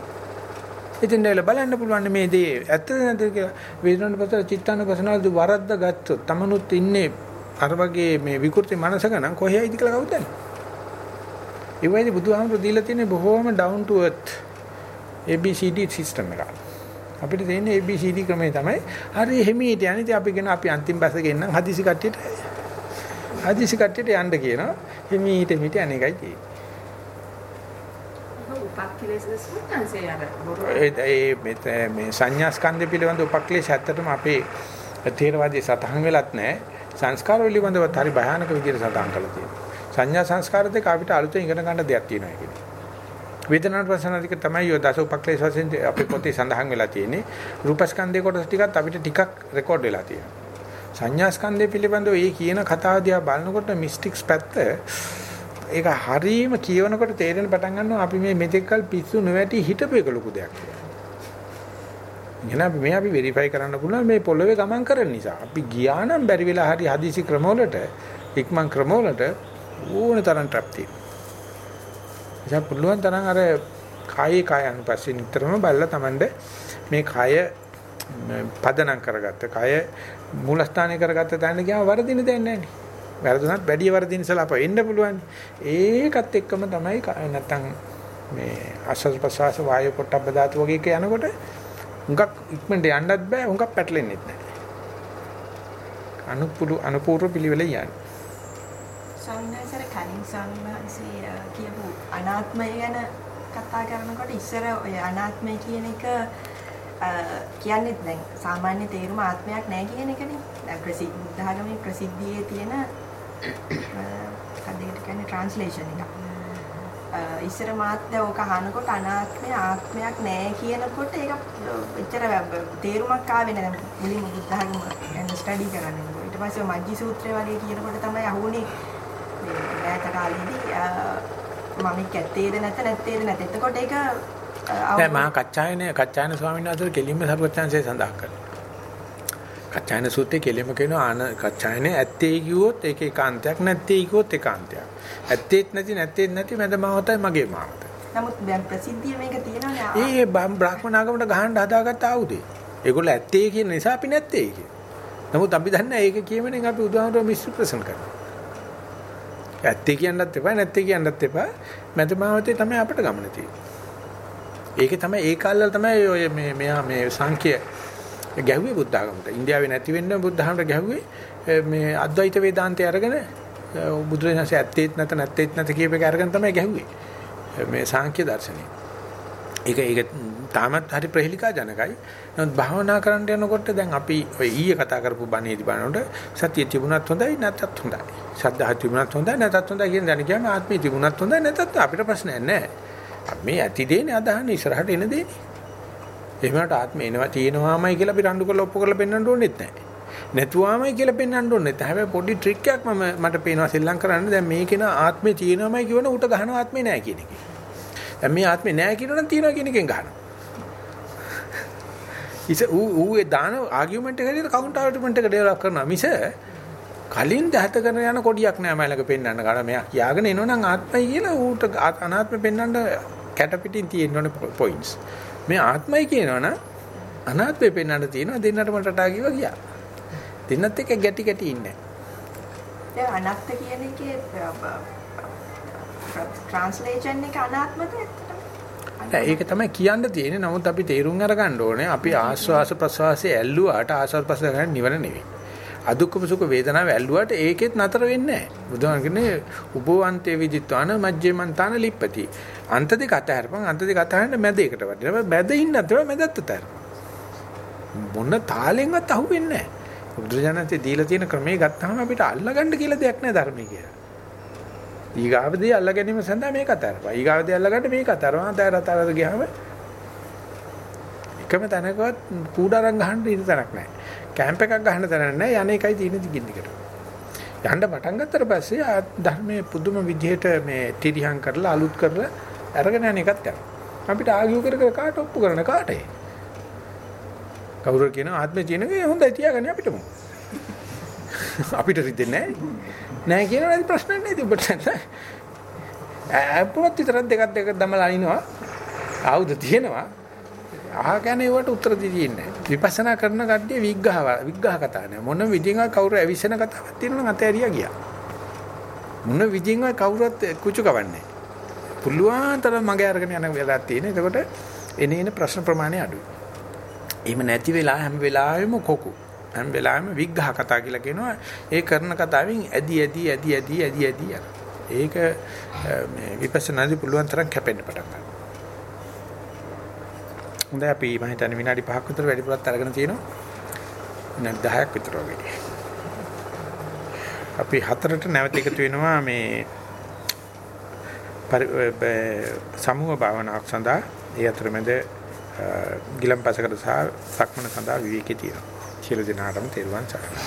ඉතින් දැන් බලන්න පුළුවන් මේ දේ ඇත්තද නැද්ද කියලා වේදනානුපසනාව චිත්තානුපසනාවද වරද්ද ගත්තොත් තමනුත් ඉන්නේ අර වගේ මේ විකෘති මනසක නම් කොහේයිද කියලා කවුද දන්නේ ඒ වගේ බුදුහාමුදුරු දීලා තියෙන බොහෝම down to earth ABCD system එක. අපිට තියෙන්නේ ABCD ක්‍රමය තමයි. හරි හිමීට යන්නේ. ඉතින් අපි කියන අපි අන්තිම බස් එකේ ඉන්නම් හදිසි කට්ටියට හදිසි කට්ටියට යන්න කියනවා. හිමීට මිට අනේකයි තියෙන්නේ. මේ සංඥා ස්කන්ධ පිළිබඳ උපක්ලේශ ඇත්තටම අපේ තේරවාදී සතහන් වෙලත් නැහැ. සංස්කාර පිළිබඳව හරි භයානක විදිහට සතහන් කරලා තියෙනවා. සංඥා සංස්කාර දෙක අපිට අලුතෙන් ඉගෙන ගන්න දෙයක් තියෙනවා ඒකේ. වේදනාට ප්‍රසන්නතික තමයි ඔය දස උපක්ලේශ වශයෙන් අපේ පොතේ සඳහන් වෙලා තියෙන්නේ. රූපස්කන්ධේ කොටස ටිකත් අපිට ටිකක් රෙකෝඩ් වෙලා තියෙනවා. සංඥා ස්කන්ධය පිළිබඳව මේ කියන කතාව දිහා බලනකොට මිස්ටික්ස් පැත්ත ඒක හරීම කියවනකොට තේරෙන පටන් ගන්නවා අපි මේ මෙතෙක්කල් පිස්සු නොවැටි හිටපු එක ලොකු දෙයක් කියලා. එහෙනම් අපි මේ අපි වෙරිෆයි කරන්න පුළුවන් මේ පොළවේ ගමන් කරන නිසා. අපි ගියා නම් බැරි වෙලා හරි හදිසි ක්‍රමවලට ඉක්මන් ක්‍රමවලට ඕන තරම් ට්‍රැප් තියෙනවා. එයා පුළුවන් තරම් අර කායේ කායන් පස්සේ නිතරම බලලා Tamande මේ කය පදනම් කරගත්ත කය මූලස්ථානය කරගත්ත තැන ගියාම වරදින දෙයක් නැහැ නේ. වැරදුනත් වැඩි වරදින සලාප එන්න පුළුවන්. ඒකත් එක්කම තමයි නැත්තම් මේ ආශ්වාස ප්‍රශ්වාස වායු පොට්ටබ්බ ධාතු වගේ එක යනකොට හුඟක් ඉක්මනට යන්නත් බෑ හුඟක් පැටලෙන්නෙත් නැහැ. අනුපුරු අනුපූර්ව පිළිවෙල යන්නේ. සම්මාසර කලින් සම්මාසී කියපු අනාත්මය ගැන කතා කරනකොට ඉස්සර ඔය අනාත්මය කියන එක කියන්නේ දැන් සාමාන්‍ය තේරුම ආත්මයක් නැහැ කියන එකනේ. දැන් ප්‍රසිද්ධ බුද්ධඝමී ප්‍රසිද්ධියේ තියෙන කඩේට කියන්නේ ට්‍රාන්ස්ලේෂන් එක. ඉස්සර මාත්‍ය ඕක අහනකොට අනාත්මය ආත්මයක් නැහැ කියනකොට ඒක එච්චර තේරුමක් ආවේ නැහැ. මුලින්ම බුද්ධඝම ගැන ස්ටඩි කරන්නේ. ඊට පස්සේ මජ්ජි සූත්‍රය වගේ කියනකොට තමයි අහුනේ ඈත කාලේදී මම කැත්තේද නැත නැත්තේද නැත. එතකොට ඒක දැන් මහා කච්චායනේ කච්චායන ස්වාමීන් වහන්සේ කෙලින්ම සරුවචාන්සේ සඳහන් කරනවා. කච්චායන සූත්‍රයේ කෙලින්ම කියනවා ආන කච්චායනේ ඇත්තේ කිව්වොත් ඒක ඒකාන්තයක් නැත්තේ කිව්වොත් ඒකාන්තයක්. ඇත්තේත් නැති නැත්තේත් නැති මැද මාවතයි මගේ මාවත. නමුත් දැන් ප්‍රසිද්ධිය මේක තියෙනවනේ. ඒ බ්‍රාහ්මණාගමට ගහන්න හදාගත්ත ආයුධේ. ඒගොල්ලෝ ඇත්තේ කියන නිසා අපි නැත්තේ කියන. නමුත් අපි දන්නේ ඒක කියමනේ අපි උදාහරණ මිස්ටර් ප්‍රසන් කරනවා. ඇත්තේ කියන්නත් එපා නැත්තේ කියන්නත් එපා. මැදමාවතේ තමයි අපිට ගමන තියෙන්නේ. ඒකේ තමයි ඒ කාලවල තමයි ඔය මේ මෙහා මේ සංඛ්‍ය ගැහුවේ බුද්ධ ආගමට. ඉන්දියාවේ නැති වෙන්න බුද්ධ ආගමට ගැහුවේ මේ අද්වෛත වේදාන්තය අරගෙන බුදුරජාණන්සේ ඇත්තේත් නැත නැත්තේත් නැත කියප එක අරගෙන තමයි ගැහුවේ. මේ සංඛ්‍ය දර්ශනය. ඒක ඒක තාමත් හරි ප්‍රහෙලිකා ජනකයි. නමුත් භාවනා කරන්න යනකොට දැන් අපි ඔය ඊයේ කතා කරපු බණේදී බලනකොට සතිය තිබුණත් හොඳයි නැත්ත් හොඳයි. ශ්‍රද්ධාව තිබුණත් හොඳයි නැත්ත් හොඳයි කියන දැන කියම ආත්මය තිබුණත් හොඳයි නැත්ත් අපිට ප්‍රශ්නයක් නැහැ. මේ ඇති දෙන්නේ අදහන්නේ ඉස්සරහට එන දෙන්නේ. එහෙමකට ආත්මය එනවා තියෙනවාමයි කියලා අපි රණ්ඩු කරලා ඔප්පු කරලා පෙන්වන්න ඕනෙත් නැහැ. නැතුවාමයි කියලා පෙන්වන්න ඕනෙත් නැහැ. හැබැයි පොඩි ට්‍රික් එකක් මම මට පේනවා සෙල්ලම් කරන්න. දැන් මේකේන ආත්මය තියෙනවාමයි කියවන උට ගහන ආත්මේ නැහැ කියන එක. දැන් මේ ආත්මේ නැහැ කියනනම් තියෙනවා කියන එකෙන් ගහනවා. ඉත ඌ ඌ ඒ දාන ආගියුමන්ට් එක හැටියට කවුන්ටර් ආගියුමන්ට් එක ඩෙවලොප් කරනවා මිස කලින් දහත කරන යන කොඩියක් නෑ මයිලක පෙන්වන්න කාට මෙයා කියාගෙන එනවනම් ආත්මයි කියලා ඌට අනාත්මෙ පෙන්වන්න කැට පිටින් තියෙන්න ඕනේ පොයින්ට්ස් මේ ආත්මයි කියනවනම් අනාත්මෙ පෙන්වන්න තියෙනවා දෙන්නට මට ටා කිව්වා ගියා. දෙන්නත් එක්ක ගැටි ගැටි ඉන්නේ. දැන් අනාත්ම කියන එකේ ට්‍රාන්ස්ලේෂන් එක අනාත්මද ඒක තමයි කියන්න තියෙන්නේ. නමුත් අපි තේරුම් අරගන්න ඕනේ අපි ආස්වාස ප්‍රසවාසයේ ඇල්ලුවාට ආස්වාස ප්‍රසවාස ගන්න නිවන නෙවෙයි. අදුක්කම සුඛ වේදනාව ඇල්ලුවාට ඒකෙත් නතර වෙන්නේ නැහැ. බුදුහාම කියන්නේ උපවන්තේ විදිත්වාන මජ්ජේමන්තාන ලිප්පති. අන්ත දෙක අතහැරපන් අන්ත දෙක අතහැරෙන්න මැද එකට වදිනවා. මැද ඉන්නත් තමයි මැදත් අතහැරපන්. මොන තාලෙන්වත් අහුවෙන්නේ නැහැ. බුදුරජාණන්සේ දීලා තියෙන ක්‍රමයේ ගත්තාම අපිට අල්ලගන්න කියලා දෙයක් නැහැ ධර්මයේ කියලා. ඊගාවදී අල්ල ගැනීම සඳහා මේක අතරපා. ඊගාවදී අල්ලගන්න මේක අතරවා. අතර අතර ගියාම එකම තැනකවත් කූඩාරම් ගහන්න ඉන්න තැනක් නැහැ. කැම්ප් එකක් ගහන්න තැනක් නැහැ. යන්නේ එකයි තියෙන දිගින් දිගට. යන්න පටන් ගත්තට පස්සේ ධර්මයේ පුදුම විදිහට මේ තිරිහං කරලා අලුත් කරලා අරගෙන යන එකත් කරනවා. අපිට ආගියු කර කර කාට ඔප්පු කරන කාටේ? කවුරු කියනවා ආත්මේ තියෙනකේ හොඳයි තියාගන්න අපිටම. අපිට රිදෙන්නේ නැහැ. නැහැ කියනවා නැති ප්‍රශ්නයක් නේද ඔබට අපුවත් විතරක් දෙකක් දෙකක් දමලා අනිනවා ආයුධ තියෙනවා අහ කියන්නේ ඒවට උත්තර දෙන්නේ විපස්සනා කරන කඩේ විග්ඝහ විග්ඝහ කතා නෑ මොන විදිහින්වත් කවුරු ඇවිස්සෙන කතාවක් තියෙනවා නම් අතෑරියා ගියා මොන විදිහින්වත් කවුරුත් කුචු කවන්නේ පුළුවන් තරම් මගේ අරගෙන යන වෙලාවක් තියෙන. එතකොට එනේන ප්‍රශ්න ප්‍රමාණය අඩුයි. එහෙම නැති වෙලා හැම වෙලාවෙම කොකු හැම වෙලාවෙම විග්ඝහ කතා කියලා කියනවා. ඒ කරන කතාවෙන් ඇදි ඇදි ඇදි ඇදි ඇදි ඇදි යන. ඒක මේ විපස්සනාදී පුළුවන් තරම් කැපෙන්න පටන් ගන්නවා. හොඳයි අපි මම හිතන්නේ විනාඩි 5ක් විතර වැඩිපුරත් අරගෙන තියෙනවා. විනාඩි 10ක් විතර වගේ. අපි හතරට නැවත එකතු වෙනවා මේ සමූහ භාවනාවක් සඳහා ඒ අතරමැද ගිලම්පසකට සහ සක්මන සඳහා විවේකී තියෙනවා. සියලු දෙනාටම තෙරුවන් සරණයි.